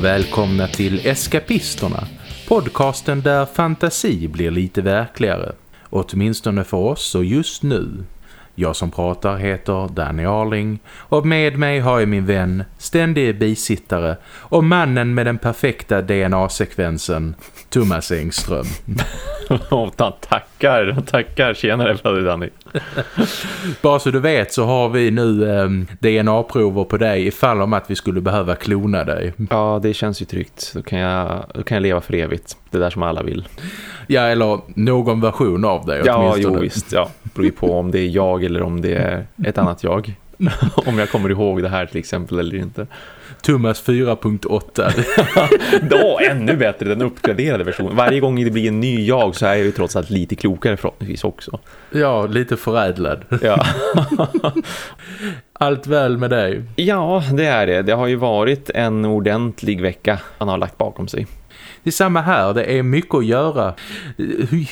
Och välkomna till Eskapisterna, podcasten där fantasi blir lite verkligare. Åtminstone för oss och just nu. Jag som pratar heter Danny Arling och med mig har jag min vän, ständig bisittare och mannen med den perfekta DNA-sekvensen, Thomas Engström. oh, tackar, tackar, tjenare Danny. Bara så du vet så har vi nu eh, DNA-prover på dig ifall om att vi skulle behöva klona dig. Ja, det känns ju tryggt. Då kan jag, då kan jag leva för evigt. Det där som alla vill. Ja, eller någon version av dig Ja, jo visst. Ja. Beror på om det är jag eller om det är ett annat jag. om jag kommer ihåg det här till exempel eller inte. Thomas 4.8 Då ännu bättre, den uppgraderade versionen Varje gång det blir en ny jag så är jag ju trots allt lite klokare förhoppningsvis också Ja, lite förädlad Ja Allt väl med dig? Ja, det är det. Det har ju varit en ordentlig vecka han har lagt bakom sig det är samma här, det är mycket att göra.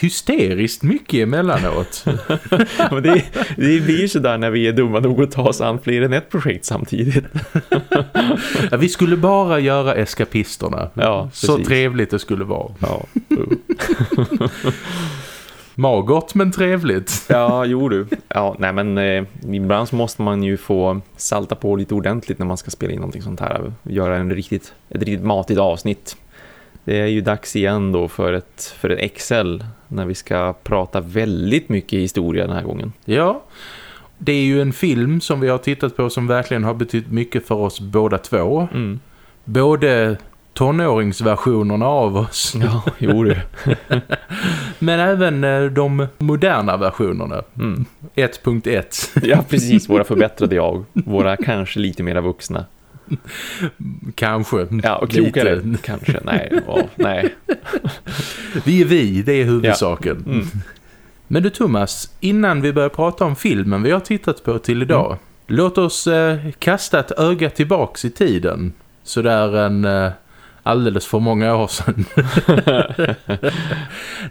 Hysteriskt mycket emellanåt. Men det, det blir ju sådär när vi är dumma nog att ta oss an fler än ett projekt samtidigt. ja, vi skulle bara göra eskapisterna. Ja, Så trevligt det skulle vara. Ja. Magert men trevligt. Ja, jo du. Ja, nej men eh, ibland så måste man ju få salta på lite ordentligt när man ska spela in någonting sånt här. Göra en riktigt, ett riktigt matigt avsnitt det är ju dags igen då för ett, för ett Excel när vi ska prata väldigt mycket historia den här gången. Ja, det är ju en film som vi har tittat på som verkligen har betytt mycket för oss båda två. Mm. Både tonåringsversionerna av oss. Ja, jo det. Men även eh, de moderna versionerna. Mm. 1.1. ja, precis. Våra förbättrade jag. Våra kanske lite mer vuxna. Kanske. Ja, och klokare. Lite. Kanske, nej. Oh, nej. vi är vi, det är huvudsaken. Ja. Mm. Men du Thomas, innan vi börjar prata om filmen vi har tittat på till idag. Mm. Låt oss eh, kasta ett öga tillbaks i tiden. Så där en... Eh, alldeles för många år sedan.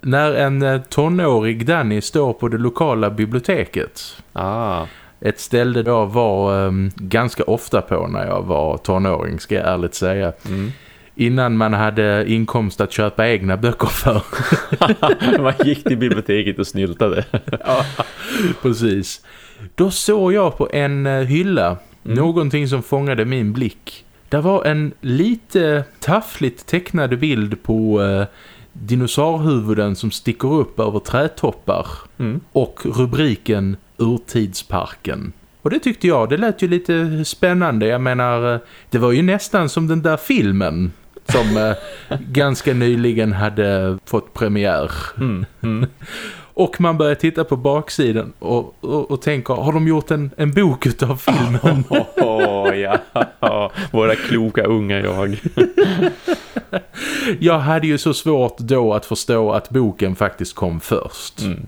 När en eh, tonårig Danny står på det lokala biblioteket. Ah ett ställe då var um, ganska ofta på när jag var tonåring ska jag ärligt säga. Mm. Innan man hade inkomst att köpa egna böcker för. man gick till biblioteket och snyltade. ja, precis. Då såg jag på en uh, hylla mm. någonting som fångade min blick. Det var en lite taffligt tecknad bild på uh, dinosaurhuvuden som sticker upp över trädtoppar. Mm. Och rubriken Urtidsparken. Och det tyckte jag, det lät ju lite spännande. Jag menar, eh, det var ju nästan som den där filmen som eh, ganska nyligen hade fått premiär. Mm, mm. Och man börjar titta på baksidan och, och, och tänker, har de gjort en, en bok av filmen? Oh, ja, våra kloka unga jag. jag hade ju så svårt då att förstå att boken faktiskt kom först. Mm.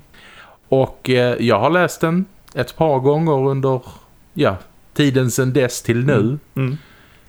Och eh, jag har läst den ett par gånger under ja, tiden sedan dess till nu. Mm. Mm.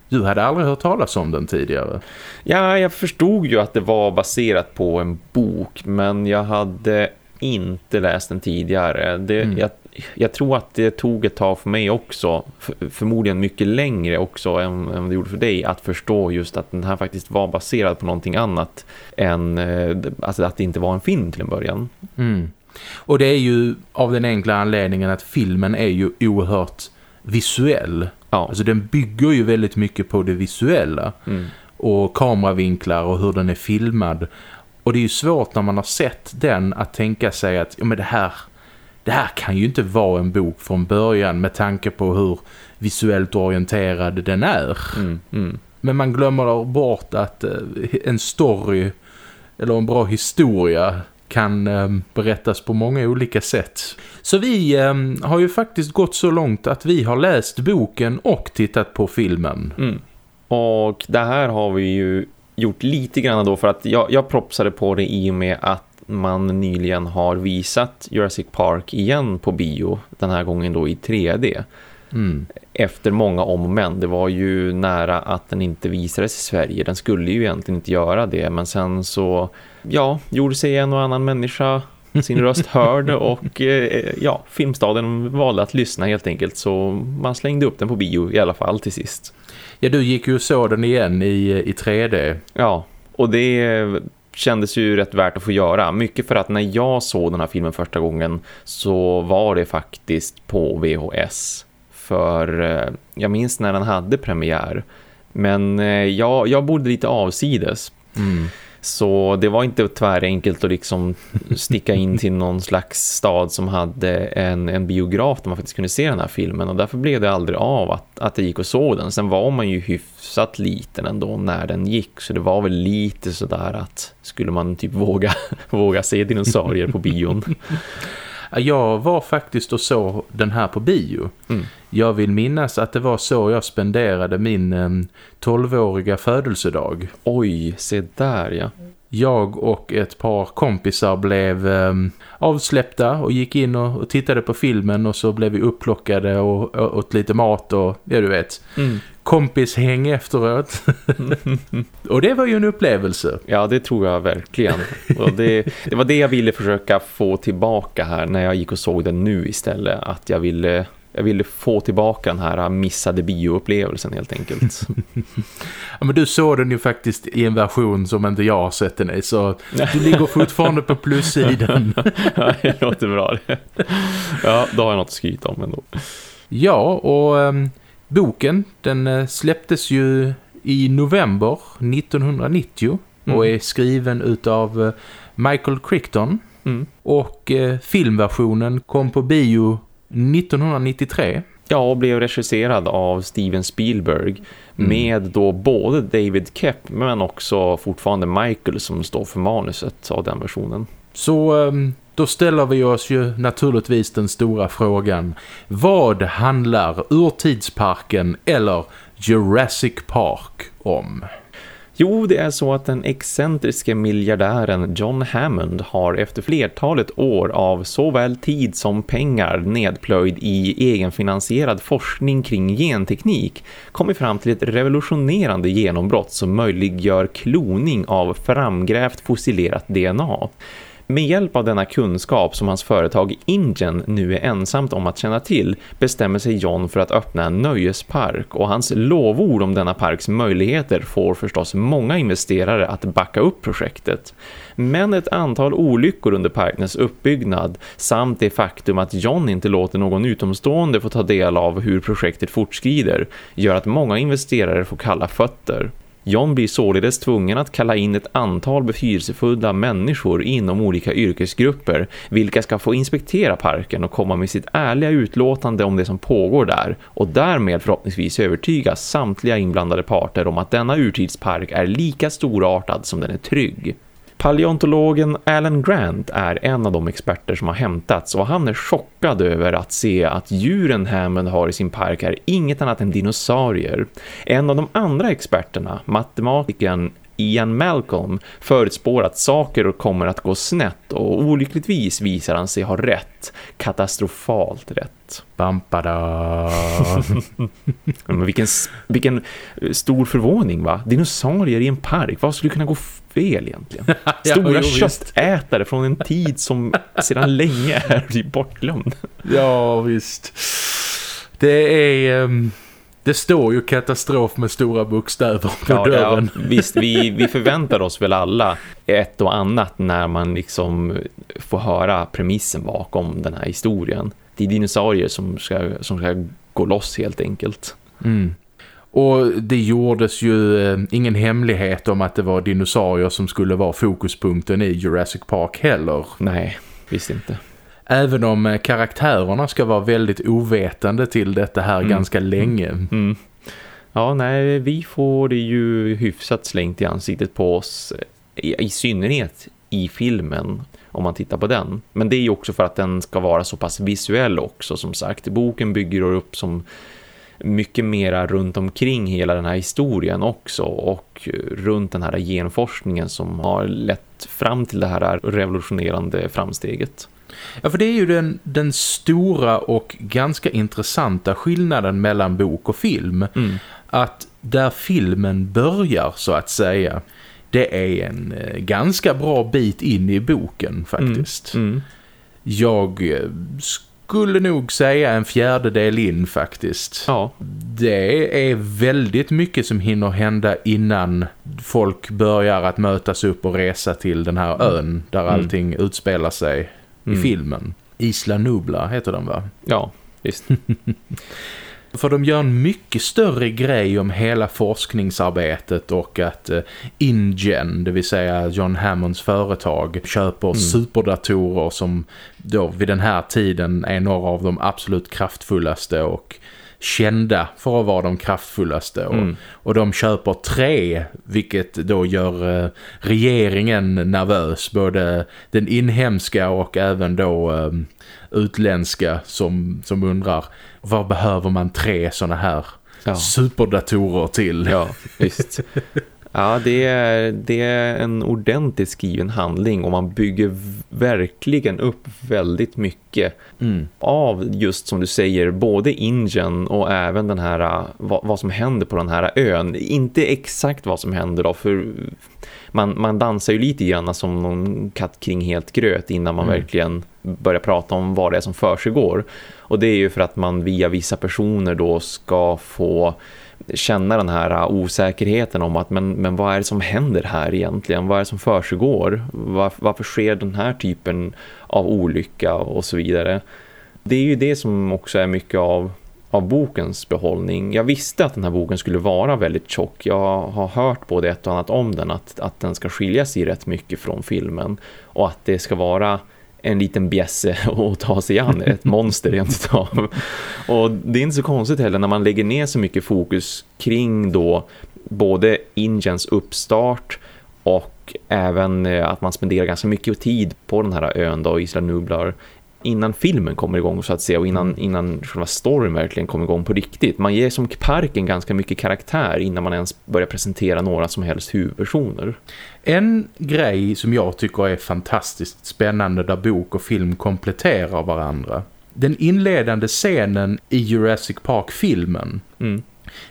Du hade aldrig hört talas om den tidigare. Ja, jag förstod ju att det var baserat på en bok. Men jag hade inte läst den tidigare. Det, mm. jag, jag, tror att det tog ett tag för mig också. För, förmodligen mycket längre också än, än det gjorde för dig. Att förstå just att den här faktiskt var baserad på någonting annat. Än eh, alltså att det inte var en film till en början. Mm. Och det är ju av den enkla anledningen att filmen är ju oerhört visuell. Ja. Alltså den bygger ju väldigt mycket på det visuella. Mm. Och kameravinklar och hur den är filmad. Och det är ju svårt när man har sett den att tänka sig att ja, men det här det här kan ju inte vara en bok från början med tanke på hur visuellt orienterad den är. Mm, mm. Men man glömmer bort att eh, en story eller en bra historia kan eh, berättas på många olika sätt. Så vi eh, har ju faktiskt gått så långt att vi har läst boken och tittat på filmen. Mm. Och det här har vi ju gjort lite grann då för att jag, jag propsade på det i och med att man nyligen har visat Jurassic Park igen på bio. Den här gången då i 3D. Mm. Efter många om och men. Det var ju nära att den inte visades i Sverige. Den skulle ju egentligen inte göra det. Men sen så ja, gjorde sig en och annan människa sin röst hörd och eh, ja, Filmstaden valde att lyssna helt enkelt så man slängde upp den på bio i alla fall till sist. Ja, du gick ju så den igen i, i 3D. Ja, och det kändes ju rätt värt att få göra. Mycket för att när jag såg den här filmen första gången så var det faktiskt på VHS. För eh, jag minns när den hade premiär. Men eh, jag, jag bodde lite avsides. Mm. Så det var inte tvärenkelt att liksom sticka in till någon slags stad som hade en, en biograf där man faktiskt kunde se den här filmen. Och därför blev det aldrig av att, att det gick och såg den. Sen var man ju hyfsat liten ändå när den gick. Så det var väl lite sådär att skulle man typ våga, våga se dinosaurier på bion. Jag var faktiskt och såg den här på bio. Mm. Jag vill minnas att det var så jag spenderade min eh, 12-åriga födelsedag. Oj, se där ja. Jag och ett par kompisar blev eh, avsläppta och gick in och, och, tittade på filmen och så blev vi upplockade och, och åt lite mat och ja du vet. Mm kompishäng efteråt. och det var ju en upplevelse. Ja, det tror jag verkligen. Och det, det var det jag ville försöka få tillbaka här när jag gick och såg den nu istället. Att jag ville jag ville få tillbaka den här missade bioupplevelsen helt enkelt. ja, men du såg den ju faktiskt i en version som inte jag har sett den i. Så du ligger fortfarande på plussidan. ja, det låter bra. ja, då har jag något att skryta om ändå. Ja, och um, Boken den eh, släpptes ju i november 1990 mm. och är skriven utav eh, Michael Crichton. Mm. Och eh, filmversionen kom på bio 1993. Ja, och blev regisserad av Steven Spielberg mm. med då både David Kepp men också fortfarande Michael som står för manuset av den versionen. Så um, då ställer vi oss ju naturligtvis den stora frågan. Vad handlar Urtidsparken eller Jurassic Park om? Jo, det är så att den excentriska miljardären John Hammond har efter flertalet år av såväl tid som pengar nedplöjd i egenfinansierad forskning kring genteknik kommit fram till ett revolutionerande genombrott som möjliggör kloning av framgrävt fossilerat DNA. Med hjälp av denna kunskap som hans företag Ingen nu är ensamt om att känna till bestämmer sig John för att öppna en nöjespark och hans lovord om denna parks möjligheter får förstås många investerare att backa upp projektet. Men ett antal olyckor under parkens uppbyggnad samt det faktum att John inte låter någon utomstående få ta del av hur projektet fortskrider gör att många investerare får kalla fötter. John blir således tvungen att kalla in ett antal betydelsefulla människor inom olika yrkesgrupper vilka ska få inspektera parken och komma med sitt ärliga utlåtande om det som pågår där och därmed förhoppningsvis övertyga samtliga inblandade parter om att denna urtidspark är lika storartad som den är trygg. Paleontologen Alan Grant är en av de experter som har hämtats och han är chockad över att se att djuren Hammond har i sin park är inget annat än dinosaurier. En av de andra experterna, matematikern Ian Malcolm förutspår att saker kommer att gå snett och olyckligtvis visar han sig ha rätt. Katastrofalt rätt. Bampada. Men vilken, vilken stor förvåning va? Dinosaurier i en park, vad skulle kunna gå fel egentligen? Stora ja, köttätare från en tid som sedan länge är bortglömd. Ja visst. Det är... Um det står ju katastrof med stora bokstäver på ja, dörren. Ja, visst, vi, vi förväntar oss väl alla ett och annat när man liksom får höra premissen bakom den här historien. Är dinosaurier som ska, som ska gå loss helt enkelt. Mm. Och det gjordes ju eh, ingen hemlighet om att det var dinosaurier som skulle vara fokuspunkten i Jurassic Park heller. Nej, visst inte. Även om eh, karaktärerna ska vara väldigt ovetande till detta här mm. ganska länge. Mm. Ja, nej, vi får det ju hyfsat slängt i ansiktet på oss. I, I, synnerhet i filmen om man tittar på den. Men det är ju också för att den ska vara så pass visuell också som sagt. Boken bygger upp som mycket mera runt omkring hela den här historien också och runt den här genforskningen som har lett fram till det här revolutionerande framsteget. Ja, för det är ju den, den stora och ganska intressanta skillnaden mellan bok och film. Mm. Att där filmen börjar så att säga, det är en eh, ganska bra bit in i boken faktiskt. Mm. Mm. Jag eh, skulle nog säga en fjärdedel in faktiskt. Ja. Det är väldigt mycket som hinner hända innan folk börjar att mötas upp och resa till den här ön där mm. allting utspelar sig mm. i filmen. Isla Nubla heter den va? Ja, visst. För de gör en mycket större grej om hela forskningsarbetet och att eh, InGen, det vill säga John Hammonds företag, köper mm. superdatorer som då vid den här tiden är några av de absolut kraftfullaste och kända för att vara de kraftfullaste och, mm. och de köper tre vilket då gör eh, regeringen nervös både den inhemska och även då eh, utländska som, som undrar vad behöver man tre sådana här ja. superdatorer till? Ja, visst. Ja, det är, det är en ordentligt skriven handling och man bygger verkligen upp väldigt mycket mm. av just som du säger, både Ingen och även den här, vad, vad, som händer på den här ön. Inte exakt vad som händer då, för man, man dansar ju lite grann som någon katt kring helt gröt innan man mm. verkligen börja prata om vad det är som försiggår. Och det är ju för att man via vissa personer då ska få känna den här osäkerheten om att men, men vad är det som händer här egentligen? Vad är det som försiggår? Var, varför sker den här typen av olycka och så vidare? Det är ju det som också är mycket av, av bokens behållning. Jag visste att den här boken skulle vara väldigt tjock. Jag har hört både ett och annat om den att, att den ska skilja sig rätt mycket från filmen och att det ska vara en liten bjässe att ta sig an, ett monster rent utav. Och det är inte så konstigt heller när man lägger ner så mycket fokus kring då både Ingens uppstart och även eh, att man spenderar ganska mycket tid på den här ön då, Isla Nublar innan filmen kommer igång så att säga och innan, mm. innan själva storyn verkligen kommer igång på riktigt. Man ger som parken ganska mycket karaktär innan man ens börjar presentera några som helst huvudpersoner. En grej som jag tycker är fantastiskt spännande där bok och film kompletterar varandra. Den inledande scenen i Jurassic Park-filmen mm.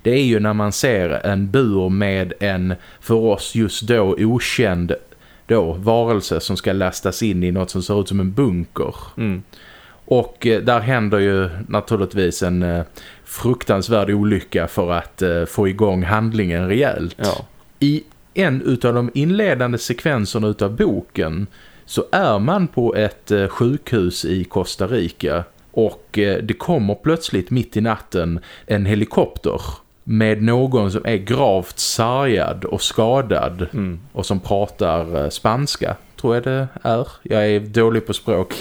Det är ju när man ser en bur med en för oss just då okänd då varelse som ska lastas in i något som ser ut som en bunker. Mm. Och eh, där händer ju naturligtvis en eh, fruktansvärd olycka för att eh, få igång handlingen rejält. Ja. I en utav de inledande sekvenserna utav boken så är man på ett sjukhus i Costa Rica och det kommer plötsligt mitt i natten en helikopter med någon som är gravt sargad och skadad mm. och som pratar eh, spanska, tror jag det är. Jag är dålig på språk.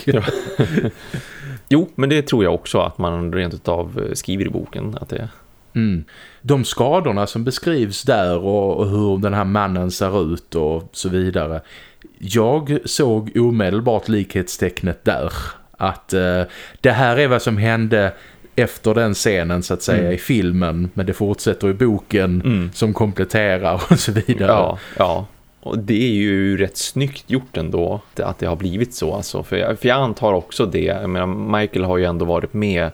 jo, men det tror jag också att man rent utav eh, skriver i boken att det är. Mm. De skadorna som beskrivs där och, och, hur den här mannen ser ut och så vidare. Jag såg omedelbart likhetstecknet där. Att uh, det här är vad som hände efter den scenen så att säga mm. i filmen men det fortsätter i boken mm. som kompletterar och så vidare. Ja, ja. Och det är ju rätt snyggt gjort ändå att det har blivit så. Alltså. För, jag, för jag antar också det. Jag menar, Michael har ju ändå varit med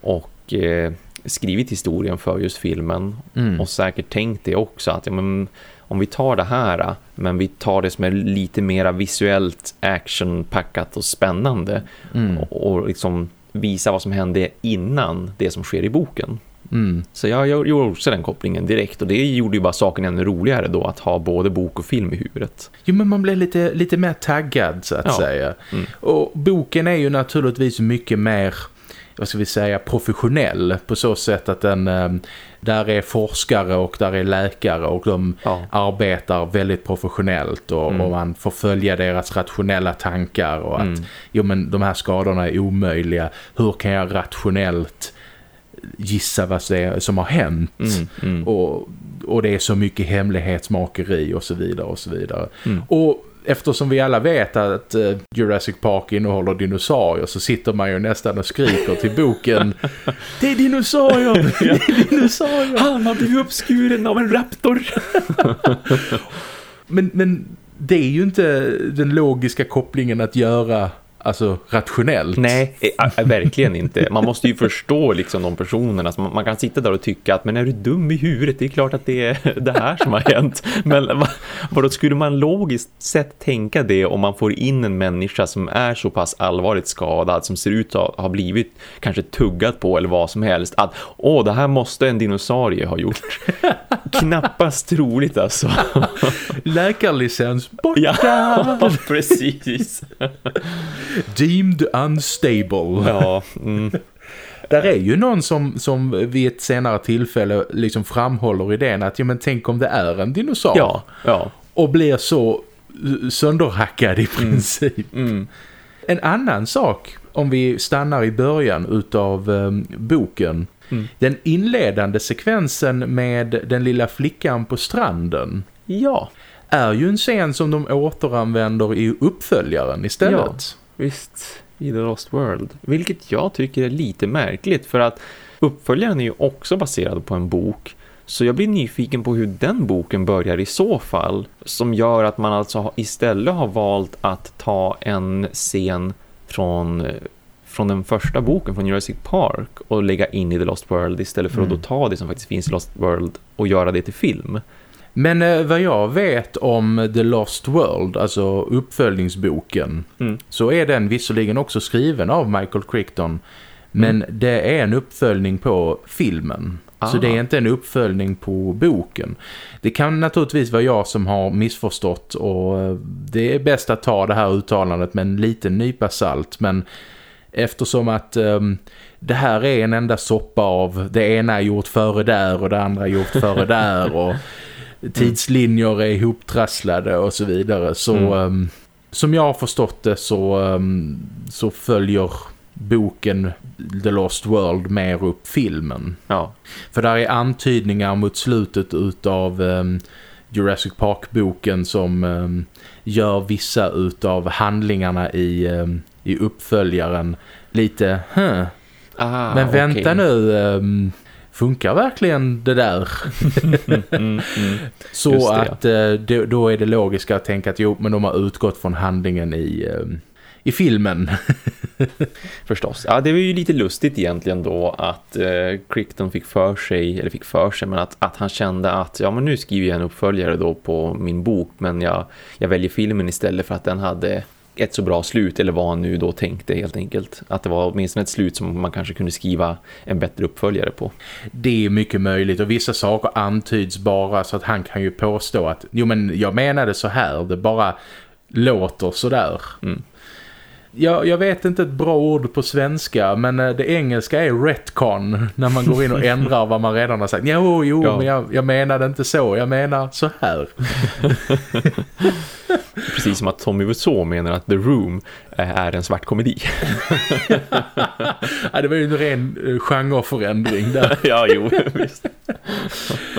och eh, skrivit historien för just filmen. Mm. Och säkert tänkt det också. Att ja, men, om vi tar det här men vi tar det som är lite mer visuellt actionpackat och spännande. Mm. Och, och liksom visa vad som hände innan det som sker i boken. Mm. Så jag, gjorde också den kopplingen direkt och det gjorde ju bara saken ännu roligare då att ha både bok och film i huvudet. Jo men man blev lite, lite mer taggad så att ja. säga. Mm. Och boken är ju naturligtvis mycket mer vad ska vi säga, professionell på så sätt att den, eh, där är forskare och där är läkare och de ja. arbetar väldigt professionellt och, mm. och, man får följa deras rationella tankar och att mm. jo men de här skadorna är omöjliga. Hur kan jag rationellt gissa vad det är som har hänt mm, mm. Och, och det är så mycket hemlighetsmakeri och så vidare och så vidare. Mm. Och eftersom vi alla vet att uh, Jurassic Park innehåller dinosaurier så sitter man ju nästan och skriker till boken Det är dinosaurier! Det är dinosaurier! Han har blivit uppskuren av en raptor! men, men det är ju inte den logiska kopplingen att göra alltså rationellt. Nej, äh, verkligen inte. Man måste ju förstå liksom de personerna. Man, man, kan sitta där och tycka att men är du dum i huvudet? Det är klart att det är det här som har hänt. Men vad, vadå, skulle man logiskt sett tänka det om man får in en människa som är så pass allvarligt skadad, som ser ut att ha blivit kanske tuggat på eller vad som helst, att åh, det här måste en dinosaurie ha gjort. Knappast troligt alltså. Läkarlicens borta! Ja, precis. Deemed unstable. Ja, mm. Där är ju någon som, som vid ett senare tillfälle liksom framhåller idén att ja, men tänk om det är en dinosaurie. Ja, ja. Och blir så sönderhackad i mm. princip. Mm. Mm. En annan sak, om vi stannar i början utav um, boken. Mm. Den inledande sekvensen med den lilla flickan på stranden. Ja. Är ju en scen som de återanvänder i uppföljaren istället. Ja, visst. I The Lost World. Vilket jag tycker är lite märkligt för att uppföljaren är ju också baserad på en bok. Så jag blir nyfiken på hur den boken börjar i så fall. Som gör att man alltså istället har valt att ta en scen från, från den första boken från Jurassic Park och lägga in i The Lost World istället för mm. att då ta det som faktiskt finns i Lost World och göra det till film. Men eh, vad jag vet om The Lost World, alltså uppföljningsboken, mm. så är den visserligen också skriven av Michael Crichton. Men mm. det är en uppföljning på filmen. Ah. Så det är inte en uppföljning på boken. Det kan naturligtvis vara jag som har missförstått och eh, det är bäst att ta det här uttalandet med en liten nypa salt. Men eftersom att um, det här är en enda soppa av det ena är gjort före där och det andra är gjort före där och tidslinjer är ihoptrasslade och så vidare. Så mm. um, som jag har förstått det så, um, så följer boken The Lost World mer upp filmen. Ja. För där är antydningar mot slutet utav um, Jurassic Park-boken som um, gör vissa utav handlingarna i, um, i uppföljaren lite, huh. Ah, Men vänta okay. nu, funkar verkligen det där? mm, mm, så det, att ja. Eh, då är det logiska att tänka att jo, men de har utgått från handlingen i, eh, i filmen. Förstås. Ja, det var ju lite lustigt egentligen då att eh, Crichton fick för sig, eller fick för sig, men att, att han kände att ja men nu skriver jag en uppföljare då på min bok men jag, jag väljer filmen istället för att den hade ett så bra slut eller vad han nu då tänkte helt enkelt. Att det var åtminstone ett slut som man kanske kunde skriva en bättre uppföljare på. Det är mycket möjligt och vissa saker antyds bara så att han kan ju påstå att jo men jag menade så här, det bara låter sådär. Mm jag, jag vet inte ett bra ord på svenska men eh, det engelska är retcon när man går in och ändrar vad man redan har sagt. Jo, jo, ja. men jag, jag menade inte så. Jag menar så här. Precis som att Tommy Wiseau menar att The Room eh, är en svart komedi. ja, det var ju en ren uh, genreförändring där. ja, jo, visst.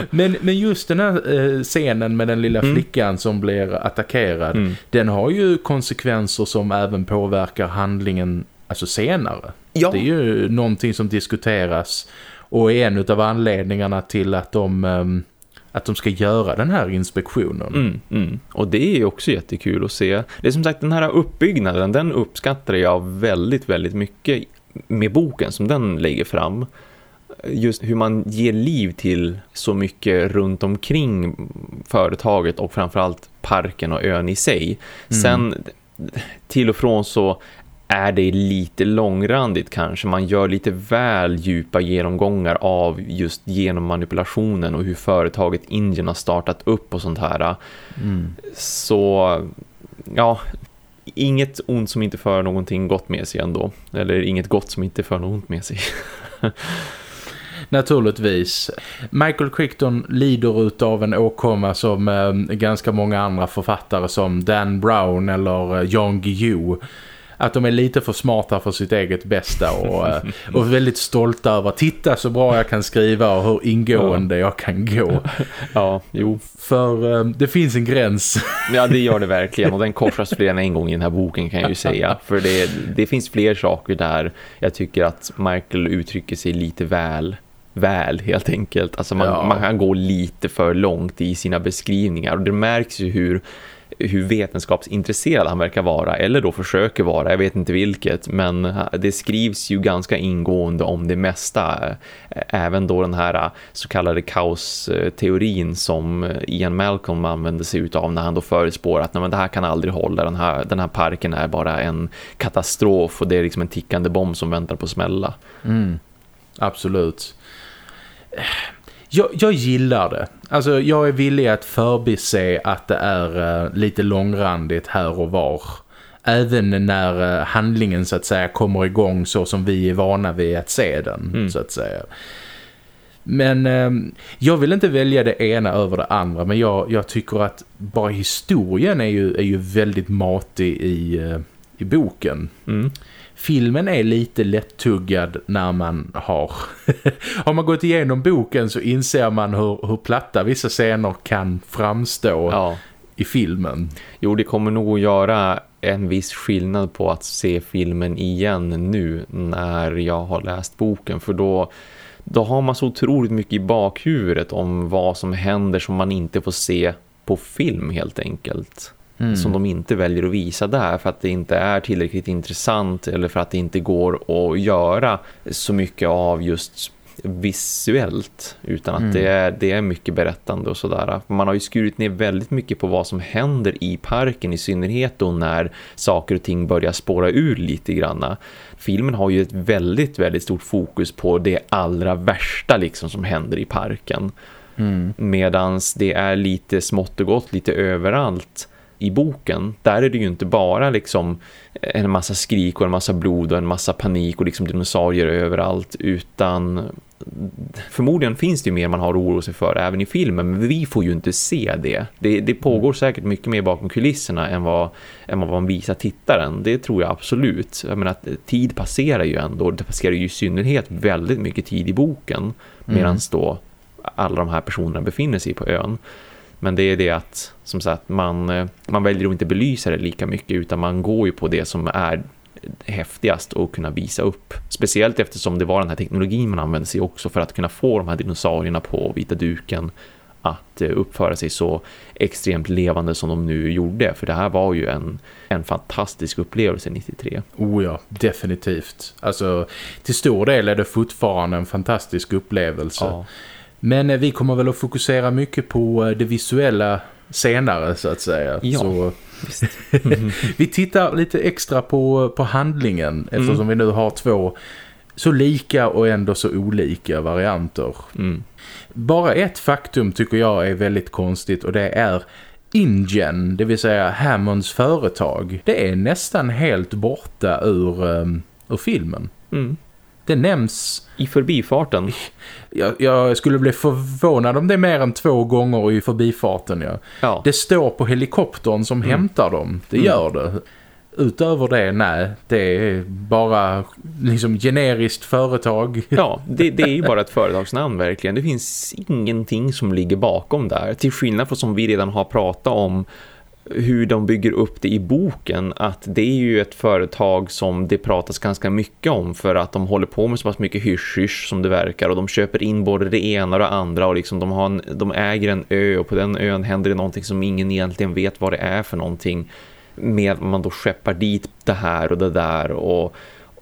men, men just den här scenen med den lilla mm. flickan som blir attackerad, mm. den har ju konsekvenser som även påverkar handlingen alltså senare. Ja. Det är ju någonting som diskuteras och är en av anledningarna till att de... Um, att de ska göra den här inspektionen. Mm, mm. Och det är också jättekul att se. Det är som sagt den här uppbyggnaden, den uppskattar jag väldigt, väldigt mycket med boken som den lägger fram. Just hur man ger liv till så mycket runt omkring företaget och framförallt parken och ön i sig. Mm. Sen till och från så är det lite långrandigt kanske. Man gör lite väl djupa genomgångar av just genommanipulationen och hur företaget Indien har startat upp och sånt här. Mm. Så ja, inget ont som inte för någonting gott med sig ändå. Eller inget gott som inte för något ont med sig. Naturligtvis. Michael Crichton lider av en åkomma som eh, ganska många andra författare som Dan Brown eller eh, Jan Guillou att de är lite för smarta för sitt eget bästa och, eh, och väldigt stolta över titta så bra jag kan skriva och hur ingående ja. jag kan gå. Ja, jo. För um, det finns en gräns. Ja, det gör det verkligen och den korsas fler än en gång i den här boken kan jag ju säga. För det, det finns fler saker där jag tycker att Michael uttrycker sig lite väl väl helt enkelt. Alltså man, ja. man kan gå lite för långt i sina beskrivningar och det märks ju hur hur vetenskapsintresserad han verkar vara eller då försöker vara, jag vet inte vilket men det skrivs ju ganska ingående om det mesta även då den här så kallade kaosteorin som Ian Malcolm använde sig utav när han då förespår att men det här kan aldrig hålla, den här, den här parken är bara en katastrof och det är liksom en tickande bomb som väntar på att smälla. Mm. Absolut. Jag, jag gillar det. Alltså jag är villig att förbise att det är uh, lite långrandigt här och var. Även när uh, handlingen så att säga kommer igång så som vi är vana vid att se den mm. så att säga. Men uh, jag vill inte välja det ena över det andra men jag, jag tycker att bara historien är ju, är ju väldigt matig i, i boken. Mm filmen är lite lättuggad när man har har man gått igenom boken så inser man hur, hur platta vissa scener kan framstå ja. i filmen. Jo, det kommer nog att göra en viss skillnad på att se filmen igen nu när jag har läst boken för då då har man så otroligt mycket i bakhuvudet om vad som händer som man inte får se på film helt enkelt. Mm. Som de inte väljer att visa där för att det inte är tillräckligt intressant eller för att det inte går att göra så mycket av just visuellt utan att mm. det, är, det är mycket berättande och sådär. Man har ju skurit ner väldigt mycket på vad som händer i parken i synnerhet då när saker och ting börjar spåra ur lite granna. Filmen har ju ett väldigt, väldigt stort fokus på det allra värsta liksom som händer i parken. Mm. Medans det är lite smått och gott, lite överallt i boken, där är det ju inte bara liksom en massa skrik och en massa blod och en massa panik och liksom dinosaurier överallt utan förmodligen finns det ju mer man har oro sig för även i filmen men vi får ju inte se det. Det, det pågår säkert mycket mer bakom kulisserna än vad, än vad man visar tittaren. Det tror jag absolut. Jag menar att tid passerar ju ändå. Det passerar ju i synnerhet väldigt mycket tid i boken medan mm. då alla de här personerna befinner sig på ön. Men det är det att som sagt man, eh, man väljer att inte belysa det lika mycket utan man går ju på det som är häftigast att kunna visa upp. Speciellt eftersom det var den här teknologin man använde sig också för att kunna få de här dinosaurierna på vita duken att eh, uppföra sig så extremt levande som de nu gjorde. För det här var ju en, en fantastisk upplevelse 93. Oh ja, definitivt. Alltså till stor del är det fortfarande en fantastisk upplevelse. Ja. Men eh, vi kommer väl att fokusera mycket på eh, det visuella senare så att säga. Ja, så vi tittar lite extra på, på handlingen eftersom mm. vi nu har två så lika och ändå så olika varianter. Mm. Bara ett faktum tycker jag är väldigt konstigt och det är InGen, det vill säga Hammonds företag. Det är nästan helt borta ur, um, ur filmen. Mm. Det nämns... I förbifarten? Jag, jag, skulle bli förvånad om det är mer än två gånger i förbifarten. Ja. ja. Det står på helikoptern som mm. hämtar dem. Det mm. gör det. Utöver det, nej. Det är bara liksom generiskt företag. Ja, det, det är ju bara ett företagsnamn verkligen. Det finns ingenting som ligger bakom där. Till skillnad från som vi redan har pratat om hur de bygger upp det i boken att det är ju ett företag som det pratas ganska mycket om för att de håller på med så pass mycket hysch som det verkar och de köper in både det ena och det andra och liksom de, har en, de äger en ö och på den ön händer det någonting som ingen egentligen vet vad det är för någonting med att man då skeppar dit det här och det där och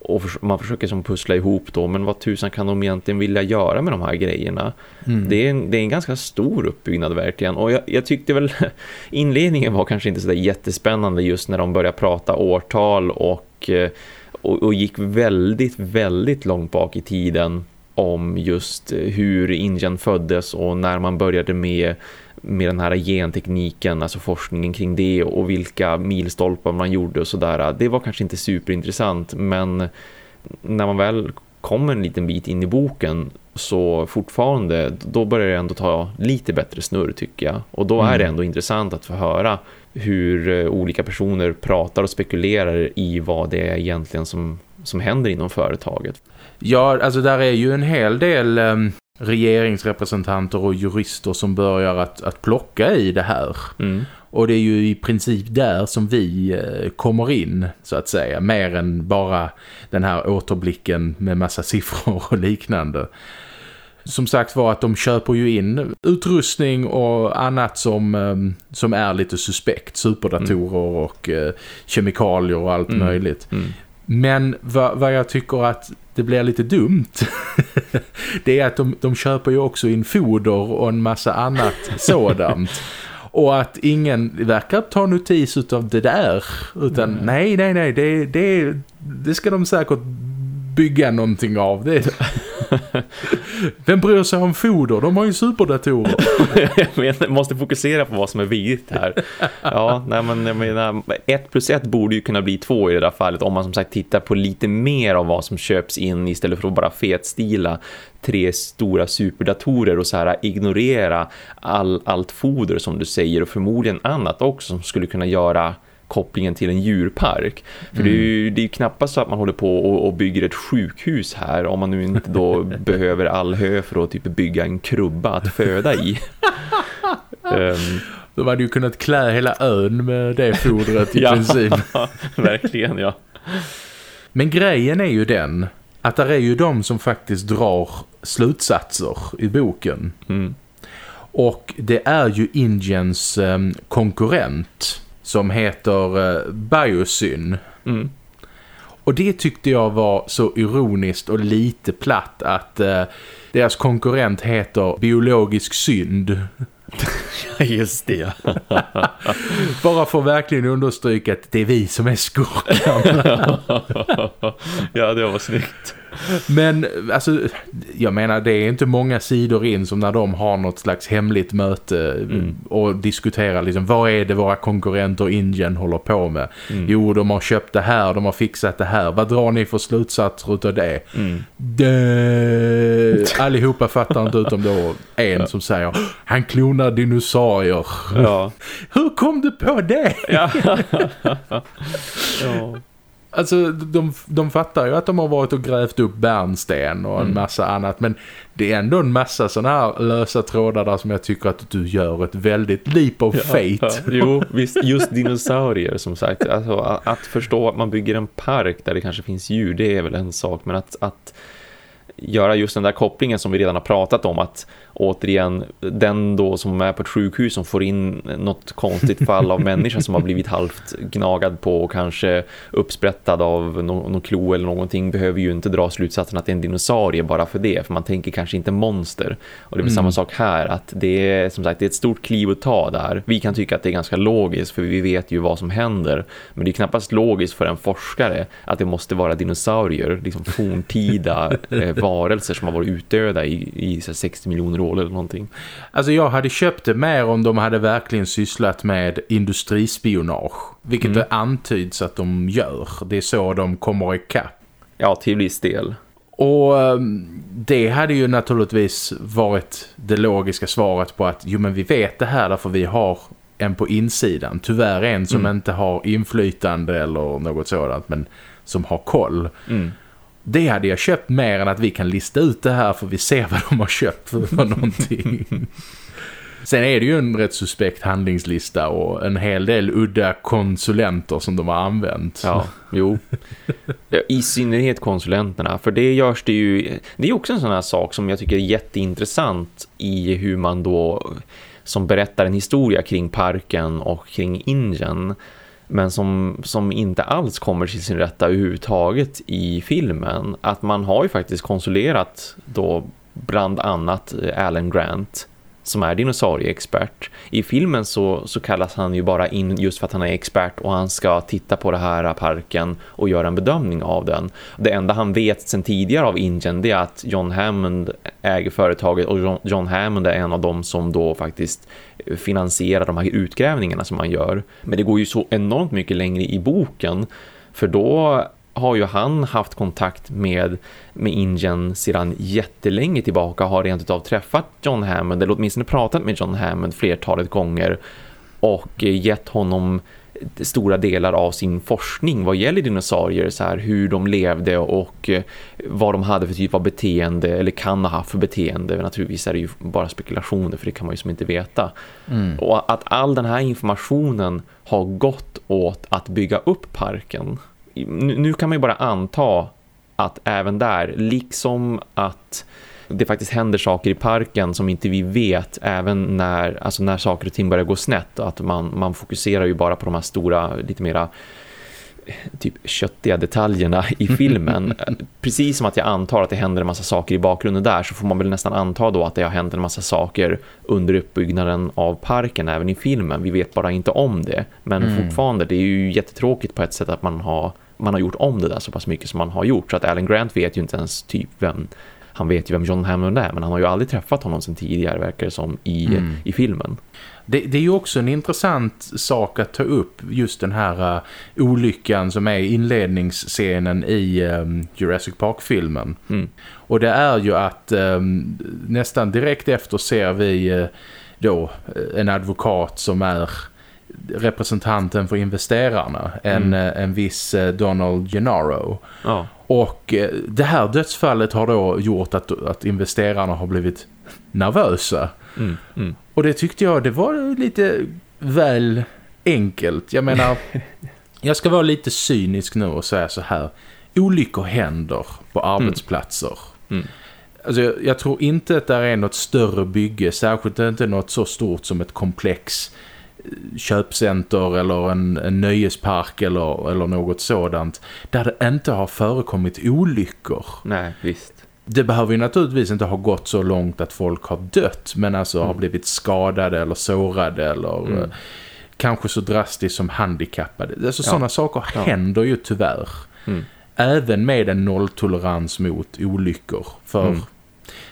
och man försöker som pussla ihop då men vad tusan kan de egentligen vilja göra med de här grejerna mm. det, är en, det är en ganska stor uppbyggnad verkligen och jag, jag tyckte väl inledningen var kanske inte så där jättespännande just när de började prata årtal och, eh, och, och gick väldigt väldigt långt bak i tiden om just hur Indien föddes och när man började med med den här gentekniken, alltså forskningen kring det och vilka milstolpar man gjorde och sådär. Det var kanske inte superintressant men när man väl kommer en liten bit in i boken så fortfarande, då börjar det ändå ta lite bättre snurr tycker jag. Och då mm. är det ändå intressant att få höra hur eh, olika personer pratar och spekulerar i vad det är egentligen som, som händer inom företaget. Ja, alltså där är ju en hel del um, regeringsrepresentanter och jurister som börjar att, att plocka i det här. Mm. Och det är ju i princip där som vi eh, kommer in så att säga. Mer än bara den här återblicken med massa siffror och liknande. som sagt var att de köper ju in utrustning och annat som, ehm, som är lite suspekt. Superdatorer mm. och uh, kemikalier och allt mm. möjligt. Men vad, vad jag tycker att det blir lite dumt det är att de, de köper ju också in foder och en massa annat sådant. Och att ingen verkar ta notis av det där. Utan mm. nej, nej, nej. Det, det, det ska de säkert bygga någonting av. Det. Vem bryr sig om foder? De har ju superdatorer. jag måste fokusera på vad som är viktigt här. Ja, nej, men jag menar, ett plus ett borde ju kunna bli två i det där fallet om man som sagt tittar på lite mer av vad som köps in istället för att bara fetstila tre stora superdatorer och så här ignorera all, allt foder som du säger och förmodligen annat också som skulle kunna göra kopplingen till en djurpark. För mm. det, är ju, det är knappast så att man håller på och, och bygger ett sjukhus här om man nu inte då behöver all hö för att typ bygga en krubba att föda i. um, Då hade ju kunnat klä hela ön med det fodret i ja, princip. verkligen, ja. Men grejen är ju den att det är ju de som faktiskt drar slutsatser i boken. Mm. Och det är ju Indiens um, konkurrent som heter uh, Biosyn. Mm. Och det tyckte jag var så ironiskt och lite platt att uh, deras konkurrent heter Biologisk synd. Just det. Bara för att verkligen understryka att det är vi som är skurkarna. ja, det var snyggt. Men alltså, jag menar det är inte många sidor in som när de har något slags hemligt möte mm. och diskuterar liksom, vad är det våra konkurrenter Indien håller på med? Mm. Jo, de har köpt det här, de har fixat det här. Vad drar ni för slutsatser utav det? Mm. det? Allihopa fattar inte utom då en ja. som säger, han klonar dinosaurier. Ja. Hur kom du på det? ja. ja. Alltså de, de fattar ju att de har varit och grävt upp bärnsten och en mm. massa annat. Men det är ändå en massa sådana här lösa trådar där som jag tycker att du gör ett väldigt leap of fate. Ja, jo, visst, just dinosaurier som sagt. Alltså, att förstå att man bygger en park där det kanske finns djur, det är väl en sak. Men att, att göra just den där kopplingen som vi redan har pratat om att återigen, den då som är på ett sjukhus som får in något konstigt fall av människa som har blivit halvt gnagad på och kanske uppsprättad av någon, någon klo eller någonting behöver ju inte dra slutsatsen att det är en dinosaurie bara för det, för man tänker kanske inte monster. Och det är mm. samma sak här, att det är som sagt det är ett stort kliv att ta där. Vi kan tycka att det är ganska logiskt för vi vet ju vad som händer, men det är knappast logiskt för en forskare att det måste vara dinosaurier, liksom forntida eh, varelser som har varit utdöda i, i 60 miljoner år eller någonting. Alltså jag hade köpt det mer om de hade verkligen sysslat med industrispionage. Vilket mm. det antyds att de gör. Det är så de kommer ikapp. Ja, till viss del. Och ehm, det hade ju naturligtvis varit det logiska svaret på att jo men vi vet det här därför vi har en på insidan. Tyvärr en som mm. inte har inflytande eller något sådant men som har koll. Mm. Det hade jag köpt mer än att vi kan lista ut det här för vi ser vad de har köpt för, för någonting. Sen är det ju en rätt suspekt handlingslista och en hel del udda konsulenter som de har använt. Ja, jo. I synnerhet konsulenterna. För det görs det ju... Det är också en sån här sak som jag tycker är jätteintressant i hur man då som berättar en historia kring parken och kring Indien men som, som inte alls kommer till sin rätta överhuvudtaget i filmen. Att man har ju faktiskt konsulerat då bland annat eh, Alan Grant som är dinosaurieexpert. I filmen så, så kallas han ju bara in just för att han är expert och han ska titta på det här parken och göra en bedömning av den. Det enda han vet sedan tidigare av Ingen det är att John Hammond äger företaget och John, John Hammond är en av dem som då faktiskt finansierar de här utgrävningarna som man gör. Men det går ju så enormt mycket längre i boken för då har ju han haft kontakt med, med Indien sedan jättelänge tillbaka har rent utav träffat John Hammond eller åtminstone pratat med John Hammond flertalet gånger och gett honom stora delar av sin forskning vad gäller dinosaurier så här hur de levde och vad de hade för typ av beteende eller kan ha haft för beteende. Naturligtvis är det ju bara spekulationer för det kan man ju som inte veta. Mm. och att all den här informationen har gått åt att bygga upp parken nu kan man ju bara anta att även där, liksom att det faktiskt händer saker i parken som inte vi vet även när, alltså när saker och ting börjar gå snett. Att man, man fokuserar ju bara på de här stora, lite mera typ köttiga detaljerna i filmen. Precis som att jag antar att det händer en massa saker i bakgrunden där så får man väl nästan anta då att det har hänt en massa saker under uppbyggnaden av parken även i filmen. Vi vet bara inte om det. Men mm. fortfarande, det är ju jättetråkigt på ett sätt att man har, man har gjort om det där så pass mycket som man har gjort. Så att Alan Grant vet ju inte ens typ vem han vet ju vem John Hammond är men han har ju aldrig träffat honom sedan tidigare verkar det som i, mm. i filmen. Det, det, är ju också en intressant sak att ta upp just den här uh, olyckan som är inledningsscenen i um, Jurassic Park-filmen. Mm. Och det är ju att um, nästan direkt efter ser vi uh, då en advokat som är representanten för investerarna, en, mm. en viss Donald Gennaro. Ja. Och det här dödsfallet har då gjort att, att investerarna har blivit nervösa. Mm, mm. Och det tyckte jag, det var lite väl enkelt. Jag menar, jag ska vara lite cynisk nu och säga så här. Olyckor händer på mm. arbetsplatser. Mm. Alltså, jag, jag, tror inte att det är något större bygge, särskilt inte något så stort som ett komplex eh, köpcenter eller en, en nöjespark eller, eller något sådant där det inte har förekommit olyckor. Nej, visst det behöver ju naturligtvis inte ha gått så långt att folk har dött men alltså mm. har blivit skadade eller sårade eller mm. Eh, kanske så drastiskt som handikappade. Alltså ja. sådana saker ja. händer ju tyvärr. Mm. Även med en nolltolerans mot olyckor. För mm.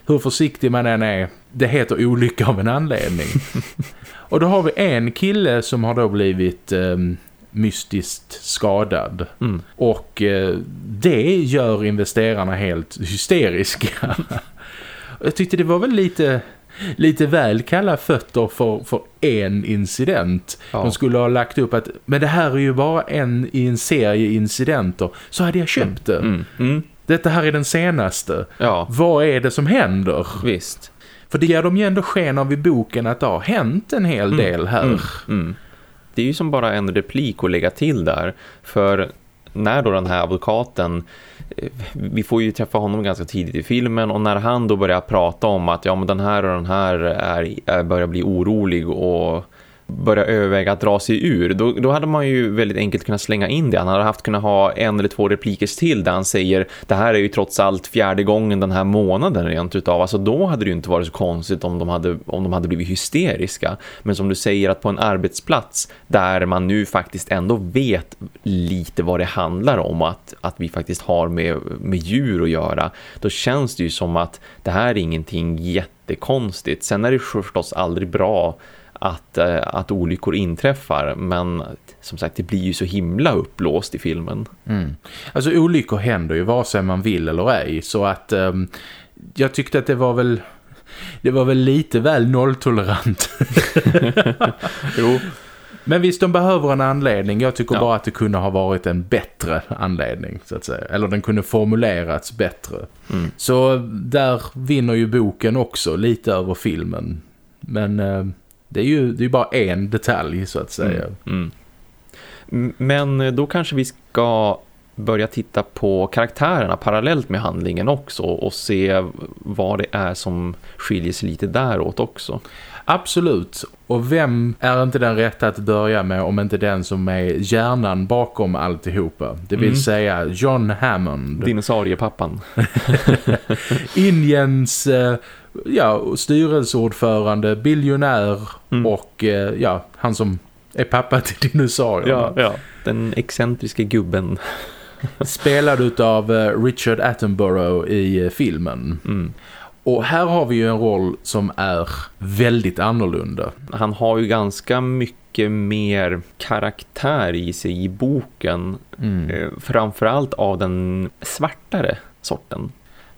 hur försiktig man än är, det heter olycka av en anledning. Och då har vi en kille som har då blivit... Um, mystiskt skadad. Mm. Och eh, det gör investerarna helt hysteriska. Jag tyckte det var väl lite lite väl kalla fötter för, för en incident. Ja. De skulle ha lagt upp att men det här är ju bara en i en serie incidenter. Så hade jag köpt det. Mm. Mm. Detta här är den senaste. Ja. Vad är det som händer? Visst. För det ger de ju ändå sken av i boken att det har hänt en hel mm. del här. Mm. Mm det är ju som bara en replik att lägga till där. För när då den här advokaten eh, vi får ju träffa honom ganska tidigt i filmen och när han då börjar prata om att ja men den här och den här är, är börjar bli orolig och börja överväga att dra sig ur då, då hade man ju väldigt enkelt kunnat slänga in det. Han hade haft kunnat ha en eller två repliker till där han säger det här är ju trots allt fjärde gången den här månaden rent utav. Alltså då hade det ju inte varit så konstigt om de hade, om de hade blivit hysteriska. Men som du säger att på en arbetsplats där man nu faktiskt ändå vet lite vad det handlar om att, att vi faktiskt har med, med djur att göra då känns det ju som att det här är ingenting jättekonstigt. Sen är det förstås aldrig bra att, eh, att olyckor inträffar men som sagt det blir ju så himla upplåst i filmen. Mm. Alltså olyckor händer ju vare sig man vill eller ej så att um, jag tyckte att det var väl det var väl lite väl nolltolerant. jo. Men visst, de behöver en anledning. Jag tycker ja. bara att det kunde ha varit en bättre anledning, så att säga. Eller den kunde formulerats bättre. Mm. Så där vinner ju boken också lite över filmen. Men eh, det är ju det är bara en detalj så att säga. Mm. Mm. Men då kanske vi ska börja titta på karaktärerna parallellt med handlingen också och se vad det är som skiljer sig lite däråt också. Absolut. Och vem är inte den rätta att börja med om inte den som är hjärnan bakom alltihopa? Det vill mm. säga John Hammond. Dinosauriepappan. Indiens eh, ja, styrelseordförande, biljonär mm. och eh, ja, han som är pappa till dinosaurierna. Ja, ja. den excentriska gubben. Spelad av eh, Richard Attenborough i filmen. Mm. Och här har vi ju en roll som är väldigt annorlunda. Han har ju ganska mycket mer karaktär i sig i boken. Mm. Eh, framförallt av den svartare sorten.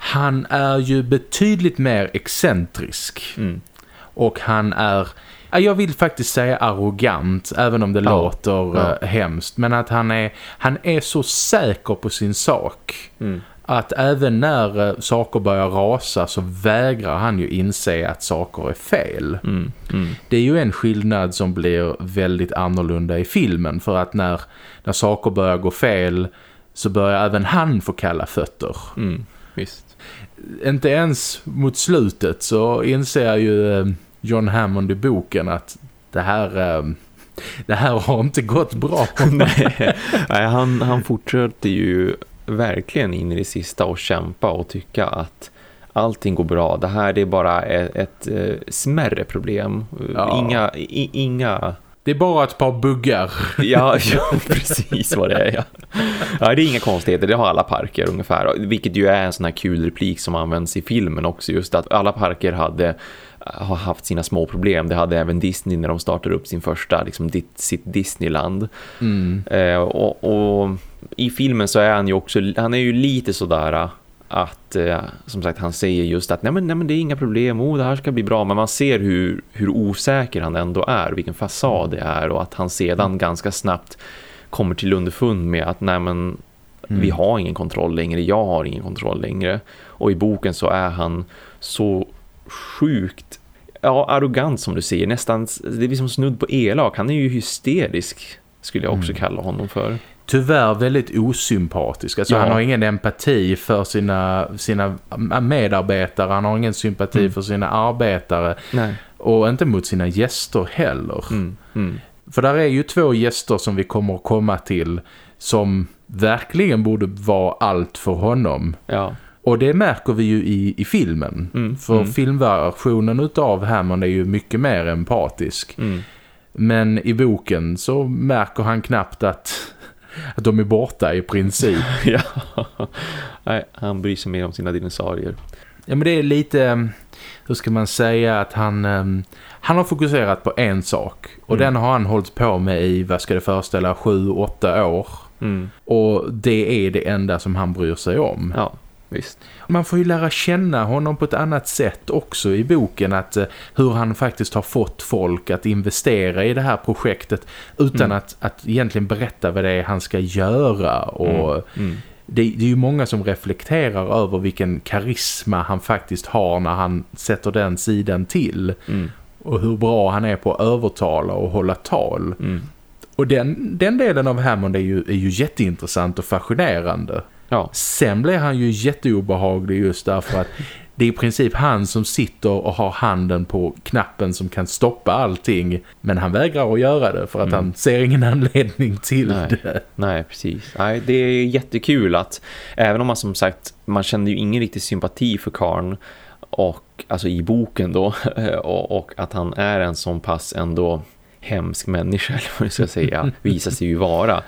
Han är ju betydligt mer excentrisk. Mm. Och han är jag vill faktiskt säga arrogant även om det ja. låter ja. Uh, hemskt men att han är han är så säker på sin sak mm att även när eh, saker börjar rasa så vägrar han ju inse att saker är fel. Mm, mm. Det är ju en skillnad som blir väldigt annorlunda i filmen för att när, när saker börjar gå fel så börjar även han få kalla fötter. Mm, visst. Inte ens mot slutet så inser ju eh, John Hammond i boken att det här... Eh, det här har inte gått bra. Nej, han, han fortsätter ju verkligen in i det sista och kämpa och tycka att allting går bra. Det här det är bara ett, ett, ett eh, smärre problem. Ja. Inga, i, inga det är bara ett par buggar. Ja, ja precis vad det är. Ja. ja, det är inga konstigheter. Det har alla parker ungefär. Vilket ju är en sån här kul replik som används i filmen också. Just att alla parker hade har haft sina små problem. Det hade även Disney när de startade upp sin första, liksom sitt Disneyland. Mm. Eh, och, och, i filmen så är han ju också, han är ju lite sådär att eh, som sagt han säger just att nej men, nej men det är inga problem, oh, det här ska bli bra. Men man ser hur, hur osäker han ändå är, vilken fasad det är och att han sedan mm. ganska snabbt kommer till underfund med att nej men mm. vi har ingen kontroll längre, jag har ingen kontroll längre. Och i boken så är han så sjukt ja, arrogant som du säger, nästan det är liksom snudd på elak, han är ju hysterisk skulle jag också mm. kalla honom för tyvärr väldigt osympatisk. Alltså ja. han har ingen empati för sina, sina medarbetare. Han har ingen sympati mm. för sina arbetare. Nej. Och inte mot sina gäster heller. Mm. Mm. För där är ju två gäster som vi kommer att komma till som verkligen borde vara allt för honom. Ja. Och det märker vi ju i, i filmen. Mm. För mm. filmversionen av Hammond är ju mycket mer empatisk. Mm. Men i boken så märker han knappt att att de är borta i princip. ja. Nej, han bryr sig mer om sina dinosaurier. Ja, men det är lite, hur ska man säga, att han, um, han har fokuserat på en sak. Och mm. den har han hållit på med i, vad ska det föreställa, sju, åtta år. Mm. Och det är det enda som han bryr sig om. Ja. Visst. Man får ju lära känna honom på ett annat sätt också i boken att uh, hur han faktiskt har fått folk att investera i det här projektet utan mm. att, att egentligen berätta vad det är han ska göra och mm. Mm. Det, det, är ju många som reflekterar över vilken karisma han faktiskt har när han sätter den sidan till mm. och hur bra han är på att övertala och hålla tal. Mm. Och den, den delen av Hammond är ju, är ju jätteintressant och fascinerande. Ja. Sen blir han ju jätteobehaglig just därför att det är i princip han som sitter och har handen på knappen som kan stoppa allting. Men han vägrar att göra det för att mm. han ser ingen anledning till Nej. det. Nej, precis. Nej, det är jättekul att även om man som sagt, man känner ju ingen riktig sympati för Karn och alltså i boken då och, och att han är en sån pass ändå hemsk människa eller vad jag ska säga visar sig ju vara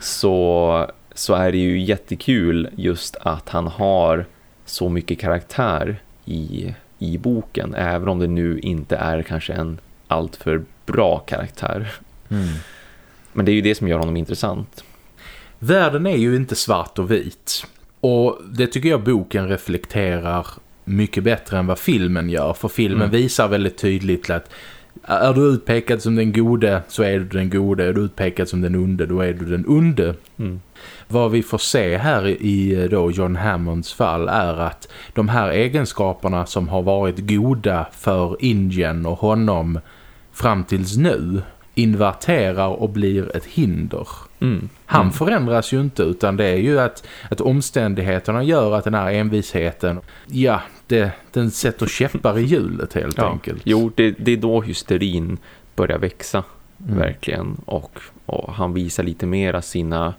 så så är det ju jättekul just att han har så mycket karaktär i, i boken. Även om det nu inte är kanske en alltför bra karaktär. Mm. Men det är ju det som gör honom intressant. Världen är ju inte svart och vit. Och det tycker jag boken reflekterar mycket bättre än vad filmen gör. För filmen mm. visar väldigt tydligt att är du utpekad som den gode så är du den gode. Är du utpekad som den onde då är du den onde. Mm. Vad vi får se här i då John Hammonds fall är att de här egenskaperna som har varit goda för Indien och honom fram tills nu inverterar och blir ett hinder. Mm. Han mm. förändras ju inte utan det är ju att, att omständigheterna gör att den här envisheten, ja, det, den sätter käppar i hjulet helt ja. enkelt. Jo, det, det är då hysterin börjar växa, mm. verkligen. Och, och han visar lite mera sina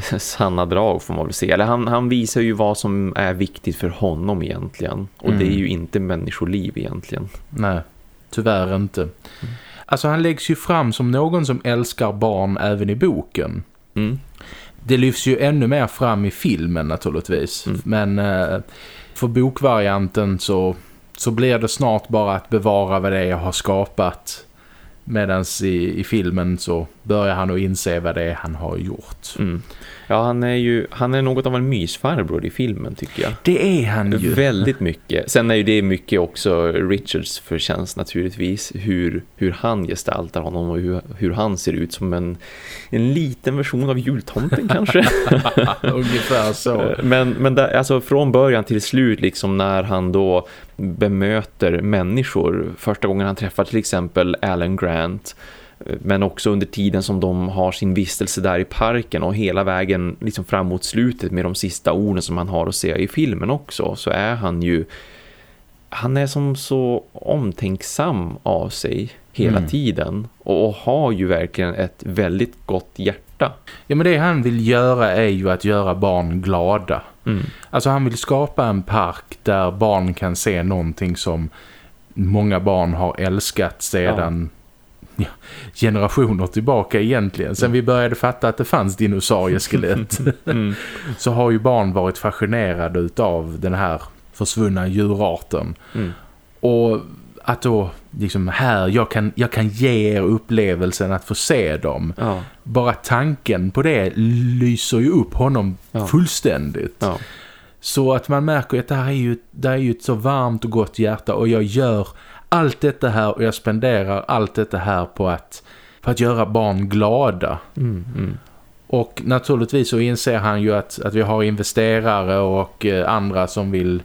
sanna drag får man väl se. Eller han, han visar ju vad som är viktigt för honom egentligen. Och mm. det är mm. ju inte människoliv egentligen. Nej, tyvärr inte. Mm. Alltså han läggs ju fram som någon som älskar barn även i boken. Mm. Det lyfts ju ännu mer fram i filmen naturligtvis. Mm. Men eh, för bokvarianten så, så blir det snart bara att bevara vad det är jag har skapat Medan i, i filmen så börjar han att inse vad det är han har gjort. Mm. Ja, han är ju han är något av en mysfarbror i filmen tycker jag. Det är han ju. Väldigt mycket. Sen är ju det mycket också Richards förtjänst naturligtvis. Hur, hur han gestaltar honom och hur, hur han ser ut som en, en liten version av jultomten kanske. Ungefär så. Men, men där, alltså från början till slut liksom när han då bemöter människor. Första gången han träffar till exempel Alan Grant Men också under tiden som de har sin vistelse där i parken och hela vägen liksom fram mot slutet med de sista orden som han har att säga i filmen också så är han ju han är som så omtänksam av sig hela mm. tiden och, och har ju verkligen ett väldigt gott hjärta. Ja men det han vill göra är ju att göra barn glada. Mm. Alltså han vill skapa en park där barn kan se någonting som många barn har älskat sedan ja. Ja, generationer tillbaka egentligen. Sen vi började fatta att det fanns dinosaurieskelett mm. så har ju barn varit fascinerade av den här försvunna djurarten. Mm. Och att då liksom här, jag kan, jag kan ge er upplevelsen att få se dem. Ja. Bara tanken på det lyser ju upp honom ja. fullständigt. Ja. Så att man märker att det här är ju, det är ju ett så varmt och gott hjärta och jag gör allt detta här och jag spenderar allt detta här på att, på att göra barn glada. Mm, mm. Och naturligtvis så inser han ju att, att vi har investerare och eh, andra som vill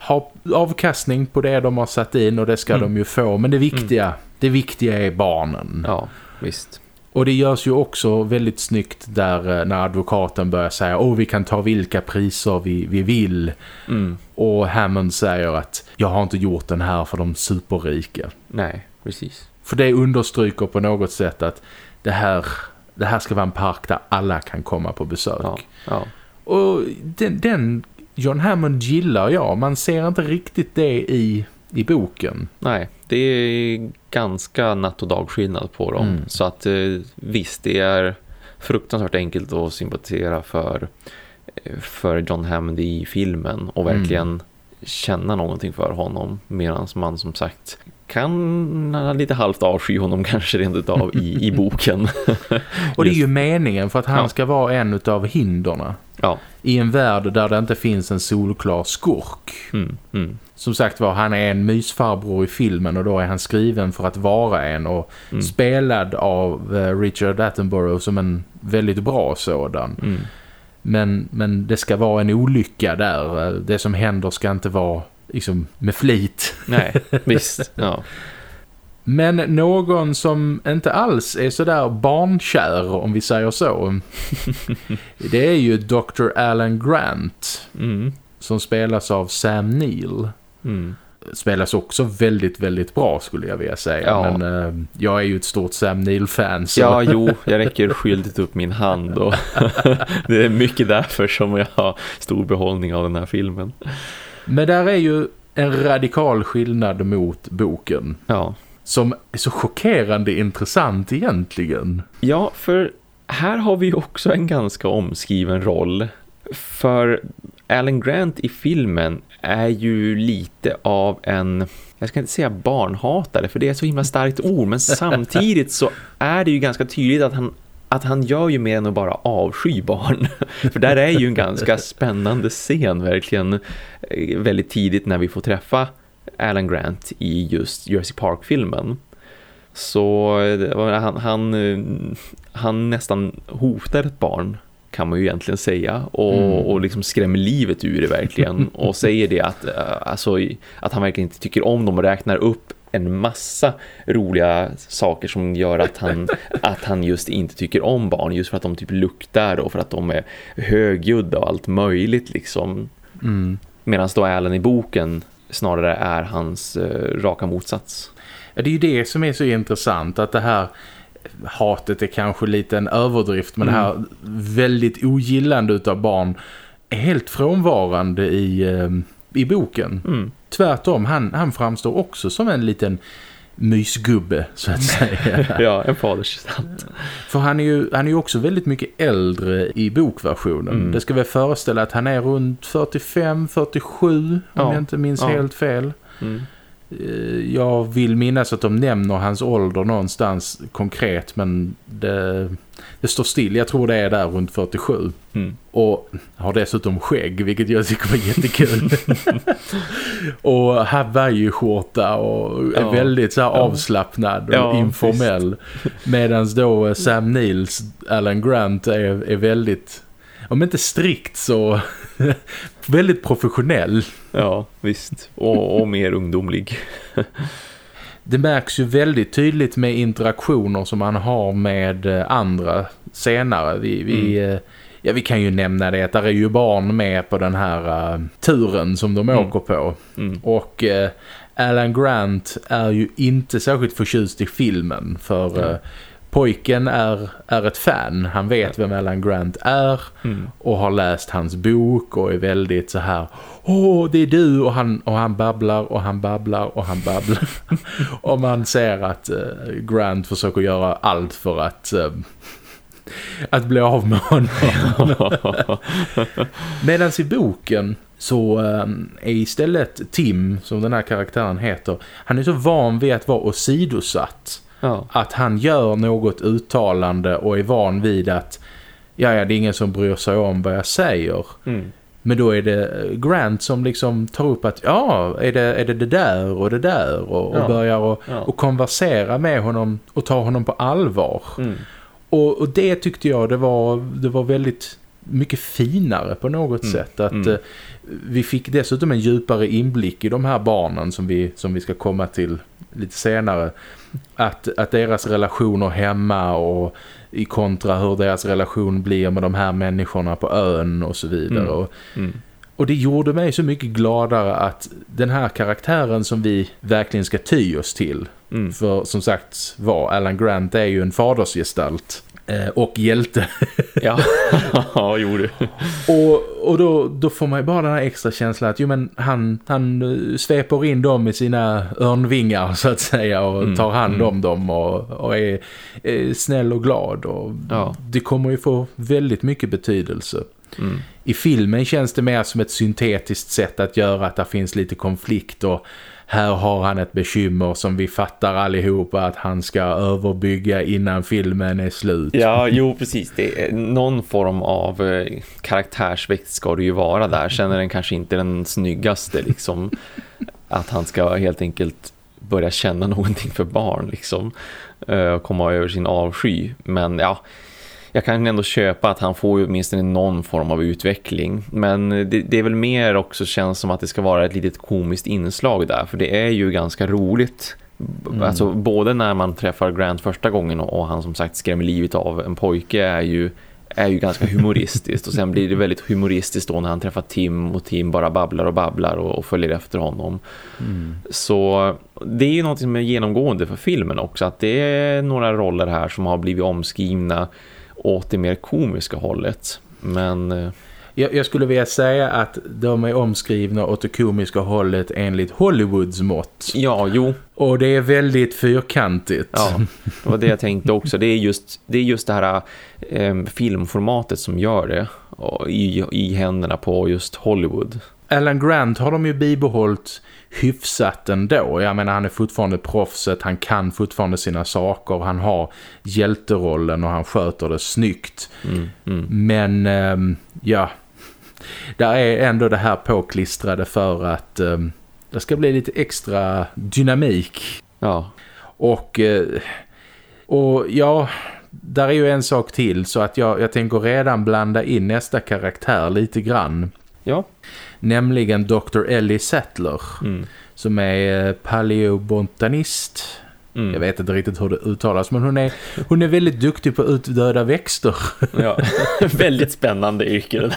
ha avkastning på det de har satt in och det ska mm. de ju få. Men det viktiga, mm. det viktiga är barnen. Ja, visst. Och det görs ju också väldigt snyggt där eh, när advokaten börjar säga åh vi kan ta vilka priser vi, vi vill. Mm. Och Hammond säger att jag har inte gjort den här för de superrika. Nej, precis. För det understryker på något sätt att det här, det här ska vara en park där alla kan komma på besök. Ja, ja. Och den, den John Hammond gillar jag. Man ser inte riktigt det i, i boken. Nej, det är ganska natt och dagskillnad på dem. Mm. Så att eh, visst, det är fruktansvärt enkelt att sympatisera för, eh, för John Hammond i filmen och verkligen mm. känna någonting för honom medan man som sagt kan lite halvt avsky honom kanske rent av i, i boken. och det är ju meningen för att han ja. ska vara en av hinderna. Ja. I en värld där det inte finns en solklar skurk. Mm, mm. Som sagt var, han är en mysfarbror i filmen och då är han skriven för att vara en och mm. spelad av uh, Richard Attenborough som en väldigt bra sådan. Mm. Men, men det ska vara en olycka där. Det som händer ska inte vara liksom med flit. Nej, visst. Ja. Men någon som inte alls är sådär barnkär om vi säger så. det är ju Dr. Alan Grant. Mm. Som spelas av Sam Neill. Mm. Spelas också väldigt, väldigt bra skulle jag vilja säga. Ja. Men uh, jag är ju ett stort Sam Neill-fan. Så... Ja, jo. Jag räcker skyldigt upp min hand. Och det är mycket därför som jag har stor behållning av den här filmen. Men där är ju en radikal skillnad mot boken. Ja som är så chockerande intressant egentligen. Ja, för här har vi också en ganska omskriven roll. För Alan Grant i filmen är ju lite av en, jag ska inte säga barnhatare för det är så himla starkt ord men samtidigt så är det ju ganska tydligt att han att han gör ju mer än att bara avsky barn. För där är ju en ganska spännande scen verkligen eh, väldigt tidigt när vi får träffa Alan Grant i just Jurassic Park-filmen. Så han, han, han nästan hotar ett barn kan man ju egentligen säga och, mm. och liksom skrämmer livet ur det verkligen och säger det att, eh, alltså, att han verkligen inte tycker om dem och räknar upp en massa roliga saker som gör att han, att han just inte tycker om barn just för att de typ luktar och för att de är högljudda och allt möjligt liksom. Mm. Medan då Alan i boken snarare är hans eh, raka motsats. Ja, det är ju det som är så intressant att det här hatet är kanske lite en överdrift men mm. det här väldigt ogillande av barn är helt frånvarande i, eh, i boken. Mm. Tvärtom, han, han framstår också som en liten mysgubbe så att säga. ja, en fadersgestalt. För han är, ju, han är ju också väldigt mycket äldre i bokversionen. Mm. Det ska väl föreställa att han är runt 45-47 om ja. jag inte minns ja. helt fel. Mm. Eh, jag vill minnas att de nämner hans ålder någonstans konkret men det, det står still. Jag tror det är där runt 47. Mm. Och har dessutom skägg vilket jag tycker var jättekul. och Hawaii-skjorta och är ja. väldigt så avslappnad och ja, informell. Medan då Sam Neils Alan Grant är, är väldigt om inte strikt så väldigt professionell. Ja, visst. Och, och mer ungdomlig. det märks ju väldigt tydligt med interaktioner som man har med eh, andra senare. Vi, vi, mm. Eh, ja, vi kan ju nämna det att det är ju barn med på den här uh, turen som de mm. åker på. Mm. Och uh, Alan Grant är ju inte särskilt förtjust i filmen för... Uh, pojken är, är ett fan. Han vet vem Alan Grant är mm. och har läst hans bok och är väldigt så här Åh, det är du! Och han, och han babblar och han babblar och han babblar. och man ser att uh, Grant försöker göra allt för att... Uh, att bli av med honom. Medan i boken så um, är istället Tim, som den här karaktären heter, han är så van vid att vara åsidosatt Ja. Att han gör något uttalande och är van vid att ja, ja, det är ingen som bryr sig om vad jag säger. Mm. Men då är det Grant som liksom tar upp att ja, är det, är det det där och det där och, ja. och börjar och, ja. och konversera med honom och ta honom på allvar. Mm. Och, och, det tyckte jag det var, det var väldigt mycket finare på något mm. sätt. Att mm. Eh, vi fick dessutom en djupare inblick i de här barnen som vi, som vi ska komma till lite senare att, att deras relationer hemma och i kontra hur deras relation blir med de här människorna på ön och så vidare. Mm. Och, mm. och det gjorde mig så mycket gladare att den här karaktären som vi verkligen ska ty oss till. Mm. För som sagt var Alan Grant är ju en fadersgestalt och hjälte. ja, ja gjorde. Och, och då, då får man ju bara den här extra känslan att jo, men han, han eh, sveper in dem med sina örnvingar så att säga och mm, tar hand mm. om dem och, och är, är, snäll och glad. Och ja. Det kommer ju få väldigt mycket betydelse. Mm. I filmen känns det mer som ett syntetiskt sätt att göra att det finns lite konflikt och här har han ett bekymmer som vi fattar allihopa att han ska överbygga innan filmen är slut. Ja, jo precis. Det är någon form av eh, karaktärsväxt ska det ju vara där. Sen är den kanske inte den snyggaste liksom. att han ska helt enkelt börja känna någonting för barn liksom. Eh, och komma över sin avsky. Men ja, jag kan ändå köpa att han får åtminstone någon form av utveckling. Men det, det, är väl mer också känns som att det ska vara ett litet komiskt inslag där. För det är ju ganska roligt. Mm. Alltså både när man träffar Grant första gången och, och han som sagt skrämmer livet av en pojke är ju är ju ganska humoristiskt och sen blir det väldigt humoristiskt då när han träffar Tim och Tim bara babblar och babblar och, och följer efter honom. Mm. Så det är ju något som är genomgående för filmen också att det är några roller här som har blivit omskrivna åt det mer komiska hållet. Men... Eh, jag, jag, skulle vilja säga att de är omskrivna åt det komiska hållet enligt Hollywoods mått. Ja, jo. Och det är väldigt fyrkantigt. Ja, det var det jag tänkte också. Det är just det, är just det här eh, filmformatet som gör det i, i händerna på just Hollywood. Alan Grant har de ju bibehållit hyfsat ändå. Jag menar han är fortfarande proffset, han kan fortfarande sina saker, han har hjälterollen och han sköter det snyggt. Mm, mm. Men ähm, ja, där är ändå det här påklistrade för att ähm, det ska bli lite extra dynamik. Ja. Och, äh, och ja, där är ju en sak till så att jag, jag tänker redan blanda in nästa karaktär lite grann. Ja. Nämligen Dr. Ellie Sattler. Mm. Som är eh, paleobotanist. Mm. Jag vet inte riktigt hur det uttalas men hon är, hon är väldigt duktig på utdöda växter. Ja, väldigt spännande yrke det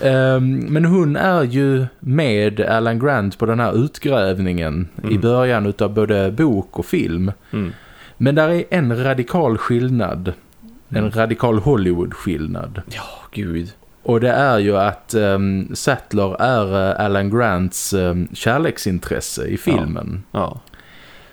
där. um, men hon är ju med Alan Grant på den här utgrävningen mm. i början av både bok och film. Mm. Men där är en radikal skillnad. En mm. radikal Hollywood-skillnad. Ja, gud. Och det är ju att um, Sattler är uh, Alan Grants um, kärleksintresse i filmen. Ja. ja.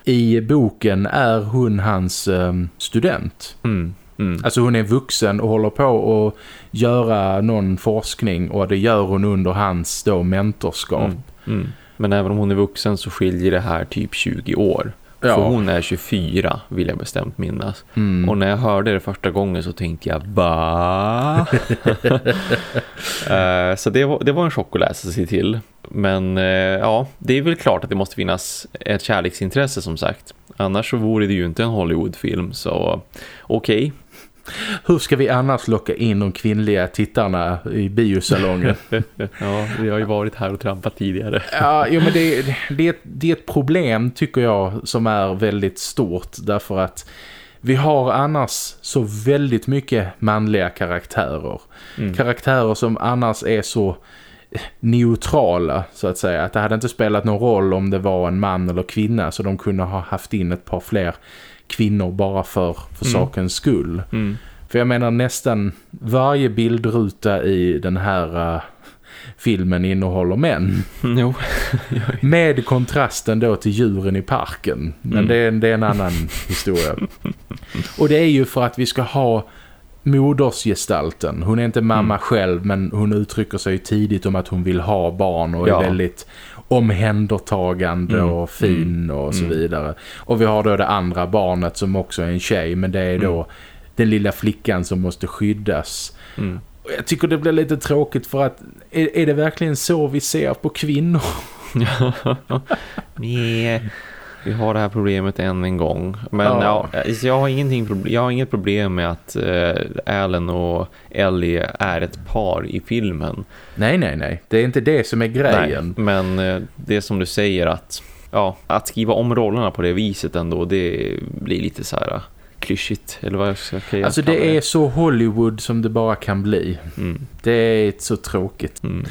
I boken är hon hans um, student. Mm. Mm. Alltså hon är vuxen och håller på att göra någon forskning och det gör hon under hans då mentorskap. Mm. mm. Men även om hon är vuxen så skiljer det här typ 20 år. Ja. För hon är 24 vill jag bestämt minnas. Mm. Och när jag hörde det första gången så tänkte jag va? uh, så det var, det var en chock att läsa sig till. Men uh, ja, det är väl klart att det måste finnas ett kärleksintresse som sagt. Annars så vore det ju inte en Hollywoodfilm så okej. Okay. Hur ska vi annars locka in de kvinnliga tittarna i biosalongen? ja, vi har ju varit här och trampat tidigare. ja, jo, men det, det, är ett, det är ett problem tycker jag som är väldigt stort därför att vi har annars så väldigt mycket manliga karaktärer. Mm. Karaktärer som annars är så neutrala så att säga. Att det hade inte spelat någon roll om det var en man eller kvinna så de kunde ha haft in ett par fler kvinnor bara för, för mm. sakens skull. Mm. För jag menar nästan varje bildruta i den här uh, filmen innehåller män. Jo. Med kontrasten då till djuren i parken. Men mm. det, är, det är en annan historia. Och det är ju för att vi ska ha modersgestalten. Hon är inte mamma mm. själv men hon uttrycker sig tidigt om att hon vill ha barn och ja. är väldigt omhändertagande mm. och fin mm. och så mm. vidare. Och vi har då det andra barnet som också är en tjej men det är då mm. den lilla flickan som måste skyddas. Mm. Jag tycker det blir lite tråkigt för att är, är det verkligen så vi ser på kvinnor? Nej vi har det här problemet än en gång. Men ja. Ja, jag, har ingenting, jag har inget problem med att eh, Alan och Ellie är ett par i filmen. Nej, nej, nej. Det är inte det som är grejen. Nej, men eh, det som du säger att ja, att skriva om rollerna på det viset ändå, det blir lite så här klyschigt, eller vad jag ska säga. Alltså det, det är så Hollywood som det bara kan bli. Mm. Det är så tråkigt. Mm.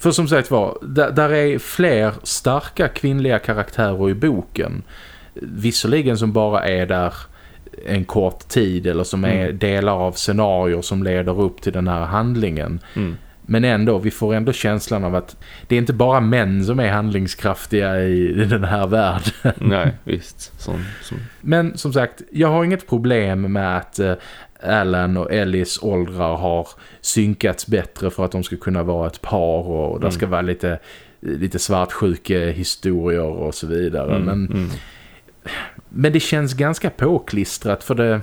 För som sagt var, där, är fler starka kvinnliga karaktärer i boken. Visserligen som bara är där en kort tid eller som är mm. delar av scenarier som leder upp till den här handlingen. Mm. Men ändå, vi får ändå känslan av att det är inte bara män som är handlingskraftiga i den här världen. Nej, visst. Som, som... Men som sagt, jag har inget problem med att eh, Alan och Ellis åldrar har synkats bättre för att de ska kunna vara ett par och det ska mm. vara lite, lite svartsjuka historier och så vidare. Mm, men, mm. men det känns ganska påklistrat för det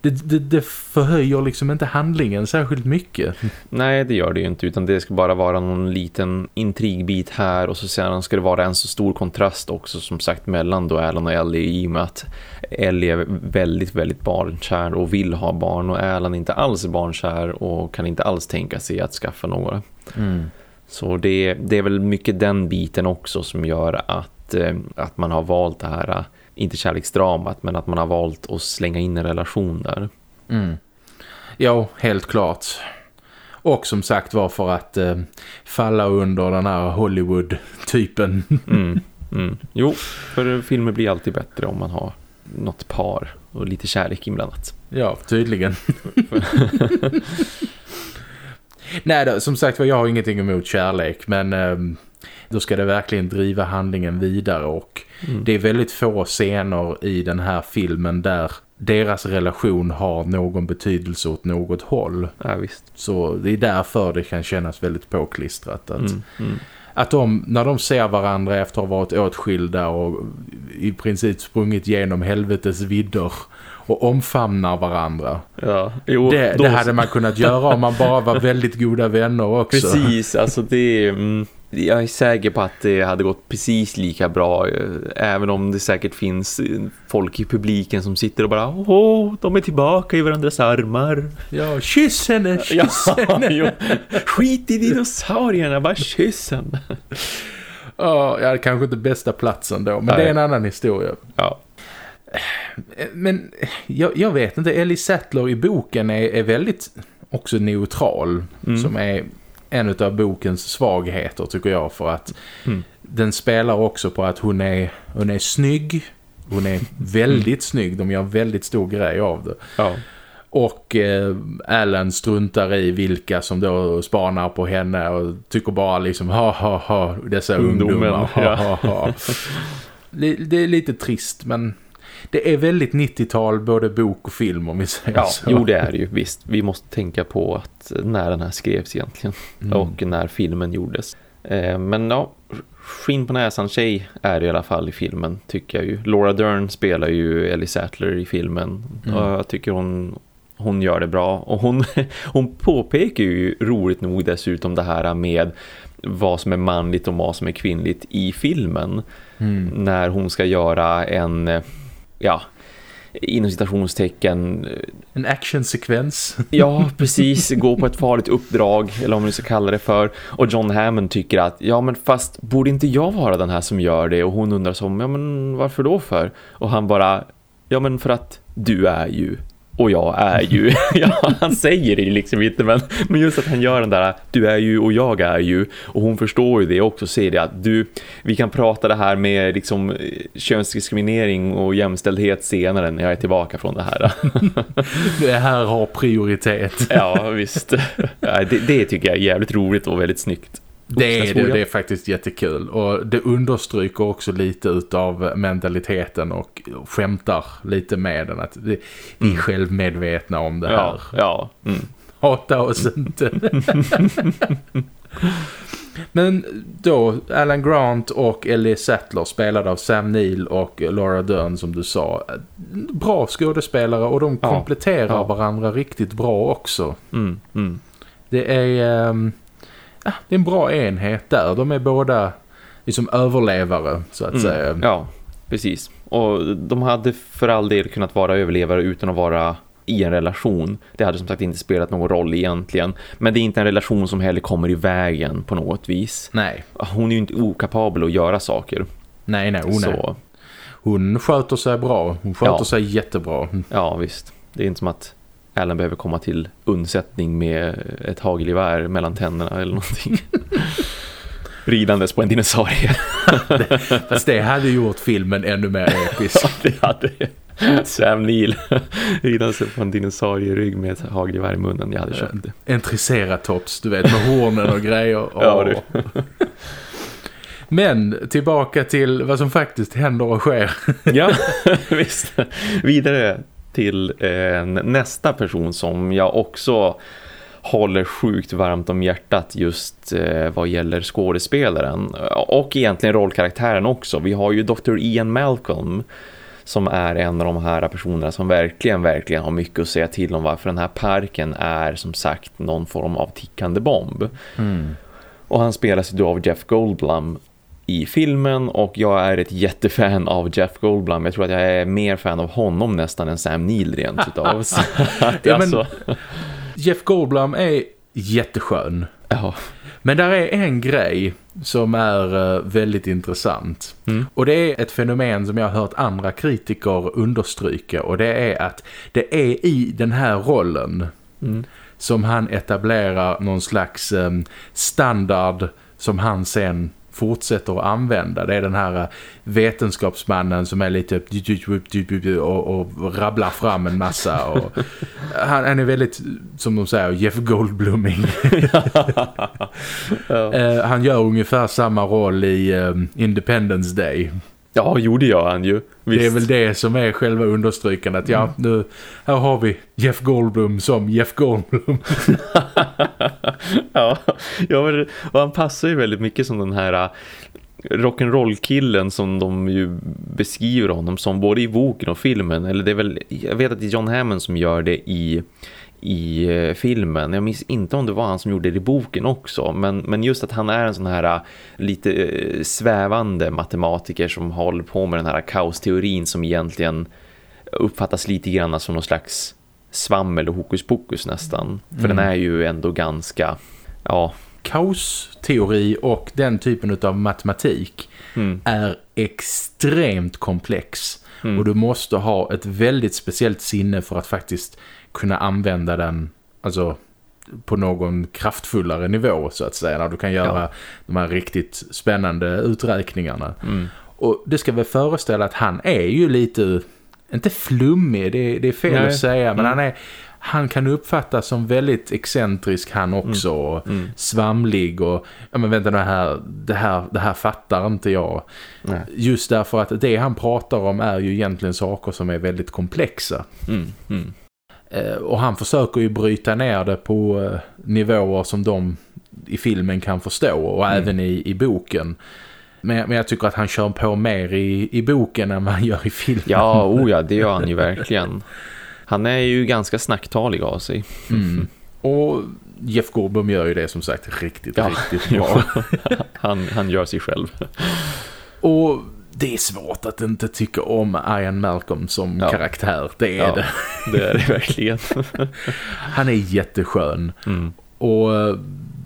det, det, det förhöjer liksom inte handlingen särskilt mycket. Nej, det gör det ju inte utan det ska bara vara någon liten intrigbit här och så sedan ska det vara en så stor kontrast också som sagt mellan då Alan och Ellie i och med att Ellie är väldigt, väldigt barnkär och vill ha barn och Alan inte alls är barnkär och kan inte alls tänka sig att skaffa några. Mm. Så det, det är väl mycket den biten också som gör att, eh, att man har valt det här inte kärleksdramat men att man har valt att slänga in en relation där. Mm. Ja, helt klart. Och som sagt var för att eh, falla under den här Hollywood-typen. mm, mm. Jo, för filmer blir alltid bättre om man har något par och lite kärlek inblandat. Ja, tydligen. Nej då, som sagt var jag har ingenting emot kärlek men eh, då ska det verkligen driva handlingen vidare och mm. det är väldigt få scener i den här filmen där deras relation har någon betydelse åt något håll. Ja, visst. Så det är därför det kan kännas väldigt påklistrat att, mm, mm. att de, när de ser varandra efter att ha varit åtskilda och i princip sprungit genom helvetes vidder och omfamnar varandra. Ja, jo, det, det hade man kunnat göra om man bara var väldigt goda vänner också. Precis, alltså det, mm, jag är säker på att det hade gått precis lika bra eh, även om det säkert finns folk i publiken som sitter och bara åh, de är tillbaka i varandras armar. Ja, kyss henne, kyss ja, henne. Skit i dinosaurierna, bara kyss henne. Ja, hade kanske inte bästa platsen då, men Nej. det är en annan historia. Ja. Men jag, jag vet inte, Ellie Sattler i boken är, är väldigt också neutral mm. som är en av bokens svagheter tycker jag för att mm. den spelar också på att hon är, hon är snygg. Hon är väldigt mm. snygg. De gör väldigt stor grej av det. Ja. Och eh, Alan struntar i vilka som då spanar på henne och tycker bara liksom ha ha ha dessa Ungdomen, ungdomar. Ha, ha, ha. det, det är lite trist men det är väldigt 90-tal både bok och film om vi säger ja, så. Jo det är det ju, visst. Vi måste tänka på att när den här skrevs egentligen mm. och när filmen gjordes. Eh, men ja, skinn på näsan tjej är det i alla fall i filmen tycker jag ju. Laura Dern spelar ju Ellie Sattler i filmen mm. och jag tycker hon, hon gör det bra. Och hon, hon påpekar ju roligt nog dessutom det här med vad som är manligt och vad som är kvinnligt i filmen. Mm. När hon ska göra en ja, inom citationstecken en actionsekvens. ja, precis. Gå på ett farligt uppdrag eller om man ska kalla det för. Och John Hammond tycker att ja men fast borde inte jag vara den här som gör det? Och hon undrar som, ja men varför då för? Och han bara, ja men för att du är ju och jag är ju, ja han säger det liksom inte men, men just att han gör den där, du är ju och jag är ju och hon förstår ju det också, säger det att du, vi kan prata det här med liksom könsdiskriminering och jämställdhet senare när jag är tillbaka från det här. det här har prioritet. ja visst, det, det tycker jag är jävligt roligt och väldigt snyggt. Det är, det, det är faktiskt jättekul och det understryker också lite utav mentaliteten och skämtar lite med den att vi är mm. självmedvetna om det här. Ja, ja. Mm. Hata oss inte. Men då, Alan Grant och Ellie Sattler spelade av Sam Neill och Laura Dern som du sa. Bra skådespelare och de kompletterar ja, ja. varandra riktigt bra också. Mm, mm. Det är... Um, ja, det är en bra enhet där. De är båda liksom överlevare så att mm. säga. Ja, precis. Och de hade för all del kunnat vara överlevare utan att vara i en relation. Det hade som sagt inte spelat någon roll egentligen. Men det är inte en relation som heller kommer i vägen på något vis. Nej. Hon är ju inte okapabel att göra saker. Nej, nej, hon, är. hon sköter sig bra. Hon sköter ja. sig jättebra. Ja, visst. Det är inte som att Alan behöver komma till undsättning med ett hagelgevär mellan tänderna eller någonting. Ridandes på en dinosaurie. Fast det hade gjort filmen ännu mer episk. ja, det hade Sam Neill ridandes på en dinosaurie-rygg med ett hagelgevär i munnen. Jag hade köpt det. En triceratops, du vet, med hornen och grejer. ja, du. Men tillbaka till vad som faktiskt händer och sker. ja, visst. Vidare till eh, nästa person som jag också håller sjukt varmt om hjärtat just eh, vad gäller skådespelaren och egentligen rollkaraktären också. Vi har ju Dr. Ian Malcolm som är en av de här personerna som verkligen, verkligen har mycket att säga till om varför den här parken är som sagt någon form av tickande bomb. Mm. Och han spelas ju då av Jeff Goldblum i filmen och jag är ett jättefan av Jeff Goldblum. Jag tror att jag är mer fan av honom nästan än Sam Neill rent utav. ja, alltså. Jeff Goldblum är jätteskön. Ja. Men där är en grej som är uh, väldigt intressant. Mm. Och det är ett fenomen som jag har hört andra kritiker understryka. Och det är att det är i den här rollen mm. som han etablerar någon slags um, standard som han sen fortsätter att använda. Det är den här eh, vetenskapsmannen som är lite och, och rabblar fram en massa. Och han, han, är väldigt, som de säger, Jeff Goldbluming. Eh, han gör ungefär samma roll i um, Independence Day. Ja, gjorde jag han ju. Visst. Det är väl det som är själva understrykandet. Ja, mm. nu, här har vi Jeff Goldblum som Jeff Goldblum. ja, ja och han passar ju väldigt mycket som den här äh, rock'n'roll-killen som de ju beskriver honom som både i boken och filmen. Eller det är väl, jag vet att det är John Hammond som gör det i i eh, filmen. Jag minns inte om det var han som gjorde det i boken också. Men, men just att han är en sån här eh, lite eh, svävande matematiker som håller på med den här kaosteorin som egentligen uppfattas lite grann som någon slags svammel och hokus pokus nästan. För mm. den är ju ändå ganska, ja... Kaosteori och den typen av matematik mm. är extremt komplex. Mm. Och du måste ha ett väldigt speciellt sinne för att faktiskt kunna använda den alltså på någon kraftfullare nivå så att säga. När du kan göra ja. de här riktigt spännande uträkningarna. Mm. Och det ska väl föreställa att han är ju lite, inte flummig, det, det är fel Nej. att säga. Men mm. han är han kan uppfattas som väldigt excentrisk han också mm. Mm. svamlig och ja men vänta det här, det här, det här fattar inte jag Nej. just därför att det han pratar om är ju egentligen saker som är väldigt komplexa mm. Eh, och han försöker ju bryta ner det på eh, nivåer som de i filmen kan förstå och mm. även i, i boken. Men, men jag tycker att han kör på mer i, i boken än vad han gör i filmen. Ja, oh ja, det gör han ju verkligen. Han är ju ganska snacktalig av sig. Mm. Och Jeff Goldblum gör ju det som sagt riktigt, ja, riktigt bra. han, han gör sig själv. Och det är svårt att inte tycka om Ian Malcolm som ja. karaktär. Det är ja, det. det är det verkligen. han är jätteskön. Mm. Och eh,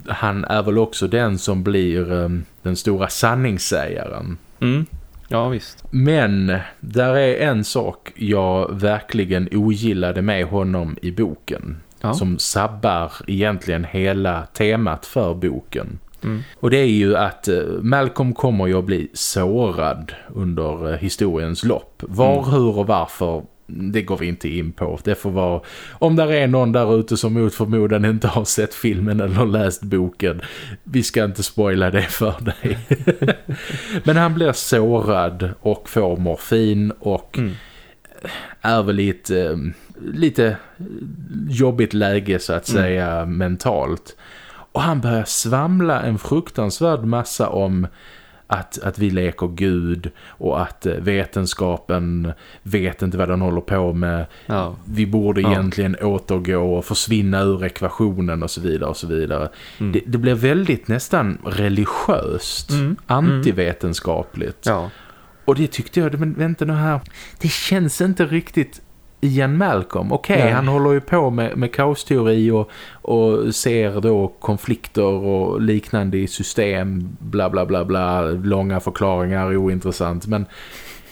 han är väl också den som blir um, den stora sanningssägaren. Mm. Ja, visst. Men där är en sak jag verkligen ogillade med honom i boken. Ja. Som sabbar egentligen hela temat för boken. Mm. Och det är ju att eh, Malcolm kommer ju att bli sårad under eh, historiens lopp. Var, mm. hur och varför det går vi inte in på. Det får vara, om där är någon där ute som mot förmodan inte har sett filmen eller läst boken, vi ska inte spoila det för dig. Men han blir sårad och får morfin och mm. är väl lite, eh, lite jobbigt läge så att mm. säga mentalt. Och han börjar svamla en fruktansvärd massa om att, att vi leker Gud och att eh, vetenskapen vet inte vad den håller på med. Ja. Vi borde ja. egentligen återgå och försvinna ur ekvationen och så vidare och så vidare. Mm. Det, det blir väldigt nästan religiöst, mm. antivetenskapligt. Ja. Och det tyckte jag, men vänta nu här, det känns inte riktigt Ian Malcolm. Okej, okay, han håller ju på med, med kaosteori och, och ser då konflikter och liknande i system, bla bla bla bla, långa förklaringar, ointressant. Men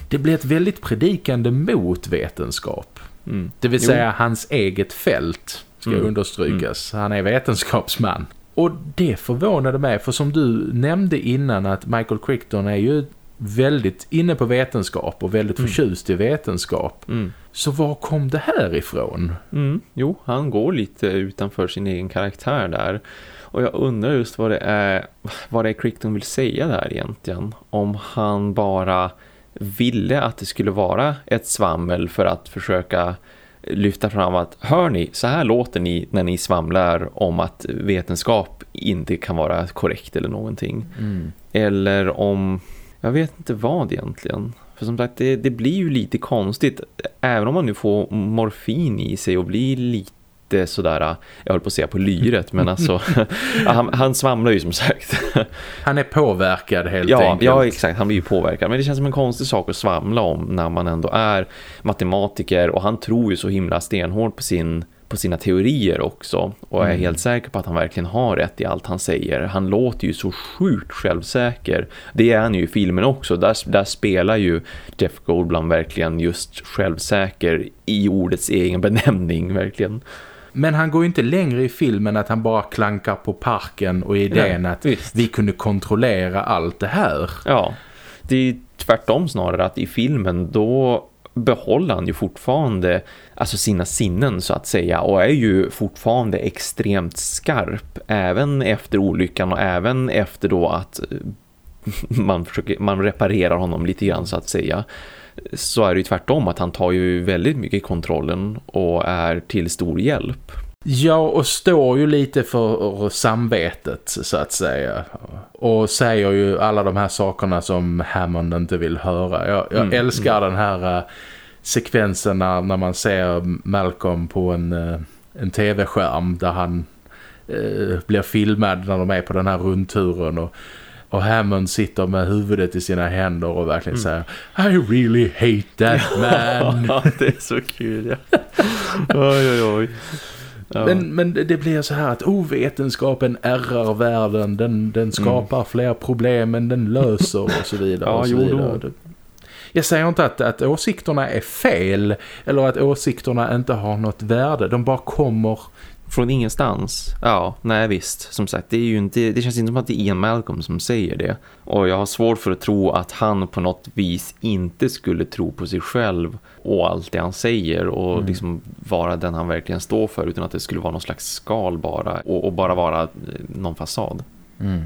det blir ett väldigt predikande mot vetenskap. Mm. Det vill säga jo. hans eget fält ska mm. understrykas. Mm. Han är vetenskapsman. Och det förvånade mig, för som du nämnde innan att Michael Crichton är ju väldigt inne på vetenskap och väldigt mm. förtjust i vetenskap. Mm. Så var kom det här ifrån? Mm. Jo, han går lite utanför sin egen karaktär där. Och jag undrar just vad det är vad det är Crichton vill säga där egentligen. Om han bara ville att det skulle vara ett svammel för att försöka lyfta fram att hör ni, så här låter ni när ni svamlar om att vetenskap inte kan vara korrekt eller någonting. Mm. Eller om jag vet inte vad egentligen. För som sagt, det, det blir ju lite konstigt. Även om man nu får morfin i sig och blir lite sådär, jag höll på att säga på lyret, men alltså han, han svamlar ju som sagt. han är påverkad helt ja, enkelt. Ja, exakt. Han blir ju påverkad. Men det känns som en konstig sak att svamla om när man ändå är matematiker och han tror ju så himla stenhårt på sin på sina teorier också och är mm. helt säker på att han verkligen har rätt i allt han säger. Han låter ju så sjukt självsäker. Det är han ju i filmen också. Där, där spelar ju Jeff Goldblum verkligen just självsäker i ordets egen benämning, verkligen. Men han går ju inte längre i filmen att han bara klankar på parken och idén Nej, att visst. vi kunde kontrollera allt det här. Ja, det är tvärtom snarare att i filmen då behåller han ju fortfarande alltså sina sinnen så att säga och är ju fortfarande extremt skarp även efter olyckan och även efter då att eh, man, försöker, man reparerar honom lite grann så att säga så är det ju tvärtom att han tar ju väldigt mycket kontrollen och är till stor hjälp. Ja, och står ju lite för samvetet så att säga. Och säger ju alla de här sakerna som Hammond inte vill höra. Jag, jag mm, älskar mm. den här uh, sekvensen när, när man ser Malcolm på en, uh, en tv-skärm där han uh, blir filmad när de är på den här rundturen och och Hammond sitter med huvudet i sina händer och verkligen mm. säger I really hate that man. Det är så kul, ja. oj, oj, oj. Ja. Men, men det blir så här att ovetenskapen ärrar världen, den, den skapar mm. fler problem än den löser och så vidare. ja, och så vidare. Jo, jag säger inte att, att åsikterna är fel eller att åsikterna inte har något värde. De bara kommer från ingenstans. Ja, nej visst. Som sagt, det, är ju inte, det känns inte som att det är Ian Malcolm som säger det. Och jag har svårt för att tro att han på något vis inte skulle tro på sig själv och allt det han säger och mm. liksom vara den han verkligen står för utan att det skulle vara någon slags skal bara och, och bara vara eh, någon fasad. Mm.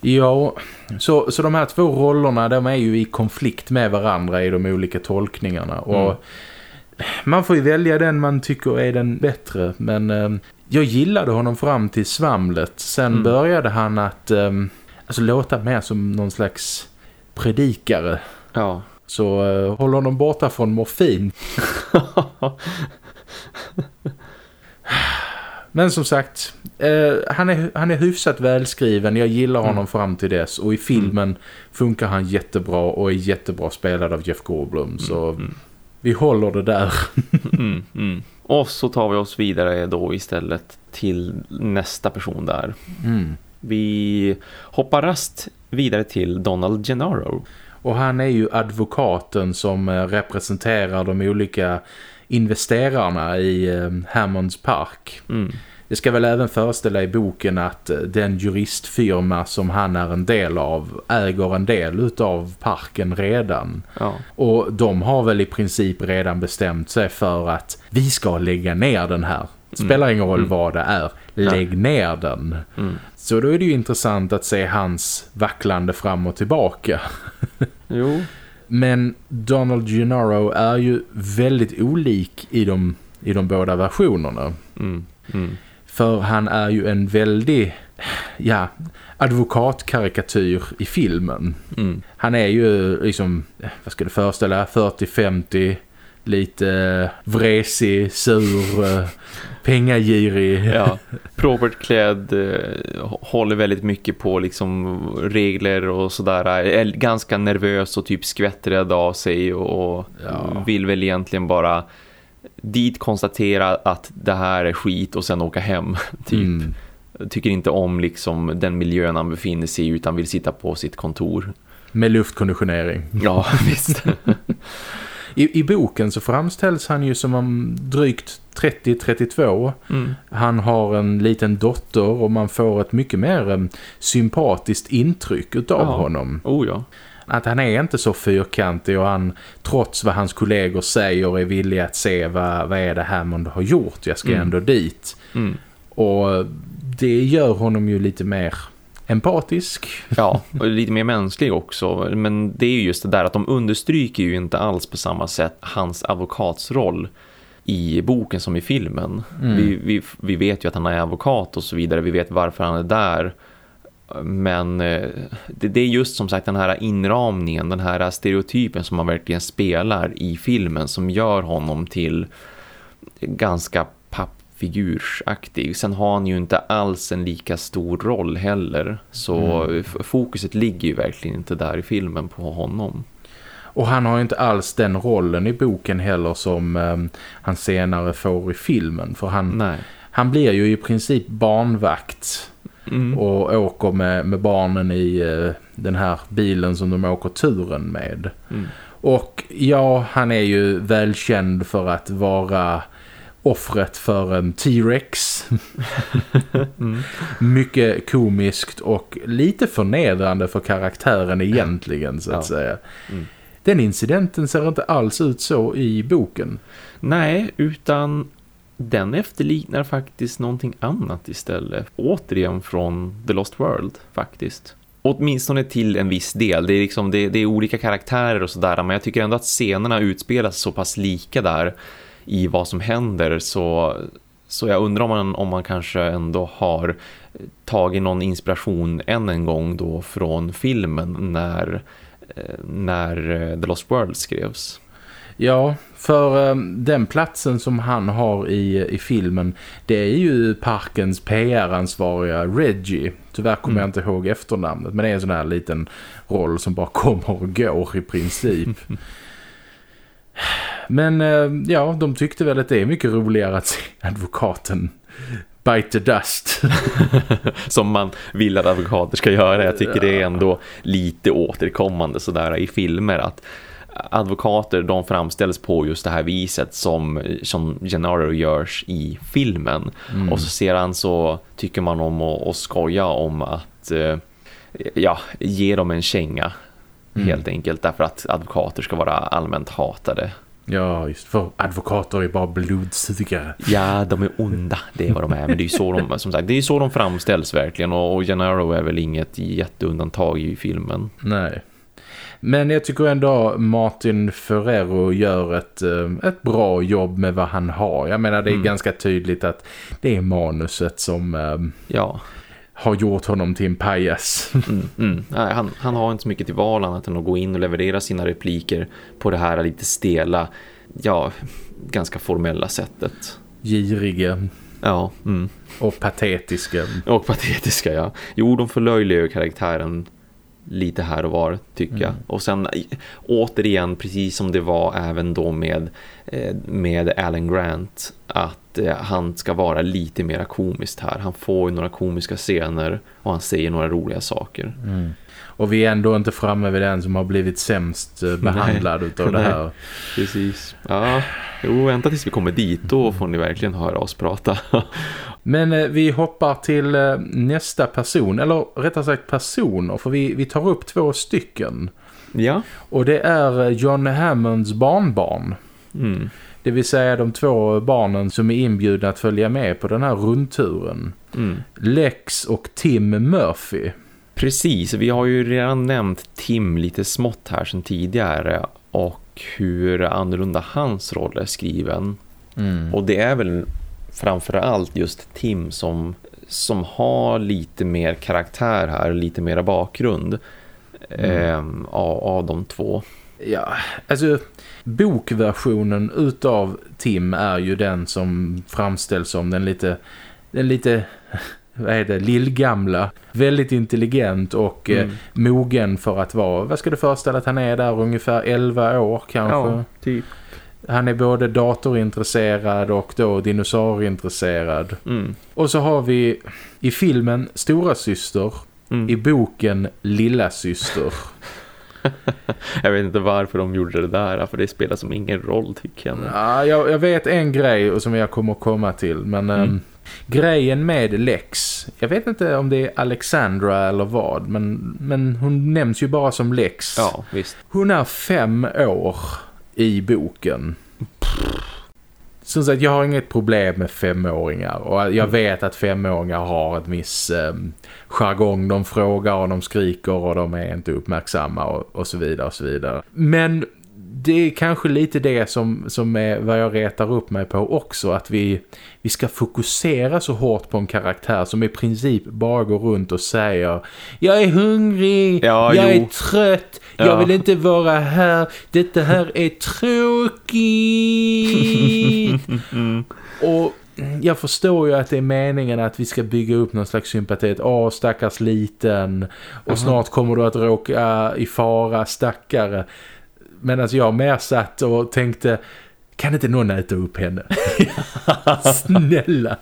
Ja, så, så de här två rollerna de är ju i konflikt med varandra i de olika tolkningarna och mm man får ju välja den man tycker är den bättre. Men eh, jag gillade honom fram till svamlet. Sen mm. började han att eh, alltså, låta mer som någon slags predikare. Ja. Så eh, håll honom borta från morfin. Men som sagt, Uh, han, är, han är hyfsat välskriven. Jag gillar honom mm. fram till dess. Och i filmen mm. funkar han jättebra och är jättebra spelad av Jeff Goldblum. Så mm, mm. Vi håller det där. Mm, mm, och så tar vi oss vidare då istället till nästa person där. Vi hoppar rast vidare till Donald Gennaro. Och han är ju advokaten som eh, representerar de olika investerarna i eh, Hammonds park. Mm. Det ska väl även föreställa i boken att eh, den juristfirma som han är en del av äger en del av parken redan. Ja. Och de har väl i princip redan bestämt sig för att vi ska lägga ner den här. Det spelar mm. ingen roll mm. vad det är. Lägg ner den. Mm. Så då är det ju intressant att se hans vacklande fram och tillbaka. jo. Men Donald Gennaro är ju väldigt olik i de, i de båda versionerna. Mm. För han är ju en väldigt ja, advokatkarikatyr i filmen. Mm. Han är ju liksom, vad ska det föreställa, 40-50 lite vresig, sur, eh, pengagirig. Ja, propert klädd, eh, håller väldigt mycket på liksom regler och sådär. Är ganska nervös och typ skvätträdd av sig och ja. vill väl egentligen bara dit konstatera att det här är skit och sen åka hem, typ. Mm. Tycker inte om liksom den miljön han befinner sig i utan vill sitta på sitt kontor. Med luftkonditionering. Ja, visst. I, I boken så framställs han ju som om drygt 30-32. Mm. Han har en liten dotter och man får ett mycket mer um, sympatiskt intryck utav ja. honom. Oh ja. Att han är inte så fyrkantig och han, trots vad hans kollegor säger, är villig att se vad, vad är det Hammond har gjort. Jag ska mm. ändå dit. Mm. Och det gör honom ju lite mer empatisk. Ja, och lite mer mänsklig också. Men det är ju just det där att de understryker ju inte alls på samma sätt hans advokatsroll i boken som i filmen. Mm. Vi, vi, vi vet ju att han är advokat och så vidare. Vi vet varför han är där. Men eh, det, är just som sagt den här inramningen, den här stereotypen som man verkligen spelar i filmen som gör honom till ganska figursaktig. Sen har han ju inte alls en lika stor roll heller. Så mm. fokuset ligger ju verkligen inte där i filmen på honom. Och han har ju inte alls den rollen i boken heller som eh, han senare får i filmen. För han, han blir ju i princip barnvakt mm. och åker med, med barnen i eh, den här bilen som de åker turen med. Mm. Och ja, han är ju välkänd för att vara offret för en T-Rex. mm. Mycket komiskt och lite förnedrande för karaktären egentligen så att ja. säga. Mm. Den incidenten ser inte alls ut så i boken. Nej, utan den efterliknar faktiskt någonting annat istället. Återigen från The Lost World faktiskt. Åtminstone till en viss del. Det är, liksom, det, det är olika karaktärer och sådär. Men jag tycker ändå att scenerna utspelas så pass lika där i vad som händer så, så jag undrar om man, om man kanske ändå har tagit någon inspiration än en gång då från filmen när, eh, när eh, The Lost World skrevs. Ja, för um, den platsen som han har i, i filmen det är ju parkens PR-ansvariga Reggie. Tyvärr kommer mm. jag inte ihåg efternamnet men det är en sån här liten roll som bara kommer och går i princip. Men eh, ja, de tyckte väl att det är mycket roligare att se advokaten bite the dust. Som man vill att advokater ska göra. Jag tycker det är ändå lite återkommande sådär i filmer att advokater de framställs på just det här viset som, som Gennaro görs i filmen. Mm. Och så sedan så tycker man om att, att skoja om att eh, ja, ge dem en känga mm. helt enkelt därför att advokater ska vara allmänt hatade. Ja, just för advokater är bara blodsugare. Ja, de är onda, det är vad de är. Men det är så de, som sagt, det är så de framställs verkligen. Och, och Gennaro är väl inget jätteundantag i filmen. Nej. Men jag tycker ändå Martin Ferrero gör ett, eh, ett bra jobb med vad han har. Jag menar det är mm. ganska tydligt att det är manuset som... Eh, ja har gjort honom till en pajas. Mm, mm. Nej, han, han har inte så mycket till val annat än att gå in och leverera sina repliker på det här lite stela, ja, ganska formella sättet. Giriga. Ja. Mm. Och patetiska. Och patetiska, ja. Jo, de förlöjligar ju karaktären lite här och var tycker mm. jag. Och sen återigen precis som det var även då med, eh, med Alan Grant att eh, han ska vara lite mer komiskt här. Han får ju några komiska scener och han säger några roliga saker. Mm. Och vi är ändå inte framme vid den som har blivit sämst eh, behandlad Nej. utav det här. Precis. Ja, jo, vänta tills vi kommer dit. Då får ni verkligen höra oss prata. Men eh, vi hoppar till eh, nästa person. Eller rättare sagt personer. För vi, vi tar upp två stycken. Ja. Och det är eh, John Hammonds barnbarn. Mm. Det vill säga de två barnen som är inbjudna att följa med på den här rundturen. Mm. Lex och Tim Murphy. Precis, vi har ju redan nämnt Tim lite smått här sedan tidigare och hur annorlunda hans roll är skriven. Mm. Och det är väl framförallt just Tim som, som har lite mer karaktär här, lite mera bakgrund mm. eh, av, av de två. Ja, alltså bokversionen utav Tim är ju den som framställs som den lite, den lite vad är det, lillgamla. Väldigt intelligent och eh, mm. eh, mogen för att vara, vad ska du föreställa att han är där ungefär 11 år kanske? Ja, typ. Han är både datorintresserad och då dinosaurieintresserad. Mm. Och så har vi i filmen Stora syster, mm. i boken Lilla syster. jag vet inte varför de gjorde det där, för det spelar som ingen roll tycker jag. Ja, jag, jag vet en grej som jag kommer att komma till, men... Mm. Um, grejen med Lex, jag vet inte om det är Alexandra eller vad, men, men hon nämns ju bara som Lex. Ja, visst. Hon är fem år i boken. Som sagt, jag har inget problem med femåringar. Och jag mm. vet att femåringar har ett viss eh, jargong. De frågar och de skriker och de är inte uppmärksamma och, och så vidare och så vidare. Men det är kanske lite det som, som är vad jag retar upp mig på också. Att vi, vi ska fokusera så hårt på en karaktär som i princip bara går runt och säger Jag är hungrig, ja, jag jo. är trött, ja. jag vill inte vara här, detta här är tråkigt. och jag förstår ju att det är meningen att vi ska bygga upp någon slags sympati. Åh, stackars liten. Och snart kommer du att råka i fara, stackare. Medan jag mer satt och tänkte kan inte någon äta upp henne? Snälla.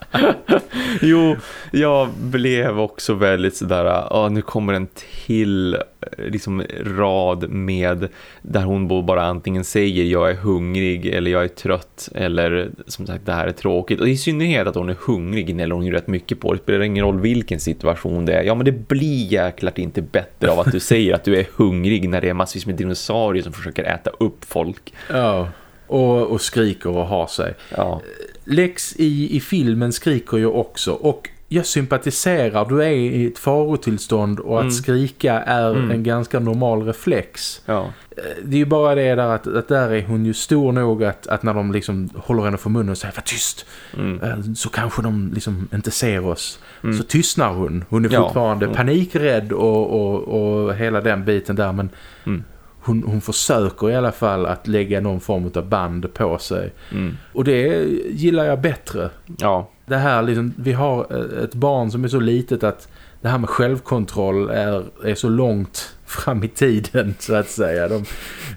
jo, jag blev också väldigt sådär, ja nu kommer en till eh, liksom rad med där hon bara antingen säger jag är hungrig eller jag är trött eller som sagt det här är tråkigt. Och i synnerhet att hon är hungrig eller hon är rätt mycket på. Det spelar ingen roll vilken situation det är. Ja men det blir jäklart inte bättre av att du säger att du är hungrig när det är massvis med dinosaurier som försöker äta upp folk. Ja. Och, och skriker och har sig. Ja. Lex i, i filmen skriker ju också och jag sympatiserar, du är i ett farotillstånd och att mm. skrika är mm. en ganska normal reflex. Ja. Eh, det är ju bara det där att, att där är hon ju stor nog att, att när de liksom håller henne för munnen och säger var tyst mm. Eh, så kanske de liksom inte ser oss. Mm. Så tystnar hon. Hon är fortfarande ja. panikrädd och, och, och hela den biten där men mm hon, hon försöker i alla fall att lägga någon form av band på sig. Mm. Och det gillar jag bättre. Ja. Det här liksom, vi har ett barn som är så litet att det här med självkontroll är, är så långt fram i tiden så att säga. De,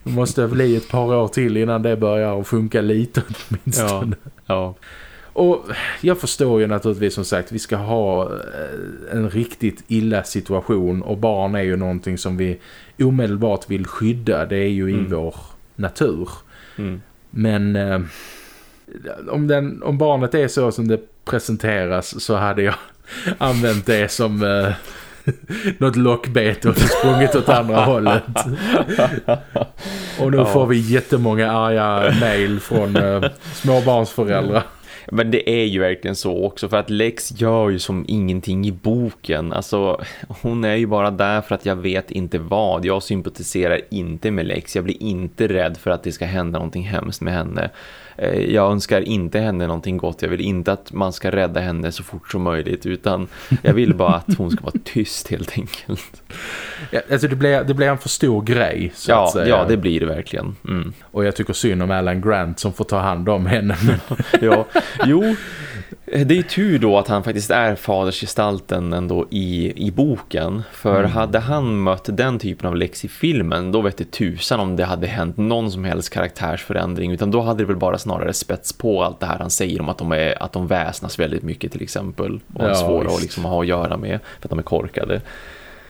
de måste bli ett par år till innan det börjar funka lite åtminstone. Ja. ja. Och jag förstår ju naturligtvis som sagt, vi ska ha eh, en riktigt illa situation och barn är ju någonting som vi omedelbart vill skydda. Det är ju i mm. vår natur. Mm. Men eh, om, den, om barnet är så som det presenteras så hade jag använt det som eh, något lockbete och sprungit åt andra hållet. och nu ja. får vi jättemånga arga mail från eh, småbarnsföräldrar. Men det är ju verkligen så också för att Lex gör ju som ingenting i boken. Alltså hon är ju bara där för att jag vet inte vad. Jag sympatiserar inte med Lex. Jag blir inte rädd för att det ska hända någonting hemskt med henne. Eh, jag önskar inte henne någonting gott. Jag vill inte att man ska rädda henne så fort som möjligt utan jag vill bara att hon ska vara tyst helt enkelt. Ja, alltså det blir, det blir en för stor grej så ja, att säga. Ja, det blir det verkligen. Mm. Och jag tycker synd om Alan Grant som får ta hand om henne. ja, jo, det är tur då att han faktiskt är fadersgestalten ändå i, i boken. För mm. hade han mött den typen av Lex i filmen, då vet det tusan om det hade hänt någon som helst karaktärsförändring. Utan då hade det väl bara snarare spets på allt det här han säger om att de, är, att de väsnas väldigt mycket till exempel. Och ja, är svåra att liksom ha att göra med för att de är korkade.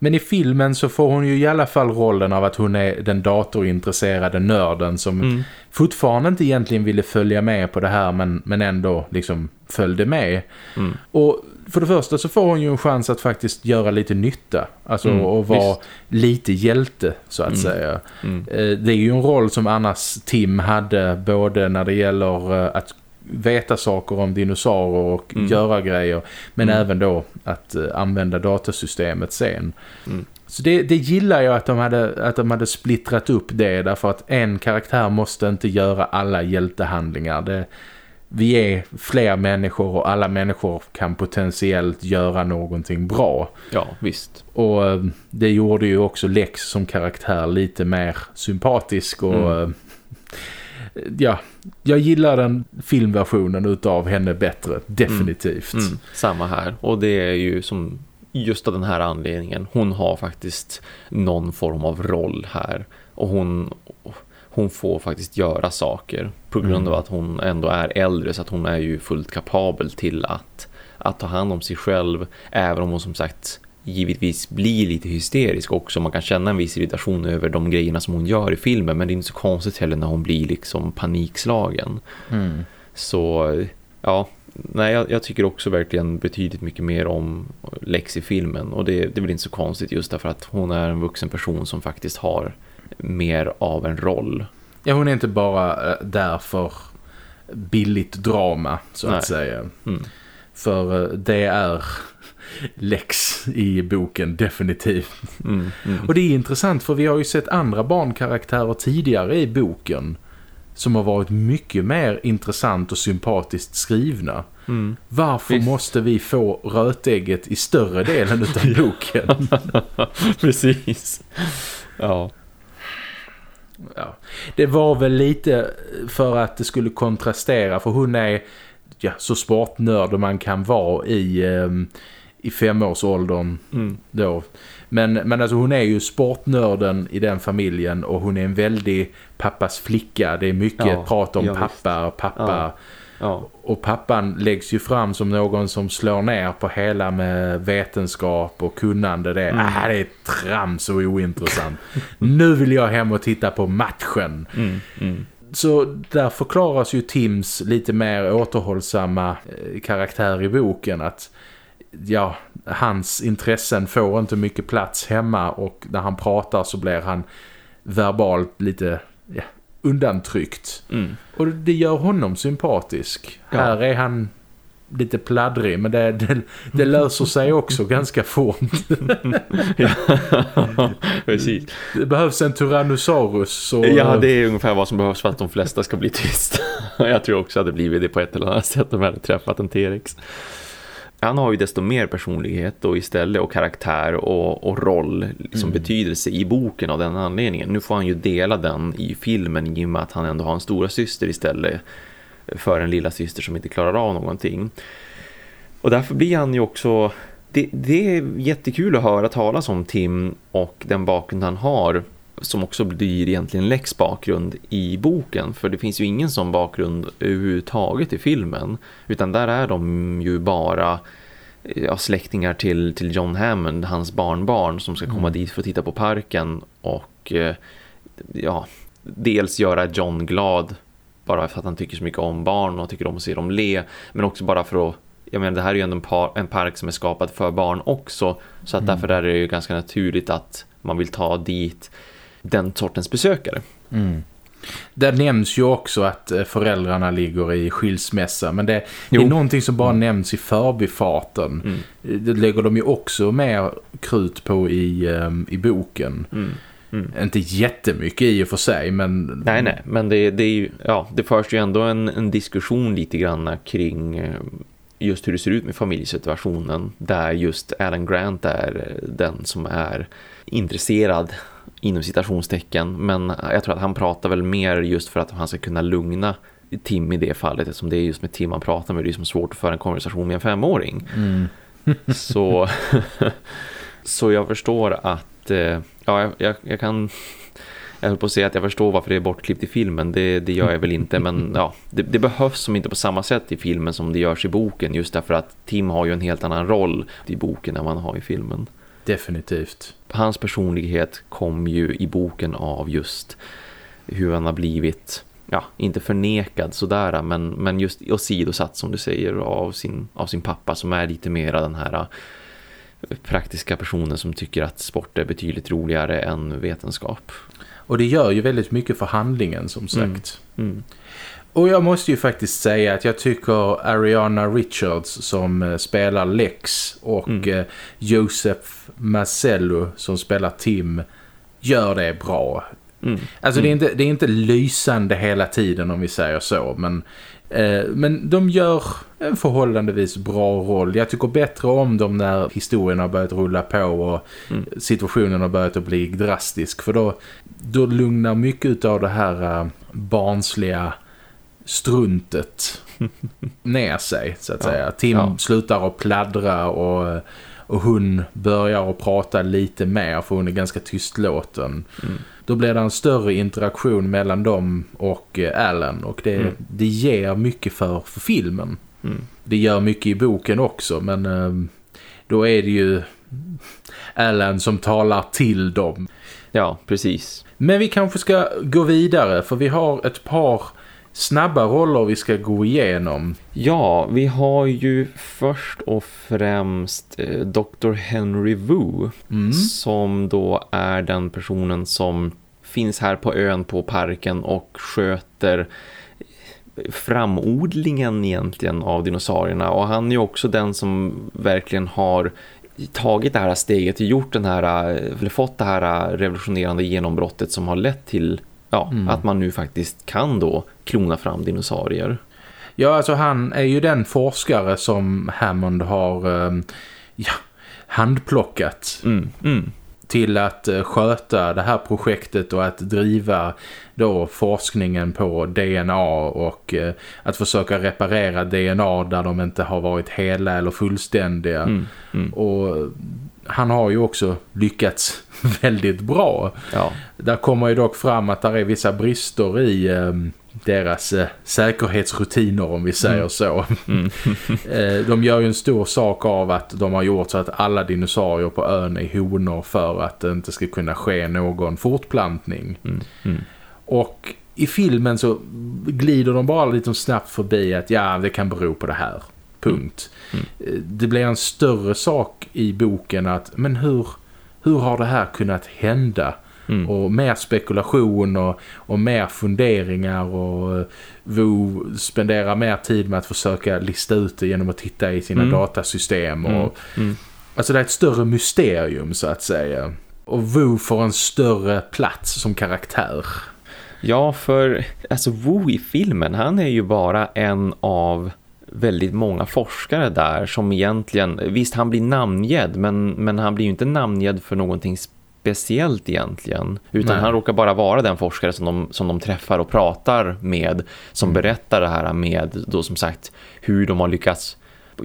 Men i filmen så får hon ju i alla fall rollen av att hon är den datorintresserade nörden som mm. fortfarande inte egentligen ville följa med på det här men, men ändå liksom följde med. Mm. Och för det första så får hon ju en chans att faktiskt göra lite nytta. Alltså mm, att vara visst. lite hjälte så att mm. säga. Mm. Eh, det är ju en roll som annars Tim hade både när det gäller eh, att veta saker om dinosaurier och mm. göra grejer. Men mm. även då att uh, använda datasystemet sen. Mm. Så det, det gillar jag att de, hade, att de hade splittrat upp det därför att en karaktär måste inte göra alla hjältehandlingar. Det, vi är fler människor och alla människor kan potentiellt göra någonting bra. Ja, visst. Och uh, det gjorde ju också Lex som karaktär lite mer sympatisk och mm. Ja, jag gillar den filmversionen utav henne bättre, definitivt. Mm, mm, samma här, och det är ju som just av den här anledningen. Hon har faktiskt någon form av roll här och hon, hon får faktiskt göra saker på grund mm. av att hon ändå är äldre så att hon är ju fullt kapabel till att, att ta hand om sig själv även om hon som sagt givetvis blir lite hysterisk också. Man kan känna en viss irritation över de grejerna som hon gör i filmen men det är inte så konstigt heller när hon blir liksom panikslagen. Mm. Så ja, nej, jag, jag, tycker också verkligen betydligt mycket mer om Lex i filmen och det, det är väl inte så konstigt just därför att hon är en vuxen person som faktiskt har mer av en roll. Ja, hon är inte bara äh, där för billigt drama så nej. att säga. Mm. För äh, det är Lex i boken, definitivt. Mm, mm. Och det är intressant för vi har ju sett andra barnkaraktärer tidigare i boken som har varit mycket mer intressant och sympatiskt skrivna. Mm. Varför Visst. måste vi få rötägget i större delen av boken? Precis. Ja. ja. Det var väl lite för att det skulle kontrastera för hon är ja, så sportnörd man kan vara i... Um, i femårsåldern mm. då. Men, men alltså hon är ju sportnörden i den familjen och hon är en väldigt pappas flicka. Det är mycket ja, prat om ja, pappa, pappa. Ja, ja. Och pappan läggs ju fram som någon som slår ner på hela med vetenskap och kunnande. Det, mm. ah, det är trams och ointressant. nu vill jag hem och titta på matchen. Mm, mm. Så där förklaras ju Tims lite mer återhållsamma eh, karaktär i boken att ja, hans intressen får inte mycket plats hemma och när han pratar så blir han verbalt lite ja, undantryckt. Mm. Och det gör honom sympatisk. Ja. Här är han lite pladdrig men det, det, det löser sig också ganska fort. ja, precis. Det behövs en Tyrannosaurus. Så... Ja, det är ungefär vad som behövs för att de flesta ska bli tysta. Jag tror också att det blivit det på ett eller annat sätt om jag hade träffat en T-rex han har ju desto mer personlighet och istället och karaktär och, och roll liksom mm. betydelse i boken av den anledningen. Nu får han ju dela den i filmen i och med att han ändå har en stora syster istället för en lilla syster som inte klarar av någonting. Och därför blir han ju också... Det, det är jättekul att höra talas om Tim och den bakgrund han har som också blir egentligen Lex bakgrund i boken. För det finns ju ingen sån bakgrund överhuvudtaget i filmen. Utan där är de ju bara ja, släktingar till, till John Hammond, hans barnbarn som ska komma mm. dit för att titta på parken och eh, ja, dels göra John glad bara för att han tycker så mycket om barn och tycker om att se dem le men också bara för att jag menar det här är ju ändå en, par, en park som är skapad för barn också så att mm. därför är det ju ganska naturligt att man vill ta dit den sortens besökare. Mm. Där nämns ju också att eh, föräldrarna ligger i skilsmässa men det, det är någonting som bara mm. nämns i förbifarten. Mm. Eh, det lägger de ju också mer krut på i, um, i boken. Mm. Mm. Inte jättemycket i och för sig men... Nej, nej, men det, det, är ju, ja, det förs ju ändå en, en diskussion lite grann kring eh, just hur det ser ut med familjesituationen där just Alan Grant är den som är intresserad inom citationstecken men jag tror att han pratar väl mer just för att han ska kunna lugna Tim i det fallet eftersom det är just med Tim man pratar med det är som svårt att föra en konversation med en femåring. Mm. så, så jag förstår att eh, ja, jag, jag kan jag höll på att säga att jag förstår varför det är bortklippt i filmen. Det, det gör jag väl inte. Men ja, det, det, behövs som inte på samma sätt i filmen som det görs i boken. Just därför att Tim har ju en helt annan roll i boken än man har i filmen. Definitivt. Hans personlighet kom ju i boken av just hur han har blivit ja, inte förnekad sådär men, men just åsidosatt som du säger av sin, av sin pappa som är lite mera den här eh, praktiska personen som tycker att sport är betydligt roligare än vetenskap. Och det gör ju väldigt mycket för handlingen som mm. sagt. Mm. Mm. Och jag måste ju faktiskt säga att jag tycker Ariana Richards som eh, spelar Lex och mm. Eh, Joseph Marcello som spelar Tim gör det bra. Mm. Alltså mm. Det, är inte, det är inte lysande hela tiden om vi säger så. Men, eh, men de gör en förhållandevis bra roll. Jag tycker bättre om dem när historien har börjat rulla på och mm. situationen har börjat att bli drastisk. För då, då lugnar mycket av det här barnsliga struntet ner sig så att ja. säga. Tim ja. slutar att pladdra och, och hon börjar att prata lite mer för hon är ganska tystlåten. Mm. Då blir det en större interaktion mellan dem och eh, Alan och det, mm. det ger mycket för, för filmen. Mm. Det gör mycket i boken också men eh, då är det ju Alan som talar till dem. Ja, precis. Men vi kanske ska gå vidare för vi har ett par snabba roller vi ska gå igenom. Ja, vi har ju först och främst eh, Dr. Henry Wu mm. som då är den personen som finns här på ön på parken och sköter framodlingen egentligen av dinosaurierna och han är också den som verkligen har tagit det här steget och gjort den här, eller fått det här revolutionerande genombrottet som har lett till ja, mm. att man nu faktiskt kan då klona fram dinosaurier. Ja, alltså han är ju den forskare som Hammond har um, ja, handplockat. Mm. Mm till att eh, sköta det här projektet och att driva då forskningen på DNA och eh, att försöka reparera DNA där de inte har varit hela eller fullständiga. Mm, mm. Och han har ju också lyckats väldigt bra. Ja. Där kommer ju dock fram att det är vissa brister i eh, deras eh, säkerhetsrutiner om vi säger mm. så. Mm. eh, de gör ju en stor sak av att de har gjort så att alla dinosaurier på ön är honor för att det inte ska kunna ske någon fortplantning. Mm. mm. Och i filmen så glider de bara lite snabbt förbi att ja, det kan bero på det här. Punkt. Mm. Mm. Det blir en större sak i boken att men hur, hur har det här kunnat hända? Mm. Och mer spekulation och, och mer funderingar och uh, Wu spenderar mer tid med att försöka lista ut det genom att titta i sina mm. datasystem. Och, mm. mm. Alltså det är ett större mysterium så att säga. Och Wu får en större plats som karaktär. Ja, för alltså Wu i filmen, han är ju bara en av väldigt många forskare där som egentligen, visst han blir namngedd men, men han blir ju inte namngedd för någonting speciellt egentligen. Utan Nej. han råkar bara vara den forskare som de, som de träffar och pratar med. Som mm. berättar det här med då som sagt hur de har lyckats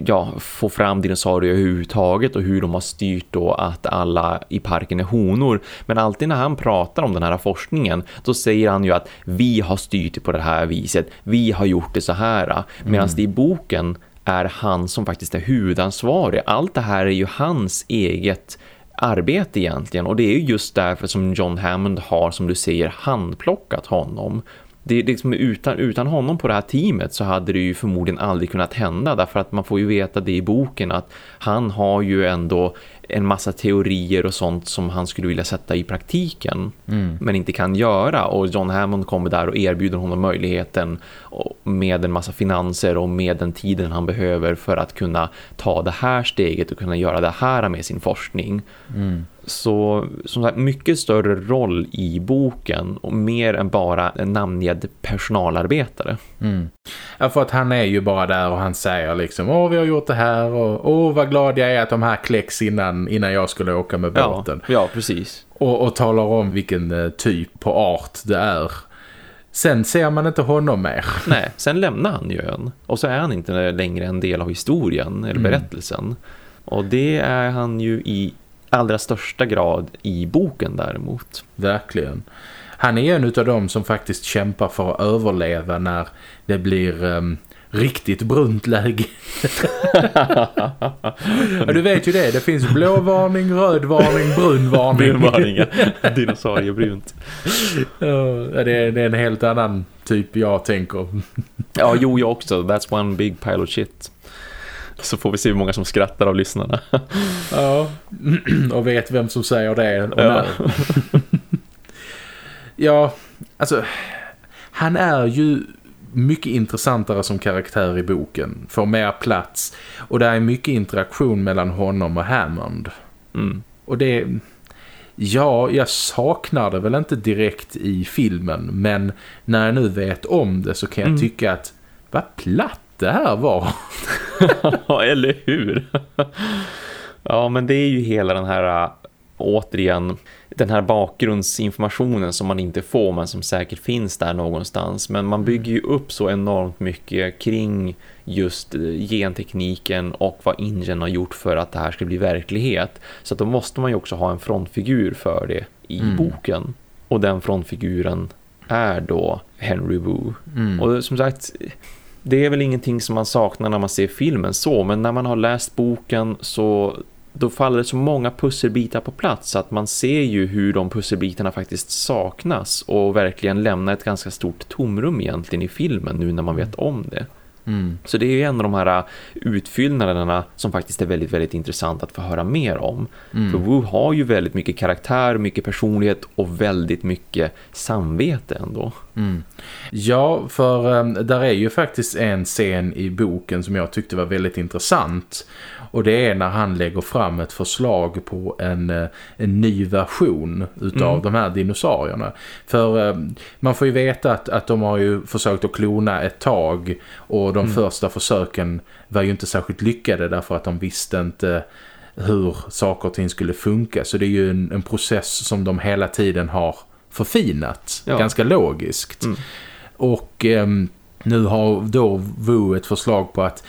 ja, få fram dinosaurier överhuvudtaget och hur de har styrt då att alla i parken är honor. Men alltid när han pratar om den här forskningen då säger han ju att vi har styrt det på det här viset, vi har gjort det så här. Medan mm. det i boken är han som faktiskt är huvudansvarig. Allt det här är ju hans eget arbete egentligen och det är just därför som John Hammond har som du säger handplockat honom. Det är liksom utan, utan honom på det här teamet så hade det ju förmodligen aldrig kunnat hända därför att man får ju veta det i boken att han har ju ändå en massa teorier och sånt som han skulle vilja sätta i praktiken mm. men inte kan göra och John Hammond kommer där och erbjuder honom möjligheten med en massa finanser och med den tiden han behöver för att kunna ta det här steget och kunna göra det här med sin forskning. Mm. Så som sagt, mycket större roll i boken och mer än bara en namngedd personalarbetare. Mm. Ja, för att han är ju bara där och han säger liksom Åh, vi har gjort det här och åh, vad glad jag är att de här kläcks innan, innan jag skulle åka med båten. Ja, ja precis. Och, och talar om vilken eh, typ på art det är. Sen ser man inte honom mer. Nej, sen lämnar han ju ön. Och så är han inte längre en del av historien eller mm. berättelsen. Mm. Och det är han ju i allra största grad i boken däremot. Verkligen. Han är en av dem som faktiskt kämpar för att överleva när det blir um, riktigt brunt läge. du vet ju det. Det finns blå varning, röd varning, brun varning. brun varning, ja. Dinosauriebrunt. ja, det är, det är en helt annan typ jag tänker. ja, jo, jag också. That's one big pile of shit. Så får vi se hur många som skrattar av lyssnarna. ja, och vet vem som säger det. ja. ja, alltså... Han är ju mycket intressantare som karaktär i boken. Får mer plats. Och det är mycket interaktion mellan honom och Hammond. Mm. Och det... Ja, jag saknar det väl inte direkt i filmen. Men när jag nu vet om det så kan jag mm. tycka att vad platt det här var. Eller hur? ja, men det är ju hela den här återigen den här bakgrundsinformationen som man inte får men som säkert finns där någonstans. Men man bygger ju upp så enormt mycket kring just gentekniken och vad Ingen har gjort för att det här ska bli verklighet. Så då måste man ju också ha en frontfigur för det i mm. boken. Och den frontfiguren är då Henry Wu. Mm. Och som sagt, det är väl ingenting som man saknar när man ser filmen så. Men när man har läst boken så då faller det så många pusselbitar på plats att man ser ju hur de pusselbitarna faktiskt saknas och verkligen lämnar ett ganska stort tomrum egentligen i filmen nu när man vet om det. Mm. Så det är ju en av de här utfyllnaderna som faktiskt är väldigt, väldigt intressant att få höra mer om. Mm. För Wu har ju väldigt mycket karaktär, mycket personlighet och väldigt mycket samvete ändå. Mm. Ja, för um, där är ju faktiskt en scen i boken som jag tyckte var väldigt intressant. Och det är när han lägger fram ett förslag på en, eh, en ny version utav mm. de här dinosaurierna. För eh, man får ju veta att, att de har ju försökt att klona ett tag och de mm. första försöken var ju inte särskilt lyckade därför att de visste inte hur saker och ting skulle funka. Så det är ju en, en process som de hela tiden har förfinat. Ja. Ganska logiskt. Mm. Och eh, nu har då Wu ett förslag på att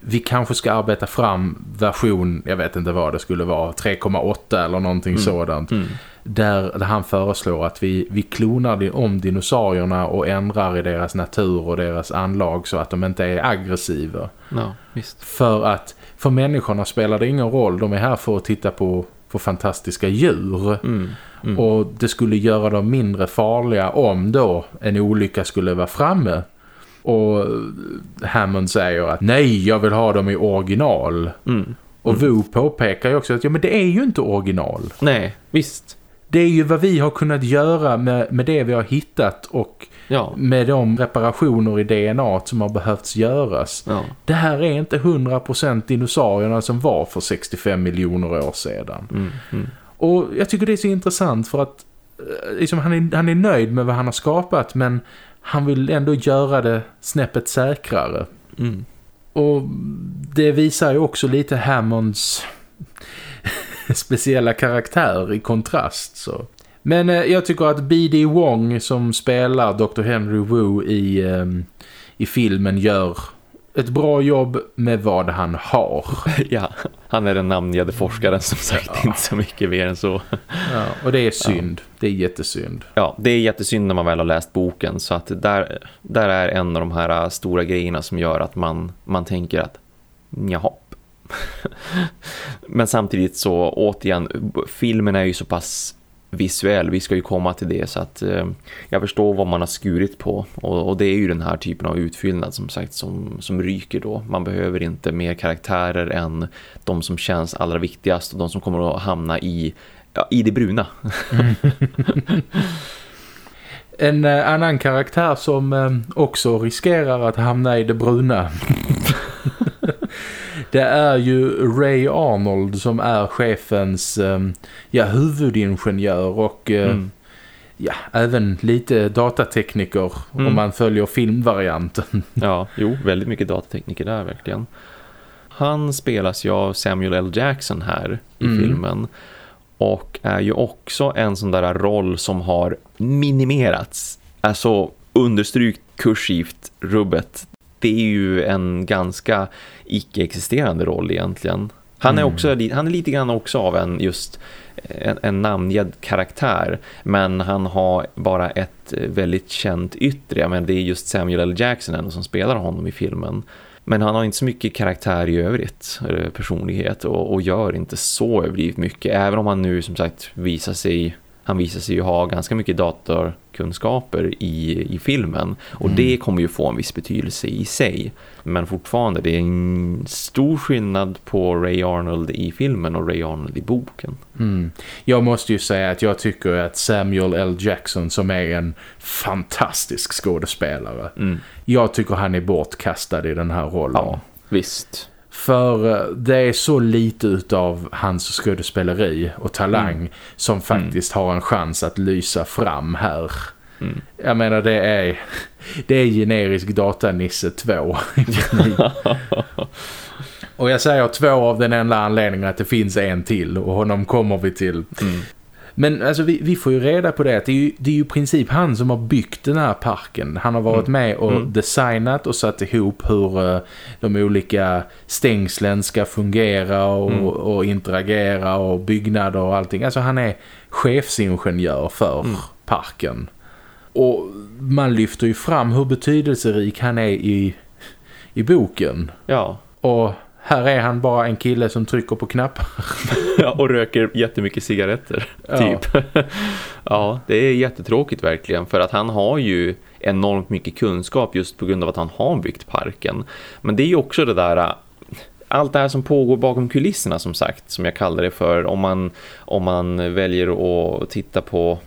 vi kanske ska arbeta fram version, jag vet inte vad det skulle vara, 3,8 eller någonting mm. sådant. Mm. Där, där han föreslår att vi, vi klonar om dinosaurierna och ändrar i deras natur och deras anlag så att de inte är aggressiva. Ja, för att för människorna spelar det ingen roll, de är här för att titta på, på fantastiska djur. Mm. Mm. Och det skulle göra dem mindre farliga om då en olycka skulle vara framme. Och Hammond säger att nej, jag vill ha dem i original. Mm. Och mm. Wu påpekar ju också att ja, men det är ju inte original. Nej, visst. Det är ju vad vi har kunnat göra med, med det vi har hittat och ja. med de reparationer i DNA som har behövts göras. Ja. Det här är inte 100% dinosaurierna som var för 65 miljoner år sedan. Mm. Mm. Och jag tycker det är så intressant för att eh, liksom, han, är, han är nöjd med vad han har skapat men han vill ändå göra det snäppet säkrare. Mm. Och det visar ju också lite Hammonds speciella karaktär i kontrast. Så. Men eh, jag tycker att B.D. Wong som spelar Dr. Henry Wu i, eh, i filmen gör ett bra jobb med vad han har. ja, han är den namngivande forskaren som sagt, ja. inte så mycket mer än så. Ja, och det är synd. Ja. Det är jättesynd. Ja, det är jättesynd när man väl har läst boken. Så att där, där är en av de här stora grejerna som gör att man, man tänker att jaha. Men samtidigt så återigen, filmen är ju så pass visuell. Vi ska ju komma till det så att eh, jag förstår vad man har skurit på. Och, och, det är ju den här typen av utfyllnad som sagt som, som ryker då. Man behöver inte mer karaktärer än de som känns allra viktigast och de som kommer att hamna i, ja, i det bruna. en eh, annan karaktär som eh, också riskerar att hamna i det bruna det är ju Ray Arnold som är chefens ehm, ja, huvudingenjör och eh, mm. ja, även lite datatekniker mm. om man följer filmvarianten. Ja, jo, väldigt mycket datatekniker där verkligen. Han spelas ju av Samuel L. Jackson här i mm. filmen och är ju också en sån där roll som har minimerats. Alltså understrykt kursivt rubbet. Det är ju en ganska icke-existerande roll egentligen. Han är, mm. också, han är lite grann också av en just en, en namngedd karaktär men han har bara ett väldigt känt yttre men det är just Samuel L. Jackson som spelar honom i filmen. Men han har inte så mycket karaktär i övrigt, personlighet och, och gör inte så överdrivet mycket. Även om han nu som sagt visar sig han visar sig ju ha ganska mycket datorkunskaper i, i filmen och mm. det kommer ju få en viss betydelse i sig. Men fortfarande, det är en stor skillnad på Ray Arnold i filmen och Ray Arnold i boken. Mm. Jag måste ju säga att jag tycker att Samuel L. Jackson som är en fantastisk skådespelare. Mm. Jag tycker han är bortkastad i den här rollen. Ja, visst. För eh, det är så lite av hans skådespeleri och talang mm. som mm. faktiskt mm. har en chans att lysa fram här. Mm. Jag menar det är det är generisk datanisse 2. och jag säger två av den enda anledningen att det finns en till och honom kommer vi till. Men alltså vi, vi får ju reda på det att det är, ju, det är ju i princip han som har byggt den här parken. Han har varit mm. med och mm. designat och satt ihop hur uh, de olika stängslen ska fungera och, mm. och, interagera och byggnader och allting. Alltså han är chefsingenjör för mm. parken. Och man lyfter ju fram hur betydelserik han är i, i boken. Ja. Och här är han bara en kille som trycker på knappar. ja, och röker jättemycket cigaretter, typ. Ja. ja, det är jättetråkigt verkligen. För att han har ju enormt mycket kunskap just på grund av att han har byggt parken. Men det är ju också det där allt det här som pågår bakom kulisserna som sagt, som jag kallar det för om man, om man väljer att titta på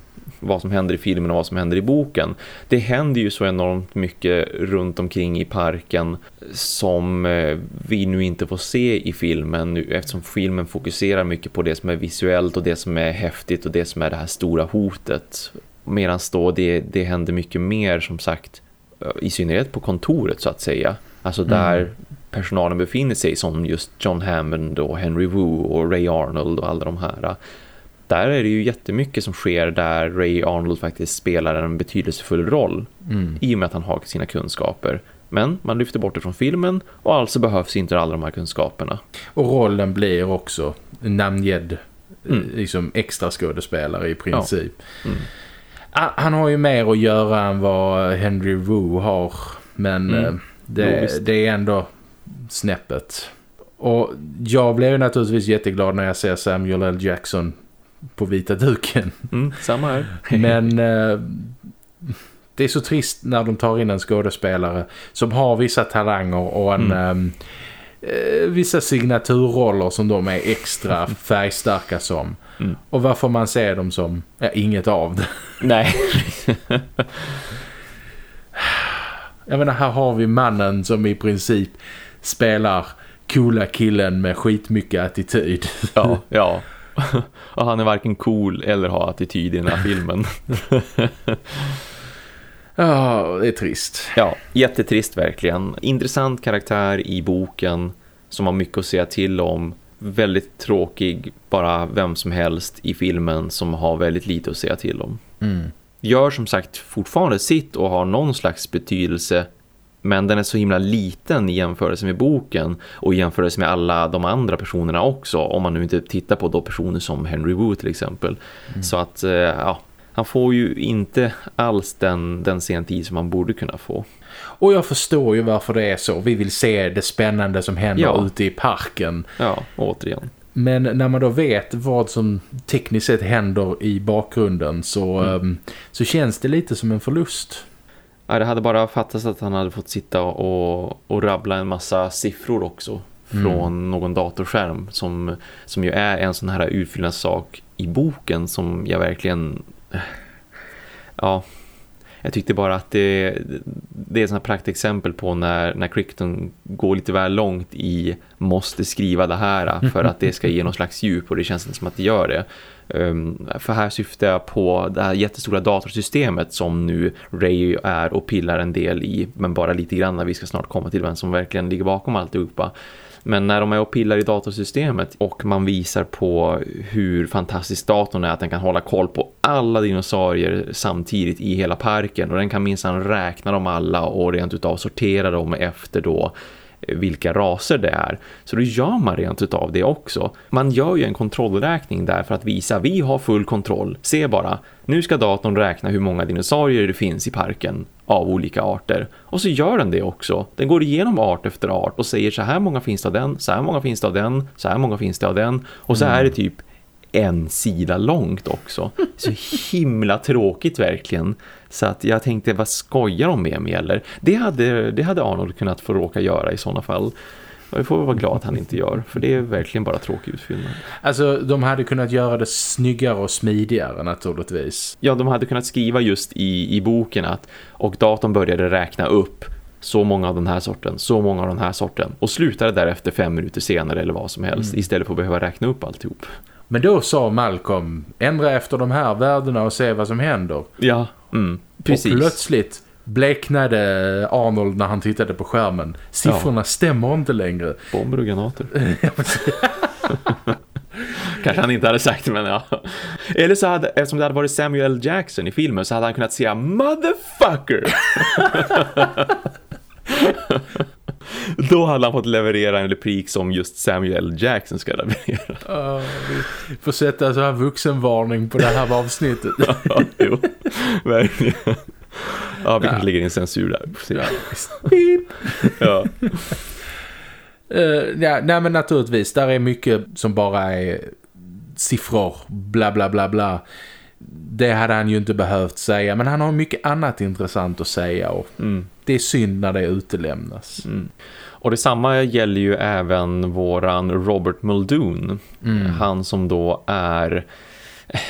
vad som händer i filmen och vad som händer i boken. Det händer ju så enormt mycket runt omkring i parken som eh, vi nu inte får se i filmen eftersom filmen fokuserar mycket på det som är visuellt och det som är häftigt och det som är det här stora hotet. Medan då det, det händer mycket mer som sagt eh, i synnerhet på kontoret så att säga. Alltså mm. där mm. personalen befinner sig som just John Hammond och Henry Wu och Ray Arnold och alla de här där är det ju jättemycket som sker där Ray Arnold faktiskt spelar en betydelsefull roll mm. i och med att han har sina kunskaper. Men man lyfter bort det från filmen och alltså behövs inte alla de här kunskaperna. Och rollen blir också namngedd mm. liksom extra skådespelare i princip. Ja. Mm. Han har ju mer att göra än vad Henry Wu har. Men mm. Eh, det, det, är ändå snäppet. Och jag blev naturligtvis jätteglad när jag ser Samuel L. Jackson på vita duken. Mm, samma här. Men eh, det är så trist när de tar in en skådespelare som har vissa talanger och en... Mm. Eh, vissa signaturroller som de är extra färgstarka som. Mm. Och varför man ser dem som ja, inget av det. Nej. Jag menar, här har vi mannen som i princip spelar coola killen med skitmycket attityd. Ja, ja. och han är varken cool eller har attityd i den här filmen. Ja, det är trist. Ja, jättetrist verkligen. Intressant karaktär i boken som har mycket att säga till om. Väldigt tråkig, bara vem som helst i filmen som har väldigt lite att säga till om. Mm. Gör som sagt fortfarande sitt och har någon slags betydelse men den är så himla liten i jämförelse med boken och i jämförelse med alla de andra personerna också. Om man nu inte tittar på då personer som Henry Wu till exempel. Mm. Så att, eh, ja, han får ju inte alls den, den sentid som man borde kunna få. Och jag förstår ju varför det är så. Vi vill se det spännande som händer ja. ute i parken. Ja, återigen. Men när man då vet vad som tekniskt sett händer i bakgrunden så, mm. um, så känns det lite som en förlust. Ja, det hade bara fattats att han hade fått sitta och, och rabbla en massa siffror också från mm. någon datorskärm som, som ju är en sån här utfyllnadssak i boken som jag verkligen ja jag tyckte bara att det, det är ett sånt praktexempel på när, när Crichton går lite väl långt i måste skriva det här för att det ska ge någon slags djup och det känns inte som att det gör det. Ehm, för här syftar jag på det här jättestora datorsystemet som nu Ray är och pillar en del i, men bara lite grann när vi ska snart komma till vem som verkligen ligger bakom alltihopa. Men när de är och pillar i datorsystemet och man visar på hur fantastisk datorn är att den kan hålla koll på alla dinosaurier samtidigt i hela parken och den kan minsann räkna dem alla och rent utav sortera dem efter då vilka raser det är. Så då gör man rent utav det också. Man gör ju en kontrollräkning där för att visa vi har full kontroll. Se bara, nu ska datorn räkna hur många dinosaurier det finns i parken av olika arter. Och så gör den det också. Den går igenom art efter art och säger så här många finns det av den, så här många finns det av den, så här många finns det av den. Och så mm. är det typ en sida långt också. Så himla tråkigt verkligen. Så att jag tänkte, vad skojar de med mig eller? Det hade, det hade Arnold kunnat få råka göra i sådana fall. Och det får vara glad att han inte gör. För det är verkligen bara tråkig utfyllnad. Alltså de hade kunnat göra det snyggare och smidigare naturligtvis. Ja, de hade kunnat skriva just i, i boken att och datorn började räkna upp så många av den här sorten, så många av den här sorten. Och slutade därefter fem minuter senare eller vad som helst. Mm. Istället för att behöva räkna upp alltihop. Men då sa Malcolm, ändra efter de här värdena och se vad som händer. Ja, mm, precis. Och plötsligt bleknade Arnold när han tittade på skärmen. Siffrorna ja. stämmer inte längre. Bomber och granater. Kanske han inte hade sagt men ja. Eller så hade, eftersom det hade varit Samuel. Jackson i filmen så hade han kunnat säga Motherfucker! Då hade han fått leverera en replik som just Samuel. Jackson ska leverera. Uh, vi får sätta så här vuxenvarning på det här avsnittet. ja, jo, verkligen. Ja, vi kanske lägger in censur där. Ja. Uh, ja, nej men naturligtvis, där är mycket som bara är siffror, bla bla bla bla. Det hade han ju inte behövt säga, men han har mycket annat intressant att säga och mm. det är synd när det utelämnas. Mm. Och detsamma gäller ju även våran Robert Muldoon. Mm. Han som då är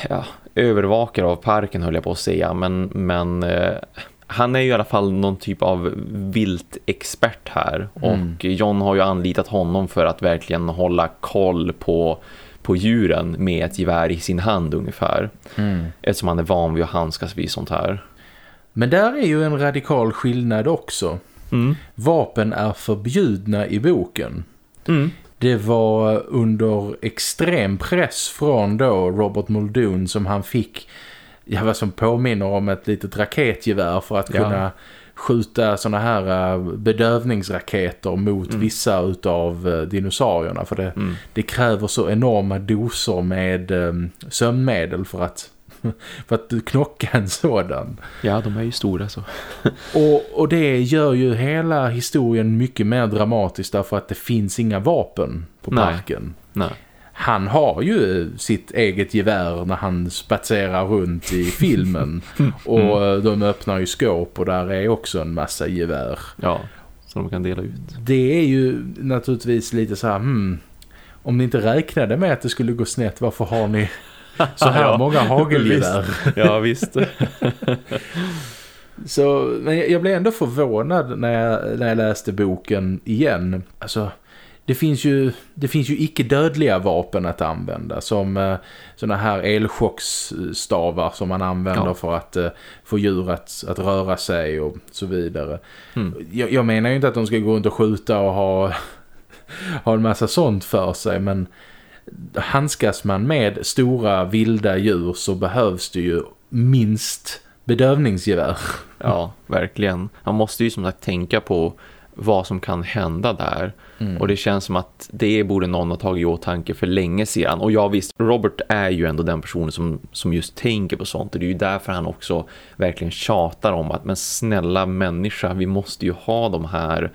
ja, övervakare av parken höll jag på att säga. Men, men eh, han är ju i alla fall någon typ av viltexpert här. Mm. Och John har ju anlitat honom för att verkligen hålla koll på på djuren med ett gevär i sin hand ungefär. Mm. Eftersom han är van vid att handskas vid sånt här. Men där är ju en radikal skillnad också. Mm. Vapen är förbjudna i boken. Mm. Det var under extrem press från då Robert Muldoon som han fick ja, vad som påminner om ett litet raketgevär för att ja. Skjuta såna här uh, bedövningsraketer mot mm. vissa utav uh, dinosaurierna för det, mm. det kräver så enorma doser med um, sömnmedel för att för att knocka en sådan. Ja, de är ju stora så. och, och det gör ju hela historien mycket mer dramatisk därför att det finns inga vapen på parken. Nej. Han har ju sitt eget gevär när han spatserar runt i filmen. och mm. de öppnar ju skåp och där är också en massa gevär. Ja, som de kan dela ut. Det är ju naturligtvis lite så här, hmm, om ni inte räknade med att det skulle gå snett, varför har ni så här ja, många hagelgevär. ja, visst. så, men jag blev ändå förvånad när jag, när jag läste boken igen. Alltså, det finns ju, det finns ju icke-dödliga vapen att använda som eh, sådana här elchocksstavar som man använder ja. för att eh, få djur att, att röra sig och så vidare. Mm. Jag, jag, menar ju inte att de ska gå runt och skjuta och ha, ha en massa sånt för sig men handskas man med stora vilda djur så behövs det ju minst bedövningsgevär. Ja, verkligen. Man måste ju som sagt tänka på vad som kan hända där. Mm. Och det känns som att det borde någon ha tagit i åtanke för länge sedan. Och jag visst, Robert är ju ändå den personen som, som just tänker på sånt. Och det är ju därför han också verkligen tjatar om att men snälla människa, vi måste ju ha de här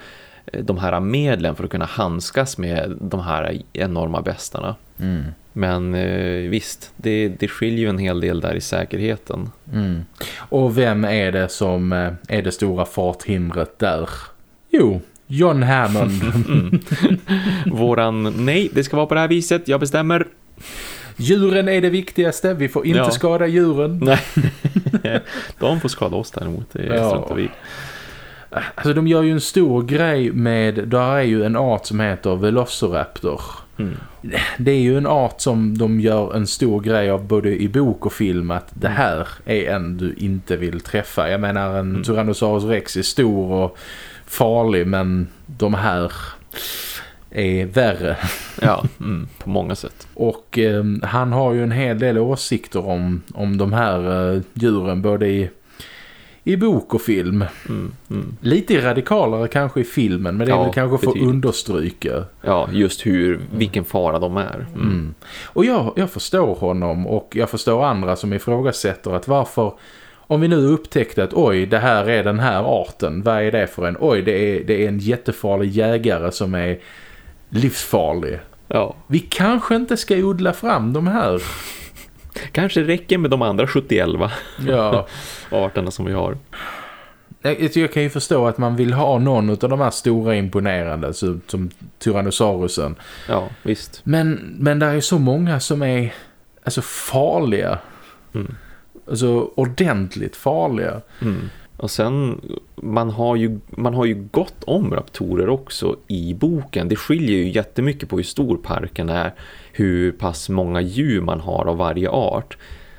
de här medlen för att kunna handskas med de här enorma bästarna. Mm. Men eh, visst, det, det skiljer ju en hel del där i säkerheten. Mm. Och vem är det som eh, är det stora farthindret där? Jo, John Hammond. mm. Våran, nej, det ska vara på det här viset, jag bestämmer. Djuren är det viktigaste, vi får inte ja. skada djuren. Nej, de får skada oss däremot, det ja. vi. Alltså de gör ju en stor grej med, där är ju en art som heter Velociraptor. Mm. Det är ju en art som de gör en stor grej av både i bok och film att det mm. här är en du inte vill träffa. Jag menar en mm. Tyrannosaurus rex är stor och farlig men de här är värre. Ja, mm, på många sätt. Och eh, han har ju en hel del åsikter om, om de här eh, djuren både i, i bok och film. Mm, mm. Lite radikalare kanske i filmen men det är ja, väl kanske för att understryka. Ja, just hur, vilken fara de är. Mm. mm. Och jag, jag förstår honom och jag förstår andra som ifrågasätter att varför om vi nu upptäckte att oj, det här är den här arten. Vad är det för en? Oj, det är, det är en jättefarlig jägare som är livsfarlig. Ja. Vi kanske inte ska odla fram de här. Kanske räcker med de andra 71 ja. arterna som vi har. Jag, jag kan ju förstå att man vill ha någon av de här stora imponerande så, som Tyrannosaurusen. Ja, visst. Men, men det är så många som är alltså farliga. Mm. Alltså ordentligt farliga. Mm. Och sen, man har, ju, man har ju gott om raptorer också i boken. Det skiljer ju jättemycket på hur stor parken är, hur pass många djur man har av varje art.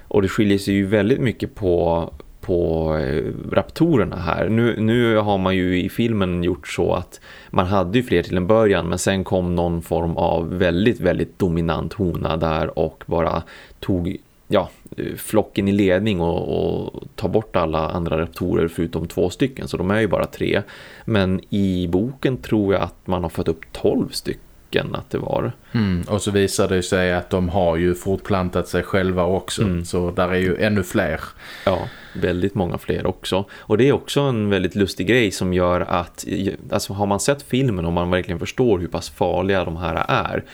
Och det skiljer sig ju väldigt mycket på, på eh, raptorerna här. Nu, nu har man ju i filmen gjort så att man hade ju fler till en början men sen kom någon form av väldigt, väldigt dominant hona där och bara tog ja, flocken i ledning och, och ta bort alla andra raptorer förutom två stycken så de är ju bara tre. Men i boken tror jag att man har fått upp tolv stycken att det var. Mm, och så visar det sig att de har ju fortplantat sig själva också. Mm. Så där är ju ännu fler. Ja, väldigt många fler också. Och det är också en väldigt lustig grej som gör att, alltså har man sett filmen och man verkligen förstår hur pass farliga de här är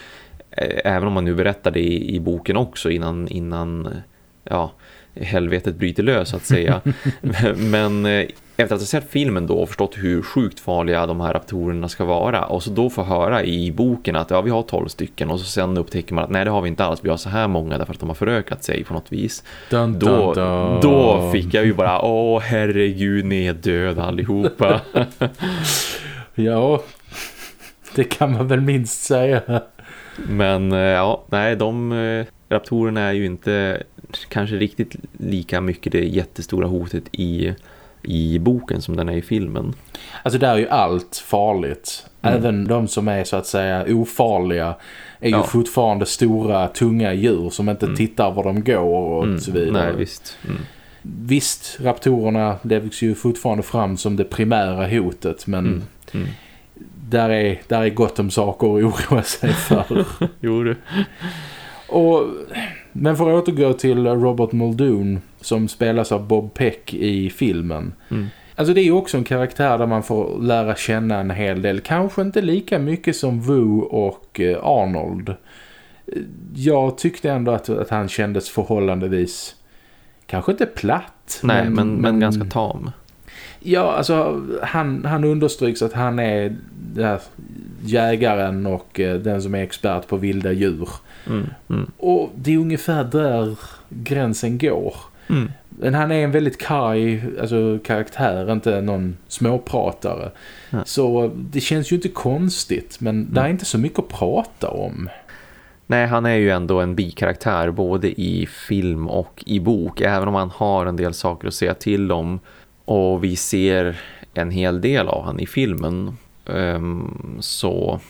även om man nu berättar det i, i boken också innan, innan ja, helvetet bryter lös att säga. Men eh, efter att ha sett filmen då och förstått hur sjukt farliga de här raptorerna ska vara och så då få höra i boken att ja, vi har tolv stycken och så sen upptäcker man att nej det har vi inte alls, vi har så här många därför att de har förökat sig på något vis. Dun, dun, då, dun. då fick jag ju bara, åh herregud, ni är döda allihopa. ja, det kan man väl minst säga. Men eh, ja, nej, de eh, raptorerna är ju inte kanske riktigt lika mycket det jättestora hotet i, i boken som den är i filmen. Alltså där är ju allt farligt. Mm. Även de som är så att säga ofarliga är ja. ju fortfarande stora, tunga djur som inte mm. tittar var de går och mm. så vidare. Nej, visst. Mm. Visst, raptorerna läggs ju fortfarande fram som det primära hotet men mm. Där är, där är gott om saker att oroa sig för. jo du. Och, men för att återgå till Robert Muldoon som spelas av Bob Peck i filmen. Mm. Alltså det är ju också en karaktär där man får lära känna en hel del. Kanske inte lika mycket som Wu och eh, Arnold. Jag tyckte ändå att, att han kändes förhållandevis kanske inte platt. Nej, men, men, men ganska tam. Ja, alltså han, han understryks att han är där, jägaren och eh, den som är expert på vilda djur. Mm, mm. Och det är ungefär där gränsen går. Mm. Men han är en väldigt kaj alltså, karaktär, inte någon småpratare. Ja. Så det känns ju inte konstigt, men mm. det är inte så mycket att prata om. Nej, han är ju ändå en bikaraktär både i film och i bok. Även om han har en del saker att säga till om och vi ser en hel del av han i filmen. Um, så,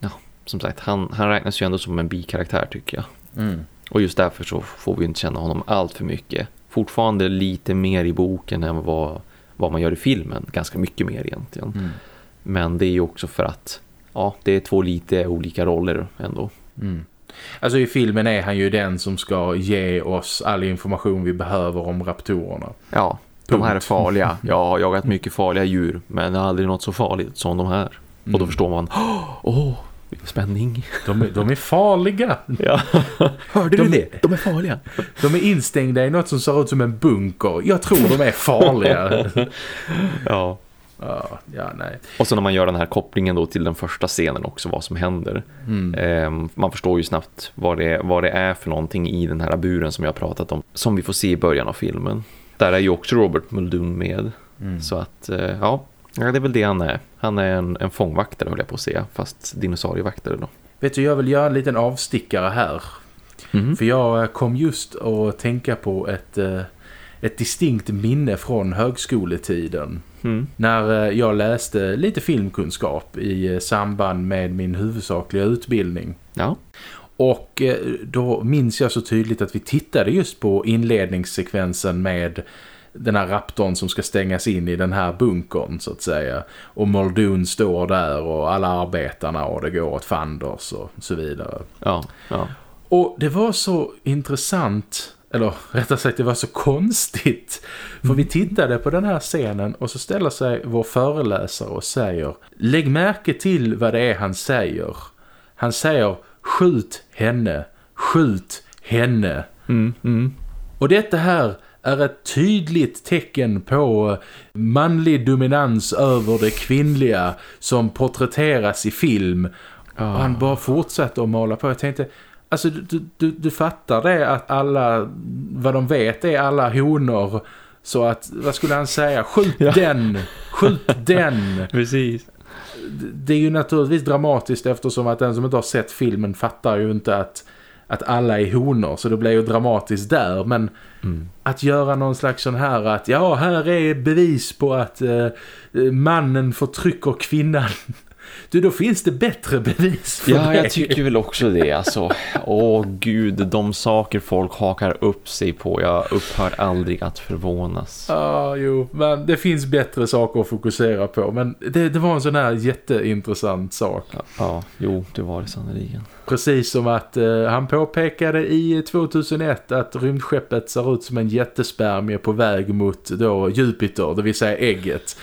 ja, som sagt, han, han räknas ju ändå som en bikaraktär tycker jag. Mm. Och just därför så får vi inte känna honom allt för mycket. Fortfarande lite mer i boken än vad, vad man gör i filmen. Ganska mycket mer egentligen. Mm. Men det är ju också för att ja, det är två lite olika roller ändå. Mm. Alltså i filmen är han ju den som ska ge oss all information vi behöver om raptorerna. Ja, de här är farliga. Jag har jagat mycket farliga djur men aldrig något så farligt som de här. Mm. Och då mm. förstår man, åh, oh, spänning. De är, de är farliga. Ja. Hörde de, du det? De är farliga. De är instängda i något som ser ut som en bunker. Jag tror de är farliga. ja. Ja, ja, nej. Och så när man gör den här kopplingen då till den första scenen också, vad som händer. Mm. Eh, man förstår ju snabbt vad det, vad det är för någonting i den här buren som jag har pratat om. Som vi får se i början av filmen där är ju också Robert Muldoon med. Mm. Så att, eh, ja, det är väl det han är. Han är en, en fångvaktare höll jag på att säga, fast dinosaurievaktare då. Vet du, jag vill göra en liten avstickare här. Mm. För jag kom just att tänka på ett, eh, ett distinkt minne från högskoletiden. Mm. När eh, jag läste lite filmkunskap i eh, samband med min huvudsakliga utbildning. Ja. Och då minns jag så tydligt att vi tittade just på inledningssekvensen med den här raptorn som ska stängas in i den här bunkern så att säga. Och Muldoon står där och alla arbetarna och det går åt fanders och så vidare. Ja, ja. Och det var så intressant, eller rättare sagt det var så konstigt. För vi tittade på den här scenen och så ställer sig vår föreläsare och säger Lägg märke till vad det är han säger. Han säger skjut henne, skjut henne. Mm, mm. Och detta här är ett tydligt tecken på manlig dominans över det kvinnliga som porträtteras i film. Oh. Och han bara fortsatte att måla på. Jag tänkte, alltså du, du, du fattar det att alla, vad de vet är alla honor. Så att, vad skulle han säga? Skjut ja. den! Skjut den! Precis. Det är ju naturligtvis dramatiskt eftersom att den som inte har sett filmen fattar ju inte att att alla är honor så det blir ju dramatiskt där men mm. att göra någon slags sån här att ja här är bevis på att eh, mannen förtrycker kvinnan du, då finns det bättre bevis för Ja, det. jag tycker väl också det. Alltså, åh gud, de saker folk hakar upp sig på. Jag upphör aldrig att förvånas. Ja, ah, jo. Men det finns bättre saker att fokusera på. Men det, det var en sån här jätteintressant sak. Ja, ja jo, det var det sannoliken. Precis som att eh, han påpekade i 2001 att rymdskeppet ser ut som en jättespermie på väg mot då Jupiter, det vill säga ägget.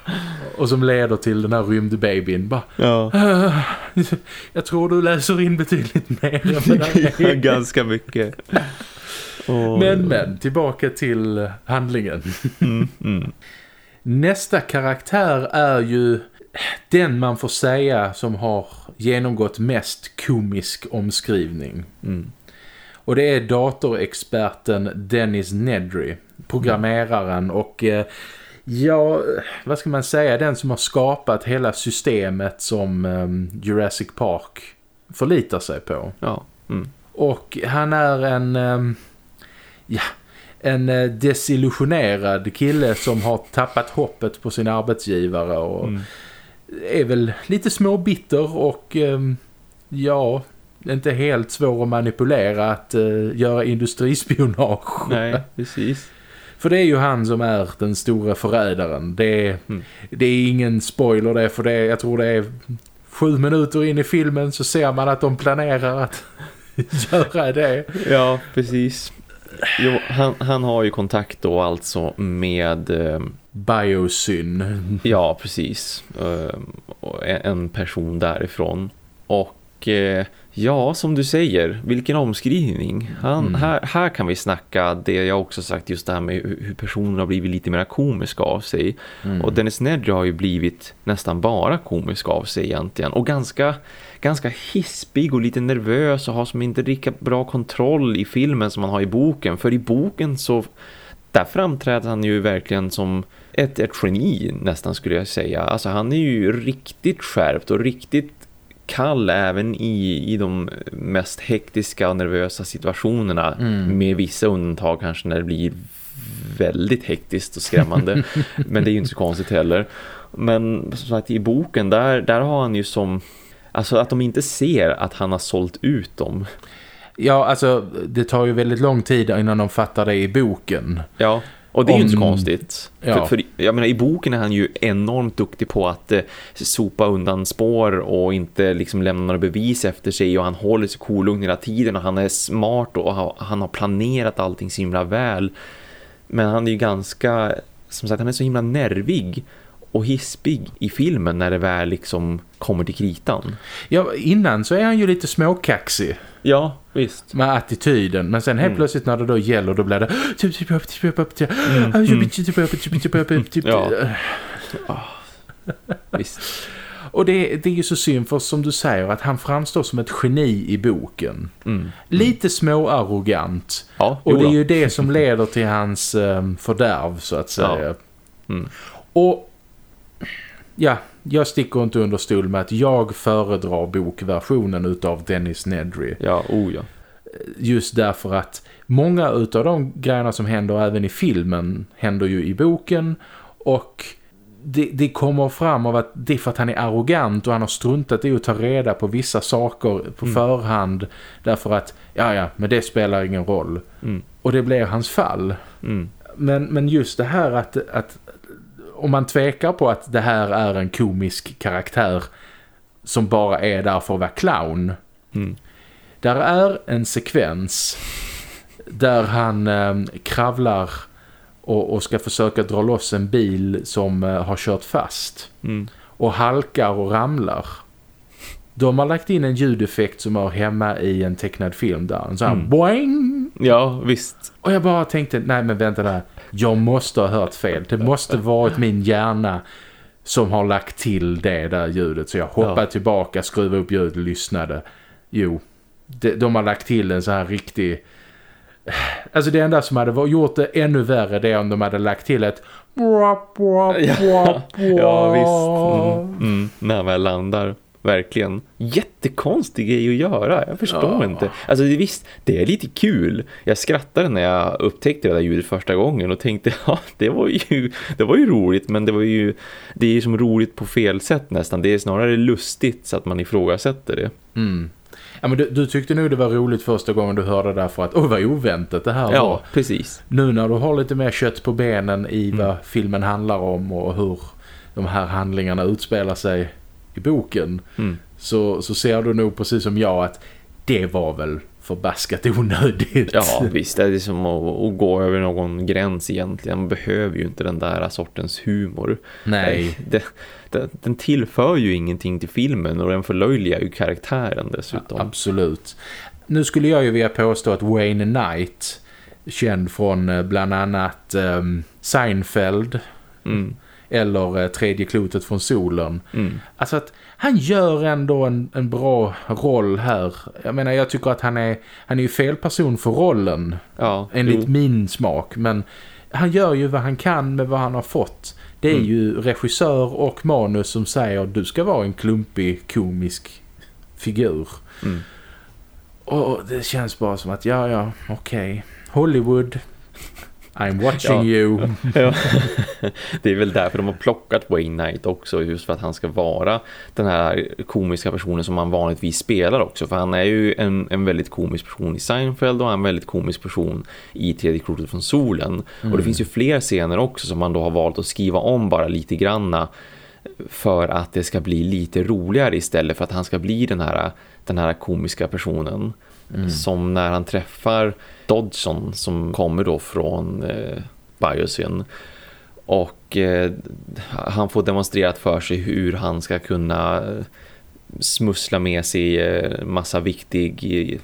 och som leder till den här rymdbabyn. Bara, ja. jag tror du läser in betydligt mer än det ja, Ganska mycket. Oh. Men, men, tillbaka till handlingen. mm, mm. Nästa karaktär är ju den man får säga som har genomgått mest komisk omskrivning. Mm. Och det är datorexperten Dennis Nedry, programmeraren och eh, ja, vad ska man säga, den som har skapat hela systemet som um, Jurassic Park förlitar sig på. Ja. Mm. Och han är en um, ja, en uh, desillusionerad kille som har tappat hoppet på sin arbetsgivare och mm. Är väl lite småbitter och um, ja, inte helt svår att manipulera att uh, göra industrispionage. Nej, precis. För det är ju han som är den stora förrädaren. Det är, mm. det är ingen spoiler det, för det jag tror det är sju minuter in i filmen så ser man att de planerar att göra det. Ja, precis. Jo, han, han har ju kontakt då alltså med... Biosyn. Ja, precis. Eh, en person därifrån. Och... Eh, Ja, som du säger, vilken omskrivning. Han, mm. här, här kan vi snacka det jag också sagt, just det här med hur personer har blivit lite mer komiska av sig. Mm. Och Dennis Nedry har ju blivit nästan bara komisk av sig egentligen. Och ganska, ganska hispig och lite nervös och har som inte lika bra kontroll i filmen som man har i boken. För i boken så, där framträder han ju verkligen som ett, ett geni nästan skulle jag säga. Alltså han är ju riktigt skärpt och riktigt kall även i, i de mest hektiska och nervösa situationerna mm. med vissa undantag kanske när det blir väldigt hektiskt och skrämmande men det är ju inte så konstigt heller men som sagt i boken där, där har han ju som alltså att de inte ser att han har sålt ut dem Ja, alltså det tar ju väldigt lång tid innan de fattar det i boken. Ja. Och det är Om, ju inte så konstigt. Ja. För, för, jag menar, i boken är han ju enormt duktig på att eh, sopa undan spår och inte liksom lämna några bevis efter sig. Och han håller sig kolugn hela tiden och han är smart och ha, han har planerat allting så himla väl. Men han är ju ganska, som sagt, han är så himla nervig och hispig i filmen när det väl liksom kommer till kritan. Ja, innan så är han ju lite småkaxig. Ja, visst. Med attityden. Men sen helt mm. plötsligt när det då gäller då blir det... Ja. Visst. Och det, det är ju så synd för som du säger att han framstår som ett geni i boken. Mm. Lite små arrogant. Ja, och det är ju det som leder till hans um, fördärv så att säga. Ja. Mm. Och ja, jag sticker inte under stol med att jag föredrar bokversionen utav Dennis Nedry. Ja, oh ja. Just därför att många utav de grejerna som händer även i filmen händer ju i boken och det, det, kommer fram av att det är för att han är arrogant och han har struntat i att ta reda på vissa saker på mm. förhand därför att, ja ja, men det spelar ingen roll. Mm. Och det blir hans fall. Mm. Men, men just det här att, att om man tvekar på att det här är en komisk karaktär som bara är där för att vara clown. Mm. Där är en sekvens där han eh, kravlar och, och, ska försöka dra loss en bil som eh, har kört fast. Mm. Och halkar och ramlar. De har lagt in en ljudeffekt som är hemma i en tecknad film där. En sån här mm. boing! Ja, visst. Och jag bara tänkte, nej men vänta där. Jag måste ha hört fel. Det måste varit min hjärna som har lagt till det där ljudet. Så jag hoppade ja. tillbaka, skruvade upp ljudet och lyssnade. Jo, de, de har lagt till en sån här riktig... Alltså det enda som hade gjort det ännu värre det är om de hade lagt till ett... Ja, ja visst. Mm, mm, när man landar verkligen. Jättekonstig grej att göra, jag förstår ja. inte. Alltså visst, det är lite kul. Jag skrattade när jag upptäckte det där ljudet första gången och tänkte, ja det var ju, det var ju roligt men det var ju, det är ju som roligt på fel sätt nästan. Det är snarare lustigt så att man ifrågasätter det. Mm. Ja, men du, du, tyckte nog det var roligt första gången du hörde det för att, åh vad oväntat det här ja, var. Precis. Nu när du har lite mer kött på benen i mm. vad filmen handlar om och hur de här handlingarna utspelar sig i boken mm. så, så ser du nog precis som jag att det var väl förbaskat onödigt. Ja visst, det är som att, att, gå över någon gräns egentligen. Man behöver ju inte den där sortens humor. Nej. Det, det, den tillför ju ingenting till filmen och den förlöjligar ju karaktären dessutom. Ja, absolut. Nu skulle jag ju vilja påstå att Wayne Knight känd från eh, bland annat um, Seinfeld mm eller eh, tredje klotet från solen. Mm. Alltså att han gör ändå en, en bra roll här. Jag menar, jag tycker att han är, han är ju fel person för rollen. Ja, enligt jo. min smak. Men han gör ju vad han kan med vad han har fått. Det är mm. ju regissör och manus som säger du ska vara en klumpig, komisk figur. Mm. Och det känns bara som att, ja, ja, okej. Okay. Hollywood, I'm watching ja. you. Ja. det är väl därför de har plockat Wayne Knight också. Just för att han ska vara den här komiska personen som han vanligtvis spelar också. För han är ju en, en väldigt komisk person i Seinfeld och en väldigt komisk person i Tredje klotet från solen. Mm. Och det mm. finns ju fler scener också som man då har valt att skriva om bara lite granna för att det ska bli lite roligare istället för att han ska bli den här, den här komiska personen. Mm. Som när han träffar Dodson som kommer då från eh, Biosyn. Och eh, han får demonstrerat för sig hur han ska kunna eh, smussla med sig eh, massa viktig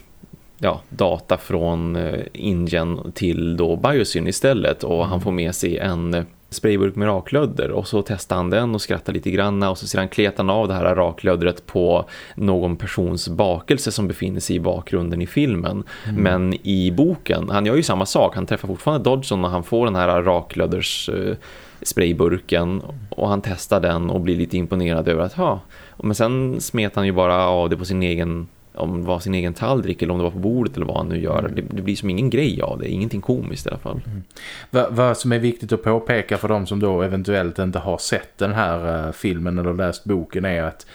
ja, data från eh, Indien till då Biosyn istället. Och han mm. får med sig en sprayburk med raklödder och så testar han den och skrattar lite granna och så ser han kletan av det här raklöddret på någon persons bakelse som befinner sig i bakgrunden i filmen. Mm. Men i boken, han gör ju samma sak. Han träffar fortfarande Dodgson och han får den här raklödders uh, sprayburken och han testar den och blir lite imponerad över att ha. Men sen smet han ju bara av det på sin egen om det var sin egen tallrik eller om det var på bordet eller vad han nu gör. Mm. Det, det, blir som ingen grej av det, ingenting komiskt i alla fall. Mm. Vad, vad som är viktigt att påpeka för de som då eventuellt inte har sett den här uh, filmen eller läst boken är att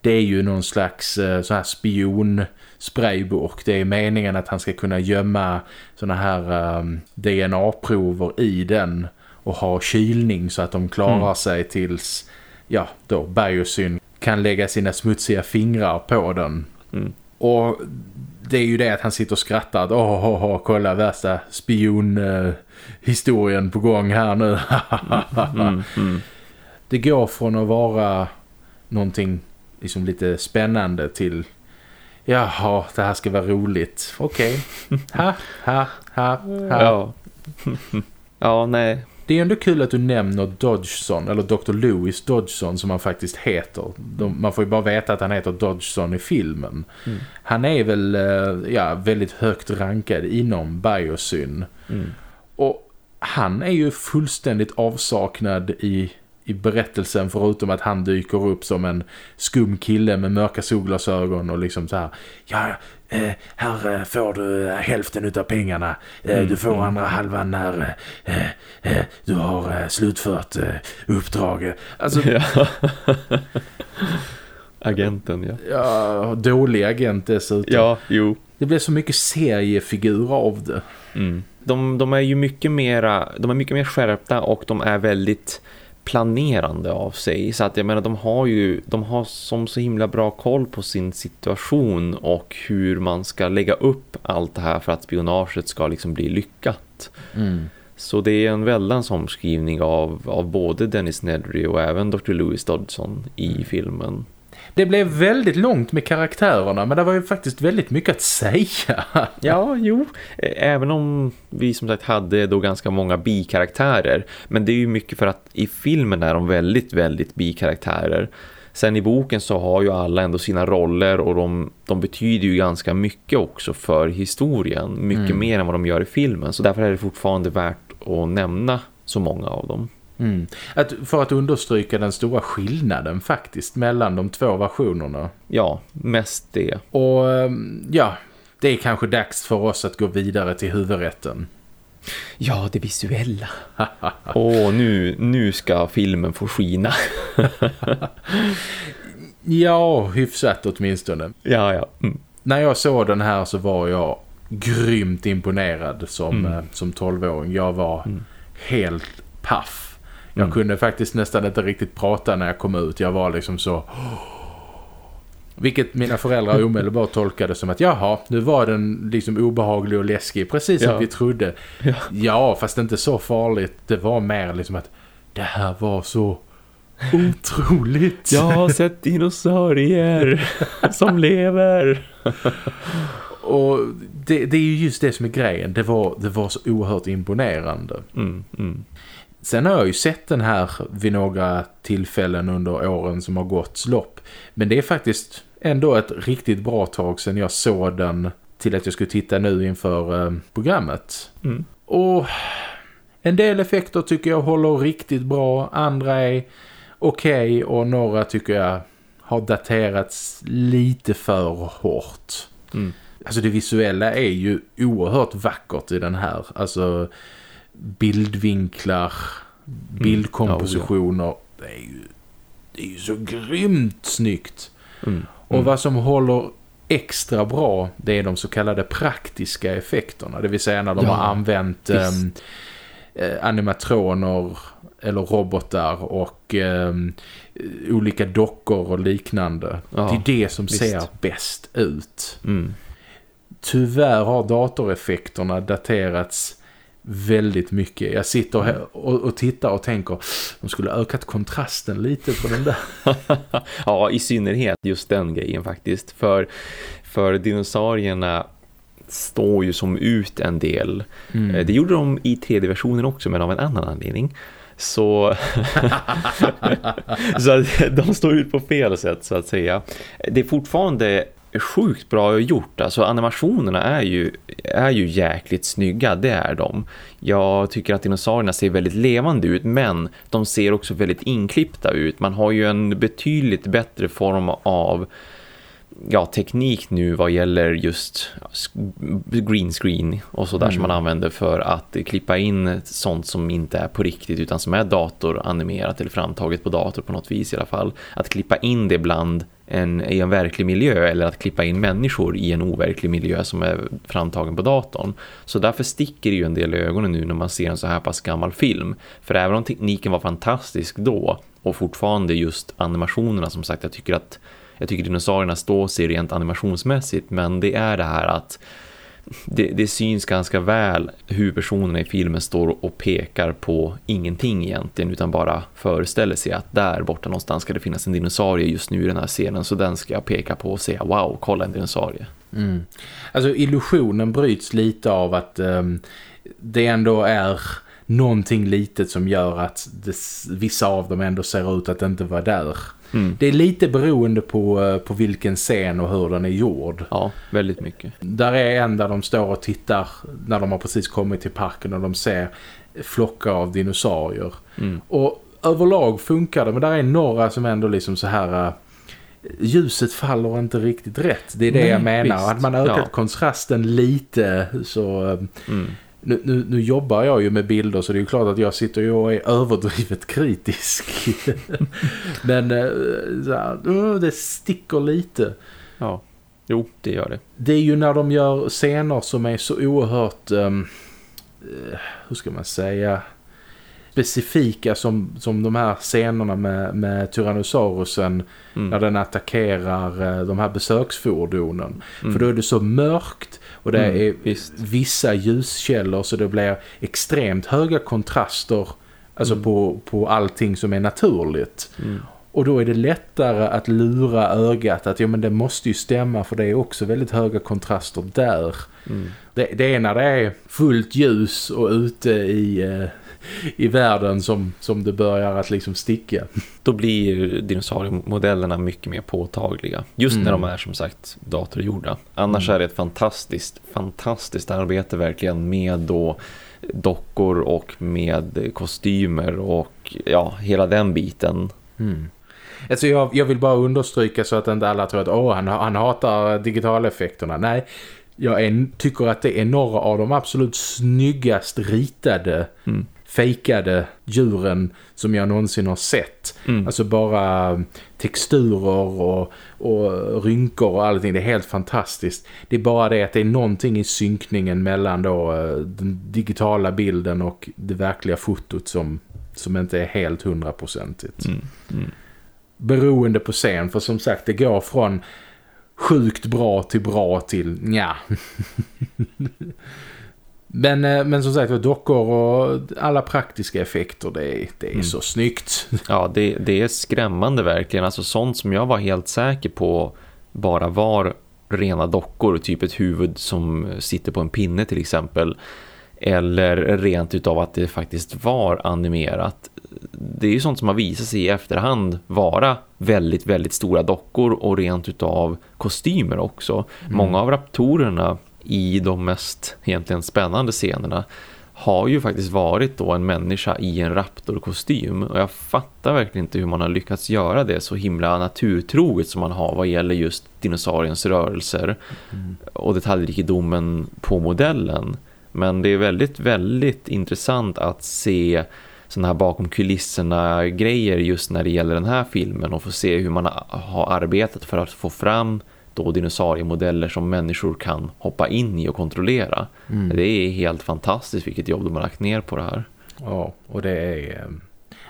det är ju någon slags uh, så här spion sprayburk. Det är meningen att han ska kunna gömma såna här um, DNA-prover i den och ha kylning så att de klarar mm. sig tills ja, då Biosyn kan lägga sina smutsiga fingrar på den Mm. Och det är ju det att han sitter och skrattar att åh, åh, åh kolla värsta spionhistorien uh, på gång här nu. mm, mm. Det går från att vara någonting liksom lite spännande till jaha, det här ska vara roligt. Okej. Okay. ha, ha, ha, ha. Ja. ja, nej det är ändå kul att du nämner Dodgson, eller Dr. Lewis Dodgson som han faktiskt heter. De, man får ju bara veta att han heter Dodgson i filmen. Mm. Han är väl eh, ja, väldigt högt rankad inom biosyn. Mm. Och han är ju fullständigt avsaknad i, i berättelsen förutom att han dyker upp som en skum kille med mörka solglasögon och liksom så här ja, eh, här eh, får du hälften utav pengarna eh, mm. du får mm. andra halvan när eh, eh, du har slutfört uppdraget alltså ja. agenten ja. ja dålig agent dessutom ja, jo det blir så mycket seriefigur av det mm. de, de är ju mycket mera de är mycket mer skärpta och de är väldigt planerande av sig. Så att jag menar, de har ju de har som så himla bra koll på sin situation och hur man ska lägga upp allt det här för att spionaget ska liksom bli lyckat. Mm. Så det är en väldans omskrivning av, av både Dennis Nedry och även Dr. Louis Dodson i mm. filmen. Det blev väldigt långt med karaktärerna men det var ju faktiskt väldigt mycket att säga. ja, jo. Även om vi som sagt hade då ganska många bikaraktärer. Men det är ju mycket för att i filmen är de väldigt, väldigt bikaraktärer. Sen i boken så har ju alla ändå sina roller och de, de betyder ju ganska mycket också för historien. Mycket mm. mer än vad de gör i filmen. Så därför är det fortfarande värt att nämna så många av dem. Mm. Att, för att understryka den stora skillnaden faktiskt mellan de två versionerna. Ja, mest det. Och ehm, ja, det är kanske dags för oss att gå vidare till huvudrätten. Ja, det visuella. Åh, nu, nu ska filmen få skina. ja, hyfsat åtminstone. Ja, ja. Mm. När jag såg den här så var jag grymt imponerad som, mm. Eh, som 12-åring. Jag var mm. helt paff jag mm. kunde faktiskt nästan inte riktigt prata när jag kom ut. Jag var liksom så... Vilket mina föräldrar omedelbart tolkade som att jaha, nu var den liksom obehaglig och läskig. Precis som ja. vi trodde. Ja. ja, fast inte så farligt. Det var mer liksom att det här var så otroligt. Jag har sett dinosaurier som lever. Och det, det, är ju just det som är grejen. Det var, det var så oerhört imponerande. Mm, mm. Sen har jag ju sett den här vid några tillfällen under åren som har gått lopp. Men det är faktiskt ändå ett riktigt bra tag sedan jag såg den till att jag skulle titta nu inför eh, programmet. Mm. Och en del effekter tycker jag håller riktigt bra. Andra är okej okay, och några tycker jag har daterats lite för hårt. Mm. Alltså det visuella är ju oerhört vackert i den här. Alltså bildvinklar, bildkompositioner. Mm. Ja, det, är ju, det är ju så grymt snyggt. Mm. Och mm. vad som håller extra bra det är de så kallade praktiska effekterna. Det vill säga när de ja, har använt eh, animatroner eller robotar och eh, olika dockor och liknande. Ja, det är det som visst. ser bäst ut. Mm. Tyvärr har datoreffekterna daterats väldigt mycket. Jag sitter här och, och tittar och tänker de skulle ökat kontrasten lite på den där. ja, i synnerhet just den grejen faktiskt. För, för dinosaurierna står ju som ut en del. Mm. Eh, det gjorde de i 3D-versionen också men av en annan anledning. Så, så de står ut på fel sätt så att säga. Det är fortfarande sjukt bra gjort. Alltså animationerna är ju, är ju jäkligt snygga, det är de. Jag tycker att dinosaurierna ser väldigt levande ut men de ser också väldigt inklippta ut. Man har ju en betydligt bättre form av ja, teknik nu vad gäller just green screen och sådär mm. som man använder för att klippa in sånt som inte är på riktigt utan som är datoranimerat eller framtaget på dator på något vis i alla fall. Att klippa in det bland en, i en verklig miljö eller att klippa in människor i en overklig miljö som är framtagen på datorn. Så därför sticker det ju en del i ögonen nu när man ser en så här pass gammal film. För även om tekniken var fantastisk då och fortfarande just animationerna som sagt, jag tycker att jag tycker dinosaurierna står sig rent animationsmässigt men det är det här att det, det, syns ganska väl hur personerna i filmen står och pekar på ingenting egentligen utan bara föreställer sig att där borta någonstans ska det finnas en dinosaurie just nu i den här scenen så den ska jag peka på och säga wow, kolla en dinosaurie. Mm. Alltså illusionen bryts lite av att um, det ändå är någonting litet som gör att det, vissa av dem ändå ser ut att inte vara där. Mm. Det är lite beroende på, eh, på vilken scen och hur den är gjord. Ja, väldigt mycket. Där är en där de står och tittar när de har precis kommit till parken och de ser flockar av dinosaurier. Mm. Och överlag funkar det men där är några som ändå liksom så här uh, ljuset faller inte riktigt rätt. Det är det Nej, jag menar. Visst. Att man ökat ja. kontrasten lite så... Uh, mm. Nu, nu, nu, jobbar jag ju med bilder så det är ju klart att jag sitter ju och är överdrivet kritisk. Men så här, det sticker lite. Ja. Jo, det gör det. Det är ju när de gör scener som är så oerhört, um, hur ska man säga, specifika som, som de här scenerna med, med Tyrannosaurusen mm. när den attackerar uh, de här besöksfordonen. Mm. För då är det så mörkt och det mm, är visst. vissa ljuskällor så det blir extremt höga kontraster alltså mm. på, på allting som är naturligt. Mm. Och då är det lättare att lura ögat att ja, men det måste ju stämma för det är också väldigt höga kontraster där. Mm. Det, det, är när det är fullt ljus och ute i, eh, i världen som, som det börjar att liksom sticka. Då blir dinosauriemodellerna mycket mer påtagliga. Just mm. när de är som sagt datorgjorda. Annars mm. är det ett fantastiskt, fantastiskt arbete verkligen med då dockor och med kostymer och ja, hela den biten. Mm. Alltså jag, jag vill bara understryka så att inte alla tror att oh, han, han hatar digitaleffekterna. Nej, jag är, tycker att det är några av de absolut snyggast ritade mm. Fejkade djuren som jag någonsin har sett. Mm. Alltså bara texturer och, och rynkor och allting. Det är helt fantastiskt. Det är bara det att det är någonting i synkningen mellan då eh, den digitala bilden och det verkliga fotot som, som inte är helt hundraprocentigt. Mm. Mm beroende på scen. För som sagt, det går från sjukt bra till bra till ja. men, eh, men som sagt, dockor och alla praktiska effekter, det är, det är mm. så snyggt. Ja, det, det är skrämmande verkligen. Alltså sånt som jag var helt säker på bara var rena dockor, typ ett huvud som sitter på en pinne till exempel eller rent utav att det faktiskt var animerat. Det är ju sånt som har visat sig i efterhand vara väldigt, väldigt stora dockor och rent utav kostymer också. Mm. Många av raptorerna i de mest egentligen spännande scenerna har ju faktiskt varit då en människa i en raptorkostym och jag fattar verkligen inte hur man har lyckats göra det så himla naturtroget som man har vad gäller just dinosauriens rörelser mm. och detaljrikedomen på modellen. Men det är väldigt, väldigt intressant att se sådana här bakom kulisserna grejer just när det gäller den här filmen och få se hur man har arbetat för att få fram då dinosauriemodeller som människor kan hoppa in i och kontrollera. Mm. Det är helt fantastiskt vilket jobb de har lagt ner på det här. Ja, och det är,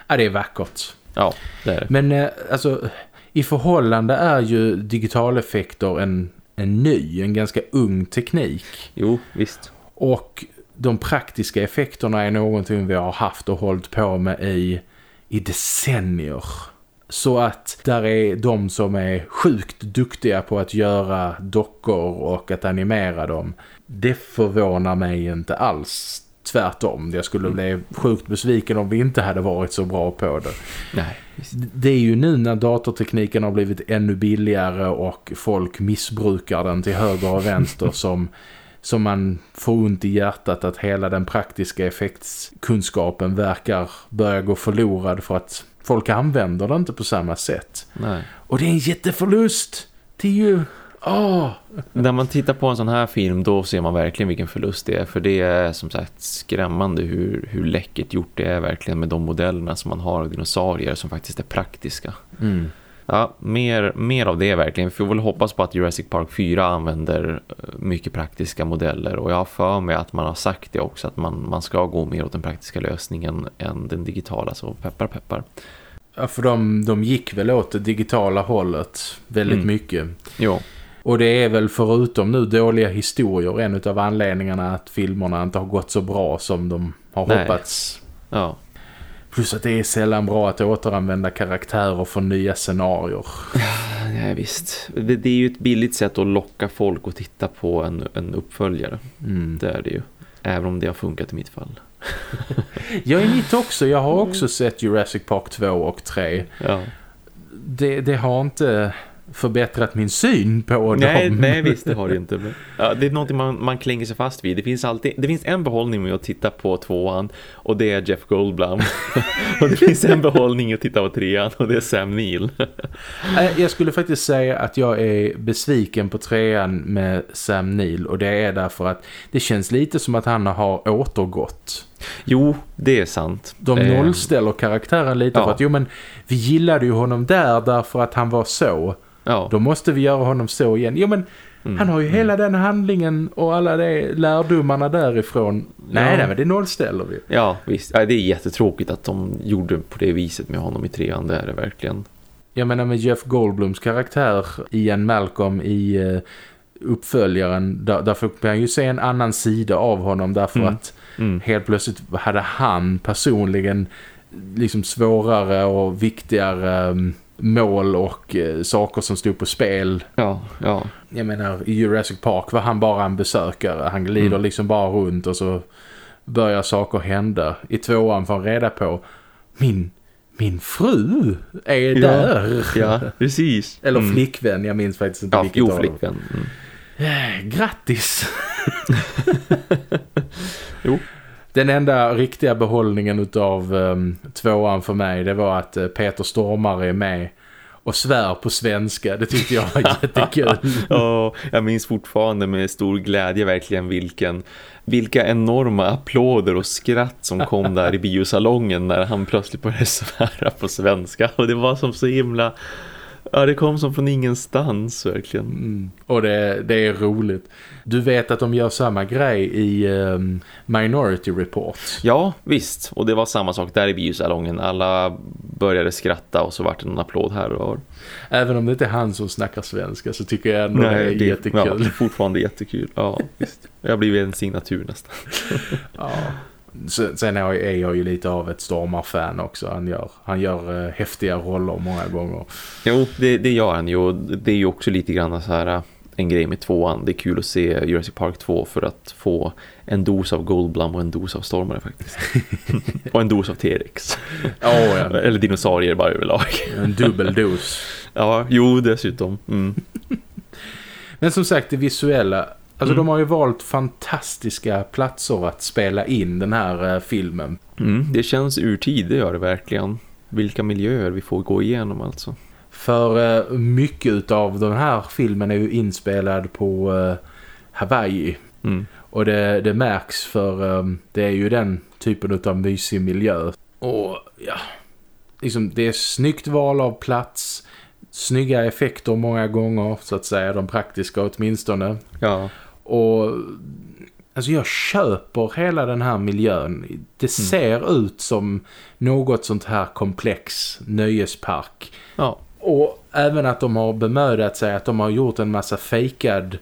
ja, det är vackert. Ja, det är det. Men eh, alltså, i förhållande är ju digitaleffekter en, en ny, en ganska ung teknik. Jo, visst. Och de praktiska effekterna är någonting vi har haft och hållit på med i, i decennier. Så att där är de som är sjukt duktiga på att göra dockor och att animera dem. Det förvånar mig inte alls. Tvärtom, jag skulle bli sjukt besviken om vi inte hade varit så bra på det. Nej. Det är ju nu när datortekniken har blivit ännu billigare och folk missbrukar den till höger och vänster som som man får ont i hjärtat att hela den praktiska effektskunskapen verkar börja gå förlorad för att folk använder det inte på samma sätt. Nej. Och det är en jätteförlust. Det är ju... Oh. När man tittar på en sån här film då ser man verkligen vilken förlust det är. För det är som sagt skrämmande hur, hur läckert gjort det är verkligen med de modellerna som man har av dinosaurier som faktiskt är praktiska. Mm. Ja, mer, mer av det verkligen. Vi får väl hoppas på att Jurassic Park 4 använder eh, mycket praktiska modeller. Och jag har för mig att man har sagt det också. Att man, man ska gå mer åt den praktiska lösningen än den digitala. Så peppar peppar. Ja, för de, de gick väl åt det digitala hållet väldigt mm. mycket. Jo. Och det är väl förutom nu dåliga historier en av anledningarna att filmerna inte har gått så bra som de har Nej. hoppats. Ja. Plus att det är sällan bra att återanvända karaktärer för nya scenarier. Ja, visst. Det, det, är ju ett billigt sätt att locka folk att titta på en, en uppföljare. Mm. Det är det ju. Även om det har funkat i mitt fall. jag är mitt också. Jag har också sett Jurassic Park 2 och 3. Ja. Det, det har inte förbättrat min syn på nej, dem. Nej, visst det har det inte. Men, ja, det är något man, man klänger sig fast vid. Det finns, alltid, det finns en behållning med att titta på tvåan och det är Jeff Goldblum. och det finns en behållning att titta på trean och det är Sam Neill. jag skulle faktiskt säga att jag är besviken på trean med Sam Neill och det är därför att det känns lite som att han har återgått. Jo, det är sant. De eh, nollställer karaktären lite ja. för att jo men vi gillade ju honom där därför att han var så. Ja. Då måste vi göra honom så igen. Jo men mm. han har ju mm. hela den handlingen och alla de lärdomarna därifrån. Nej, ja. nej men det nollställer vi. Ja, visst. Ja, det är jättetråkigt att de gjorde på det viset med honom i trean, det är det verkligen. Jag menar med Jeff Goldblums karaktär Ian Malcolm i uh, uppföljaren, där, där fick man ju se en annan sida av honom därför mm. att mm. helt plötsligt hade han personligen liksom svårare och viktigare um, mål och eh, saker som stod på spel. Ja, ja. Jag menar, i Jurassic Park var han bara en besökare. Han glider mm. liksom bara runt och så börjar saker hända. I tvåan får han reda på min, min fru är ja, där. Ja, precis. Eller mm. flickvän, jag minns faktiskt inte ja, vilket jo, flickvän. Mm. Eh, grattis! jo. Den enda riktiga behållningen av um, tvåan för mig det var att uh, Peter Stormare är med och svär på svenska. Det tyckte jag var jättekul. ja, jag minns fortfarande med stor glädje verkligen vilken vilka enorma applåder och skratt som kom där i biosalongen när han plötsligt började svära på svenska. Och det var som så himla Ja, det kom som från ingenstans verkligen. Mm. Och det, det är roligt. Du vet att de gör samma grej i um, Minority Report. Ja, visst. Och det var samma sak där i biosalongen. Alla började skratta och så vart det en applåd här och var. Även om det inte är han som snackar svenska så tycker jag ändå Nej, det är det, jättekul. Ja, det är fortfarande jättekul. Ja, visst. Jag blivit en signatur nästan. ja. Sen är jag ju lite av ett Stormar-fan också. Han gör, han gör uh, häftiga roller många gånger. Jo, det, det gör han ju. Det är ju också lite grann så här eh, en grej med tvåan. Det är kul att se Jurassic Park 2 för att få en dos av Goldblum och en dos av Stormare faktiskt. och en dos av T-Rex. Oh, ja. Eller dinosaurier bara överlag. en dubbel dos. ja, jo dessutom. Mm. Men som sagt, det visuella Alltså mm. de har ju valt fantastiska platser att spela in den här uh, filmen. Mm, det känns urtid, det gör det verkligen. Vilka miljöer vi får gå igenom alltså. För uh, mycket av den här filmen är ju inspelad på uh, Hawaii. Mm. Och det, det märks för um, det är ju den typen av mysig miljö. Och ja, liksom det är snyggt val av plats. Snygga effekter många gånger, så att säga, de praktiska åtminstone. Ja. Och alltså jag köper hela den här miljön. Det mm. ser mm. ut som något sånt här komplex nöjespark. Ja. Och även att de har bemödat sig att de har gjort en massa fejkad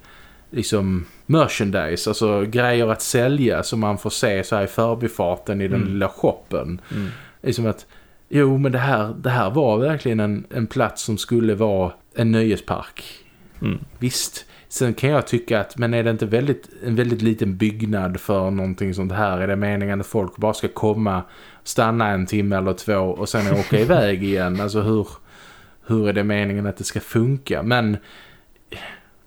liksom merchandise, alltså grejer att sälja som man får se så här i förbifarten i den mm. lilla shoppen. Mm. Det är som att, jo men det här, det här var verkligen en, en plats som skulle vara en nöjespark. Mm. Visst, Sen kan jag tycka att, men är det inte väldigt, en väldigt liten byggnad för någonting sånt här? Är det meningen att folk bara ska komma, stanna en timme eller två och sen åka iväg igen? Alltså hur, hur är det meningen att det ska funka? Men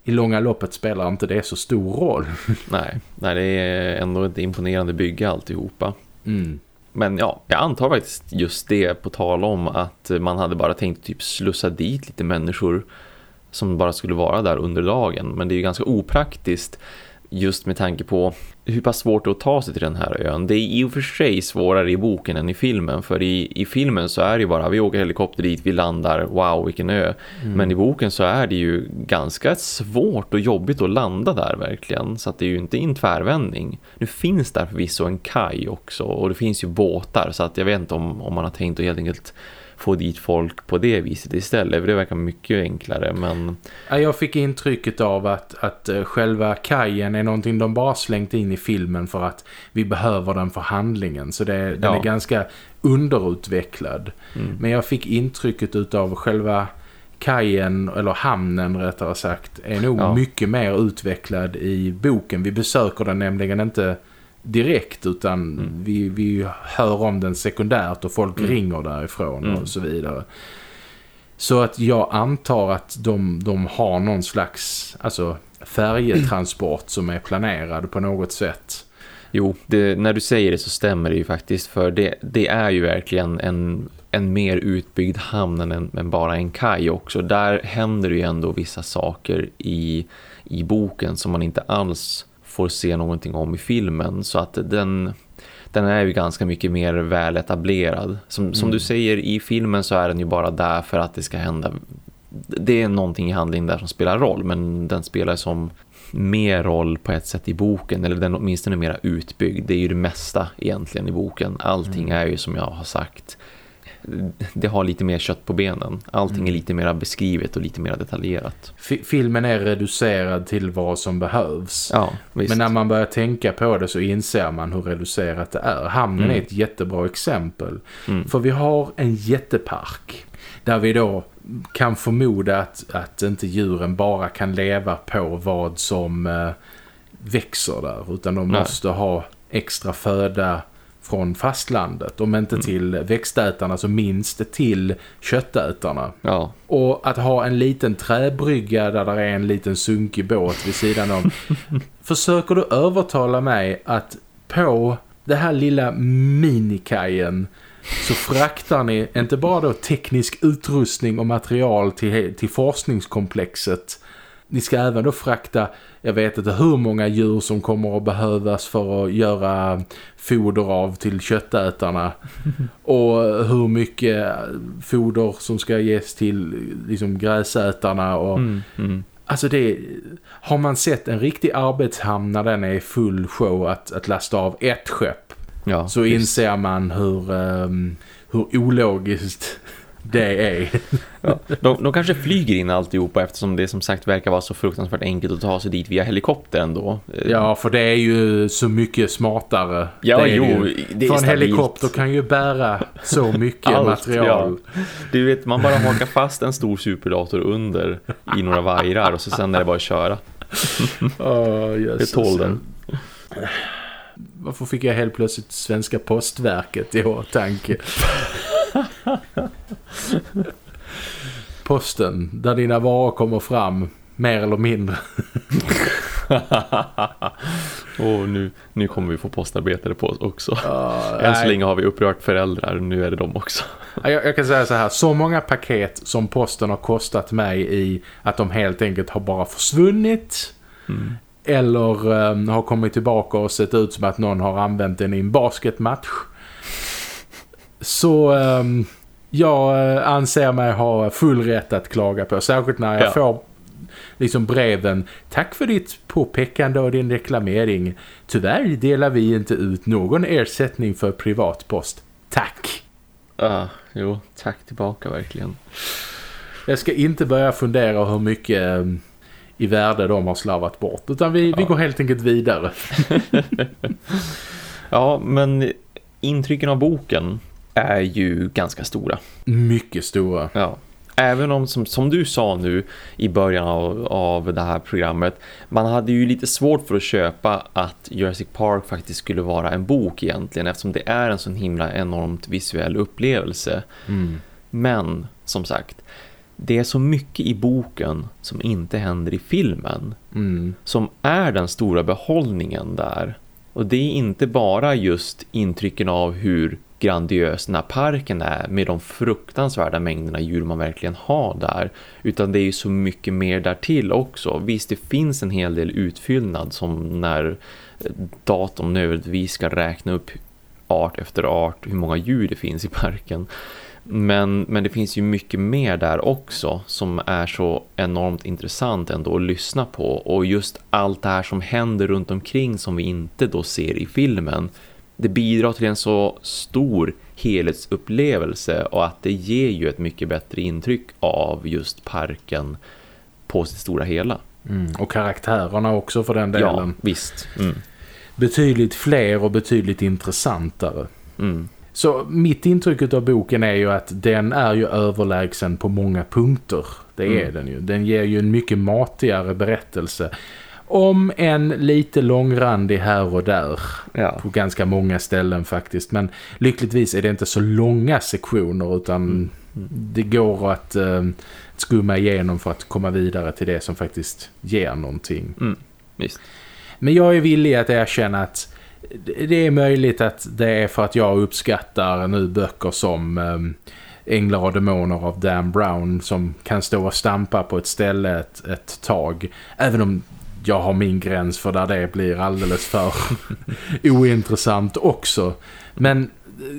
i långa loppet spelar inte det så stor roll. nej, nej, det är ändå ett imponerande bygge alltihopa. Mm. Men ja, jag antar faktiskt just det på tal om att man hade bara tänkt typ slussa dit lite människor som bara skulle vara där under dagen. Men det är ju ganska opraktiskt just med tanke på hur pass svårt det är att ta sig till den här ön. Det är i och för sig svårare i boken än i filmen. För i, i filmen så är det ju bara, vi åker helikopter dit, vi landar, wow vilken ö. Mm. Men i boken så är det ju ganska svårt och jobbigt att landa där verkligen. Så att det är ju inte en tvärvändning. Nu finns där förvisso en kaj också och det finns ju båtar. Så att jag vet inte om, om man har tänkt att helt enkelt få dit folk på det viset istället. För det verkar mycket enklare. Men... Jag fick intrycket av att, att eh, själva kajen är någonting de bara slängt in i filmen för att vi behöver den för handlingen. Så det, ja. den är ganska underutvecklad. Mm. Men jag fick intrycket av själva kajen, eller hamnen rättare sagt, är nog ja. mycket mer utvecklad i boken. Vi besöker den nämligen inte direkt utan mm. vi, vi hör om den sekundärt och folk mm. ringer därifrån mm. och så vidare. Så att jag antar att de, de har någon slags alltså, färjetransport som är planerad på något sätt. Jo, det, när du säger det så stämmer det ju faktiskt för det, det är ju verkligen en, en mer utbyggd hamn än, än bara en kaj också. Där händer ju ändå vissa saker i, i boken som man inte alls får se någonting om i filmen så att den, den är ju ganska mycket mer väl etablerad. Som, mm. som du säger, i filmen så är den ju bara där för att det ska hända det är någonting i handlingen där som spelar roll men den spelar som mer roll på ett sätt i boken eller den åtminstone mer utbyggd. Det är ju det mesta egentligen i boken. Allting mm. är ju som jag har sagt det har lite mer kött på benen. Allting mm. är lite mer beskrivet och lite mer detaljerat. F filmen är reducerad till vad som behövs. Ja, Men när man börjar tänka på det så inser man hur reducerat det är. Hamnen mm. är ett jättebra exempel. Mm. För vi har en jättepark där vi då kan förmoda att, att inte djuren bara kan leva på vad som eh, växer där utan de Nej. måste ha extra föda från fastlandet. Om inte mm. till växtätarna så minst till köttätarna. Ja. Och att ha en liten träbrygga där det är en liten sunkig båt vid sidan om. Försöker du övertala mig att på det här lilla minikajen så fraktar ni inte bara då teknisk utrustning och material till, till forskningskomplexet. Ni ska även då frakta, jag vet inte hur många djur som kommer att behövas för att göra foder av till köttätarna. och hur mycket foder som ska ges till liksom gräsätarna och... Mm, mm. Alltså det, har man sett en riktig arbetshamn när den är full show att, att lasta av ett skepp ja, så visst. inser man hur, um, hur ologiskt är. Ja, de, de kanske flyger in alltihopa eftersom det som sagt verkar vara så fruktansvärt enkelt att ta sig dit via helikopter ändå. Ja, för det är ju så mycket smartare. Ja, det jo. Det för en helikopter kan ju bära så mycket Allt, material. Ja. Du vet, man bara hakar fast en stor superdator under i några vajrar och så sen är det bara att köra. Oh, det tål den varför fick jag helt plötsligt svenska postverket i åtanke? Posten, där dina varor kommer fram mer eller mindre. Och nu, nu kommer vi få postarbetare på oss också. Uh, Än så länge har vi upprört föräldrar, nu är det de också. Jag, jag, kan säga så här, så många paket som posten har kostat mig i att de helt enkelt har bara försvunnit. Mm eller um, har kommit tillbaka och sett ut som att någon har använt den i en basketmatch. Så um, jag uh, anser mig ha full rätt att klaga på. Särskilt när jag ja. får liksom breven. Tack för ditt påpekande och din reklamering. Tyvärr delar vi inte ut någon ersättning för privatpost. Tack! Ja, uh, jo, tack tillbaka verkligen. Jag ska inte börja fundera hur mycket... Um, i värde de har slavat bort. Utan vi, ja. vi går helt enkelt vidare. ja, men intrycken av boken är ju ganska stora. Mycket stora. Ja. Även om, som, som du sa nu i början av, av det här programmet, man hade ju lite svårt för att köpa att Jurassic Park faktiskt skulle vara en bok egentligen, eftersom det är en sån himla enormt visuell upplevelse. Mm. Men, som sagt, det är så mycket i boken som inte händer i filmen. Mm. Som är den stora behållningen där. Och det är inte bara just intrycken av hur grandiös den här parken är med de fruktansvärda mängderna djur man verkligen har där. Utan det är ju så mycket mer därtill också. Visst, det finns en hel del utfyllnad som när eh, datorn nödvändigtvis ska räkna upp art efter art hur många djur det finns i parken. Men, men det finns ju mycket mer där också som är så enormt intressant ändå att lyssna på. Och just allt det här som händer runt omkring som vi inte då ser i filmen. Det bidrar till en så stor helhetsupplevelse och att det ger ju ett mycket bättre intryck av just parken på sitt stora hela. Mm, och karaktärerna också för den delen. Ja, visst. Mm. Betydligt fler och betydligt intressantare. Mm. Så mitt intryck av boken är ju att den är ju överlägsen på många punkter. Det är mm. den ju. Den ger ju en mycket matigare berättelse. Om en lite långrandig här och där. Ja. På ganska många ställen faktiskt. Men lyckligtvis är det inte så långa sektioner utan... Mm. Det går att eh, skumma igenom för att komma vidare till det som faktiskt ger någonting. Mm, visst. Men jag är villig att erkänna att det är möjligt att det är för att jag uppskattar nu böcker som eh, Änglar och demoner av Dan Brown som kan stå och stampa på ett ställe ett, ett tag. Även om jag har min gräns för där det blir alldeles för ointressant också. Men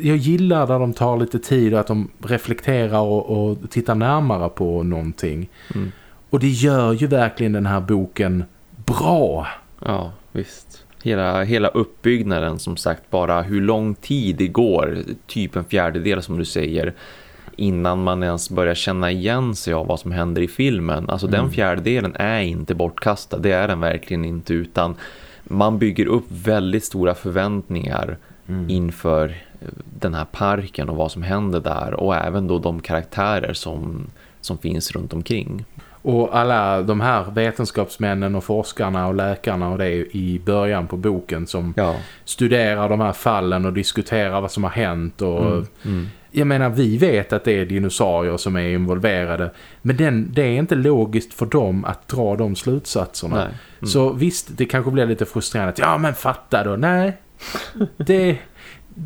jag gillar där de tar lite tid och att de reflekterar och, och tittar närmare på någonting. Mm. Och det gör ju verkligen den här boken bra. Ja, visst. Hela, hela uppbyggnaden som sagt, bara hur lång tid det går, typ en fjärdedel som du säger, innan man ens börjar känna igen sig av vad som händer i filmen. Alltså mm. den fjärdedelen är inte bortkastad, det är den verkligen inte utan man bygger upp väldigt stora förväntningar mm. inför den här parken och vad som händer där och även då de karaktärer som, som finns runt omkring. Och alla de här vetenskapsmännen och forskarna och läkarna och det i början på boken som ja. studerar de här fallen och diskuterar vad som har hänt och mm, mm. Jag menar vi vet att det är dinosaurier som är involverade men den, det är inte logiskt för dem att dra de slutsatserna. Mm. Så visst, det kanske blir lite frustrerande ja men fatta då, nej det,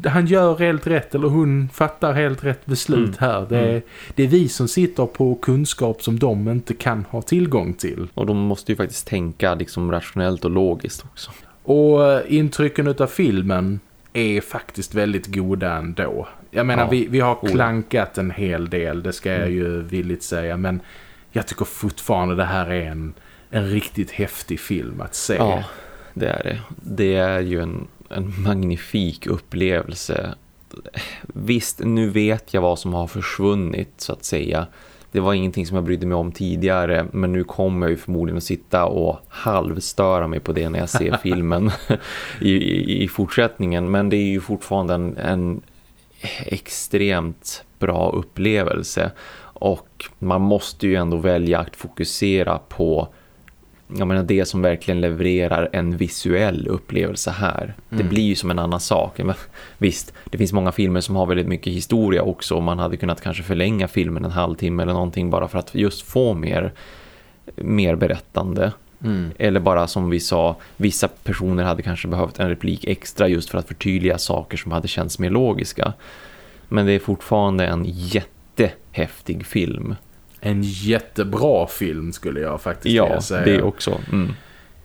han gör helt rätt eller hon fattar helt rätt beslut mm. här. Det är, mm. det är vi som sitter på kunskap som de inte kan ha tillgång till. Och de måste ju faktiskt tänka liksom rationellt och logiskt också. Och eh, intrycken av filmen är faktiskt väldigt goda ändå. Jag menar, ja. vi, vi har klankat en hel del, det ska jag mm. ju villigt säga. Men jag tycker fortfarande det här är en, en riktigt häftig film att se. Ja, det är det. Det är ju en en magnifik upplevelse. Visst, nu vet jag vad som har försvunnit så att säga. Det var ingenting som jag brydde mig om tidigare men nu kommer jag ju förmodligen att sitta och halvstöra mig på det när jag ser filmen i, i, i, fortsättningen. Men det är ju fortfarande en, en extremt bra upplevelse och man måste ju ändå välja att fokusera på jag menar det som verkligen levererar en visuell upplevelse här. Mm. Det blir ju som en annan sak. Men visst, det finns många filmer som har väldigt mycket historia också. Och man hade kunnat kanske förlänga filmen en halvtimme eller någonting bara för att just få mer, mer berättande. Mm. Eller bara som vi sa, vissa personer hade kanske behövt en replik extra just för att förtydliga saker som hade känts mer logiska. Men det är fortfarande en jättehäftig film en jättebra film skulle jag faktiskt ja, säga. Ja, det också. Mm.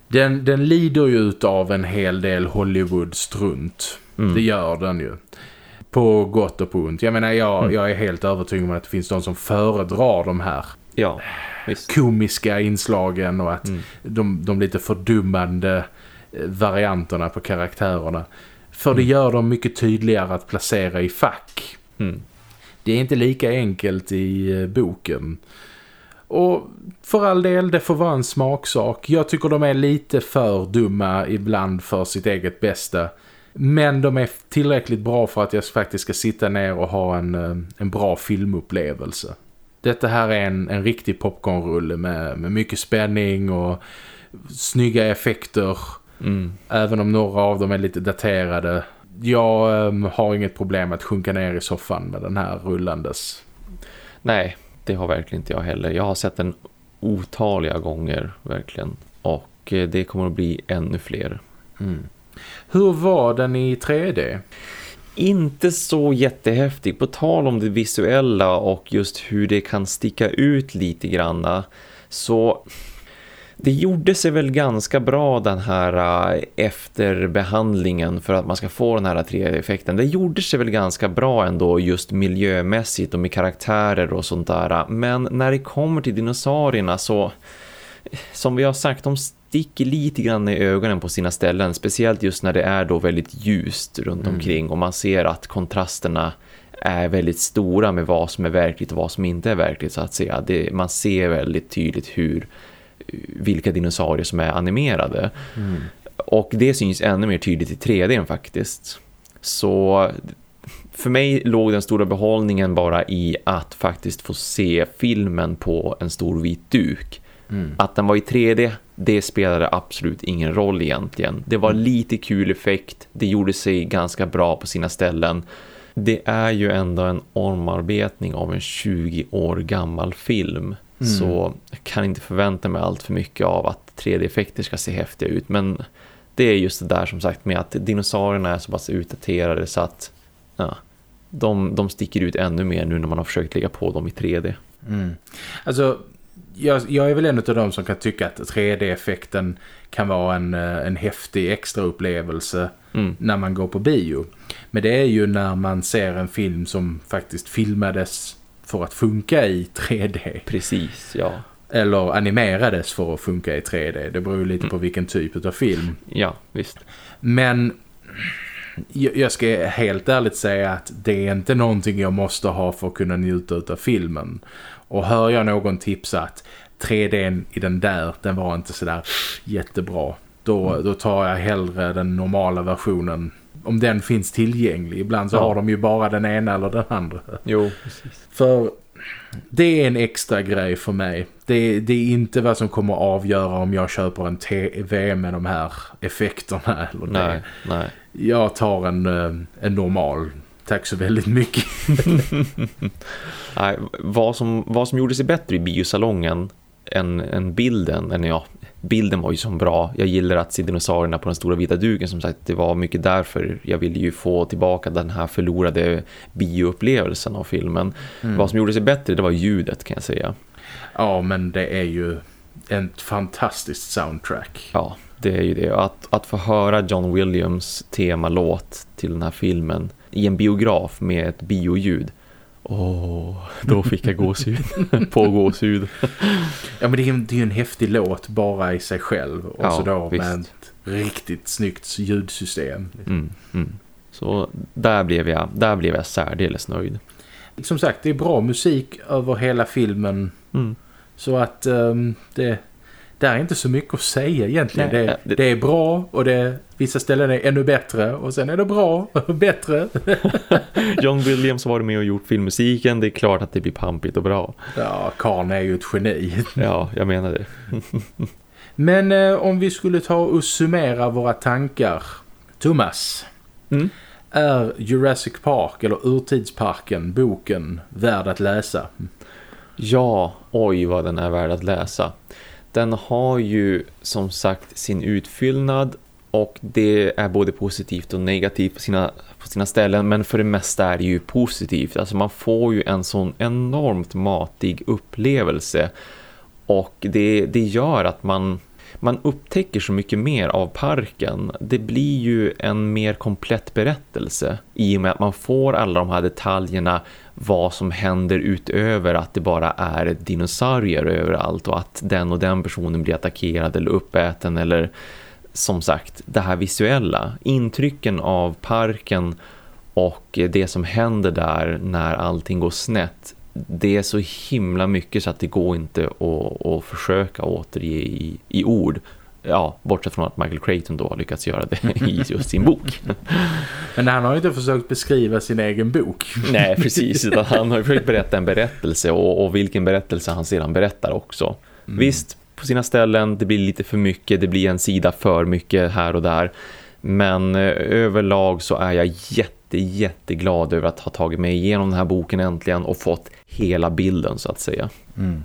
Den, den lider ju av en hel del Hollywood-strunt. Mm. Det gör den ju. På gott och på ont. Jag menar, jag, mm. jag är helt övertygad om att det finns de som föredrar de här ja, komiska inslagen och att mm. de, de lite fördummande eh, varianterna på karaktärerna. För det mm. gör dem mycket tydligare att placera i fack. Mm. Det är inte lika enkelt i eh, boken. Och för all del, det får vara en smaksak. Jag tycker de är lite för dumma ibland för sitt eget bästa. Men de är tillräckligt bra för att jag faktiskt ska sitta ner och ha en, eh, en bra filmupplevelse. Detta här är en, en riktig popcornrulle med, med mycket spänning och snygga effekter. Mm. Även om några av dem är lite daterade jag um, har inget problem att sjunka ner i soffan med den här rullandes. Nej, det har verkligen inte jag heller. Jag har sett den otaliga gånger, verkligen. Och eh, det kommer att bli ännu fler. Mm. Hur var den i 3D? Inte så jättehäftig. På tal om det visuella och just hur det kan sticka ut lite granna så det gjorde sig väl ganska bra den här äh, efterbehandlingen för att man ska få den här 3D-effekten. Det gjorde sig väl ganska bra ändå just miljömässigt och med karaktärer och sånt där. Men när det kommer till dinosaurierna så, som vi har sagt, de sticker lite grann i ögonen på sina ställen. Speciellt just när det är då väldigt ljust runt mm. omkring och man ser att kontrasterna är väldigt stora med vad som är verkligt och vad som inte är verkligt så att säga. Det, man ser väldigt tydligt hur vilka dinosaurier som är animerade. Mm. Och det syns ännu mer tydligt i 3D faktiskt. Så för mig låg den stora behållningen bara i att faktiskt få se filmen på en stor vit duk. Mm. Att den var i 3D, det spelade absolut ingen roll egentligen. Det var mm. lite kul effekt, det gjorde sig ganska bra på sina ställen. Det är ju ändå en omarbetning av en 20 år gammal film. Mm. Så jag kan inte förvänta mig allt för mycket av att 3D-effekter ska se häftiga ut. Men det är just det där som sagt med att dinosaurierna är så pass utdaterade så att ja, de, de sticker ut ännu mer nu när man har försökt lägga på dem i 3D. Mm. Alltså, jag, jag, är väl en av de som kan tycka att 3D-effekten kan vara en, eh, en häftig extra upplevelse mm. när man går på bio. Men det är ju när man ser en film som faktiskt filmades för att funka i 3D. Precis, ja. Eller animerades för att funka i 3D. Det beror lite mm. på vilken typ av film. Ja, visst. Men jag ska helt ärligt säga att det är inte någonting jag måste ha för att kunna njuta av filmen. Och hör jag någon tipsa att 3D i den där, den var inte sådär jättebra. Då, då tar jag hellre den normala versionen om den finns tillgänglig. Ibland så ja. har de ju bara den ena eller den andra. Jo, precis. För det är en extra grej för mig. Det, det, är inte vad som kommer att avgöra om jag köper en TV med de här effekterna eller nej, det. Nej. Jag tar en, eh, en normal. Tack så väldigt mycket. nej, vad, som, vad som gjorde sig bättre i biosalongen än, än bilden, än ja, bilden var ju så bra. Jag gillar att se dinosaurierna på den stora vita duken som sagt. Det var mycket därför jag ville ju få tillbaka den här förlorade bioupplevelsen av filmen. Mm. Vad som gjorde sig bättre det var ljudet kan jag säga. Ja men det är ju en fantastiskt soundtrack. Ja det är ju det. Att, att få höra John Williams temalåt till den här filmen i en biograf med ett bioljud Åh, då fick jag gåshud på gåshud. ja, men det är, ju en häftig låt bara i sig själv. Och ja, så då visst. med ett riktigt snyggt ljudsystem. Mm, mm. Så där blev jag, där blev jag särdeles nöjd. Som sagt, det är bra musik över hela filmen. Mm. Så att um, det, det är inte så mycket att säga egentligen. Det, det, det, är bra och det, vissa ställen är ännu bättre och sen är det bra och bättre. John Williams var med och gjort filmmusiken. Det är klart att det blir pampigt och bra. Ja, Karn är ju ett geni. ja, jag menar det. Men eh, om vi skulle ta och summera våra tankar. Thomas, mm? är Jurassic Park eller Urtidsparken boken värd att läsa? Ja, oj vad den är värd att läsa den har ju som sagt sin utfyllnad och det är både positivt och negativt på sina, på sina ställen men för det mesta är det ju positivt. Alltså man får ju en sån enormt matig upplevelse och det, det gör att man, man upptäcker så mycket mer av parken. Det blir ju en mer komplett berättelse i och med att man får alla de här detaljerna vad som händer utöver att det bara är dinosaurier överallt och att den och den personen blir attackerad eller uppäten eller som sagt det här visuella. Intrycken av parken och det som händer där när allting går snett det är så himla mycket så att det går inte att, att försöka återge i, i ord ja, bortsett från att Michael Creighton då har lyckats göra det i just sin bok. Men han har ju inte försökt beskriva sin egen bok. Nej, precis. Han har ju försökt berätta en berättelse och, och vilken berättelse han sedan berättar också. Mm. Visst, på sina ställen det blir lite för mycket, det blir en sida för mycket här och där. Men eh, överlag så är jag jätte, jätteglad över att ha tagit mig igenom den här boken äntligen och fått hela bilden så att säga. Mm.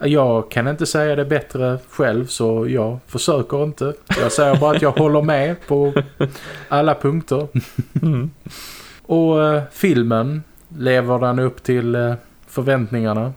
Jag kan inte säga det bättre själv så jag försöker inte. Jag säger bara att jag håller med på alla punkter. Mm. Och eh, filmen, lever den upp till eh, förväntningarna?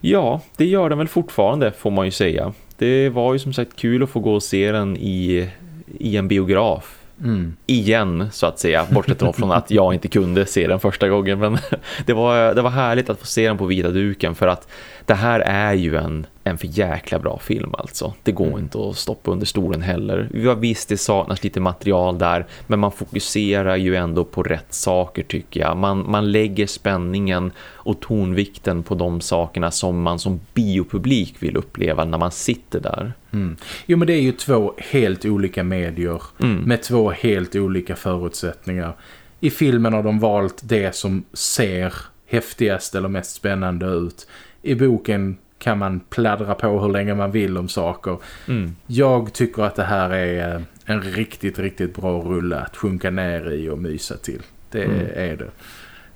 Ja, det gör den väl fortfarande får man ju säga. Det var ju som sagt kul att få gå och se den i, i en biograf. Mm. Igen så att säga, bortsett från att jag inte kunde se den första gången men det var, det var härligt att få se den på vita duken för att det här är ju en, en för jäkla bra film alltså. Det går mm. inte att stoppa under stolen heller. Ja, visst, det saknas lite material där men man fokuserar ju ändå på rätt saker tycker jag. Man, man lägger spänningen och tonvikten på de sakerna som man som biopublik vill uppleva när man sitter där. Mm. Jo men det är ju två helt olika medier mm. med två helt olika förutsättningar. I filmen har de valt det som ser häftigast eller mest spännande ut i boken kan man pladdra på hur länge man vill om saker. Mm. Jag tycker att det här är eh, en riktigt, riktigt bra rulle att sjunka ner i och mysa till. Det mm. är det.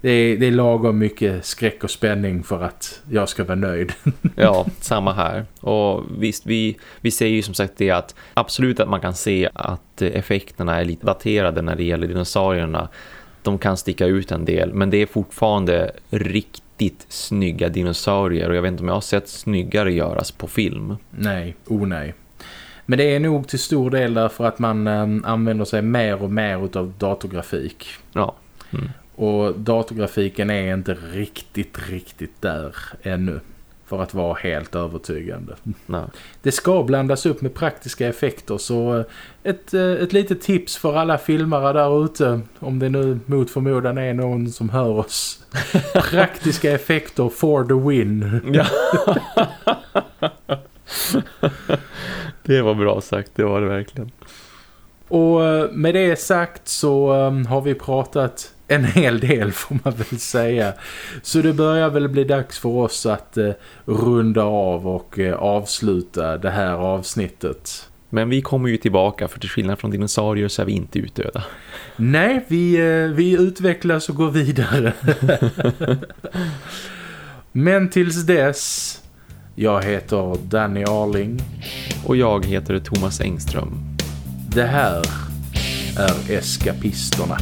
Det är, det är lagom mycket skräck och spänning för att jag ska vara nöjd. ja, samma här. Och visst, vi, vi säger ju som sagt det att absolut att man kan se att effekterna är lite daterade när det gäller dinosaurierna. De kan sticka ut en del, men det är fortfarande riktigt snygga dinosaurier och jag vet inte om jag har sett snyggare göras på film. Nej, oh nej. Men det är nog till stor del därför att man äm, använder sig mer och mer av datorgrafik. Ja. Mm. Och datorgrafiken är inte riktigt, riktigt där ännu för att vara helt övertygande. Nej. Det ska blandas upp med praktiska effekter så eh, ett, eh, ett litet tips för alla filmare där ute om det nu mot förmodan är någon som hör oss. praktiska effekter for the win. Ja. det var bra sagt, det var det verkligen. Och eh, med det sagt så har vi pratat en hel del får man väl säga. Så det börjar väl bli dags för oss att uh, runda av och uh, avsluta det här avsnittet. Men vi kommer ju tillbaka för till skillnad från dinosaurier så är vi inte utdöda. Nej, vi, uh, vi utvecklas och går vidare. Men tills dess, jag heter Danny Arling. Och jag heter Thomas Engström. Det här är Eskapisterna.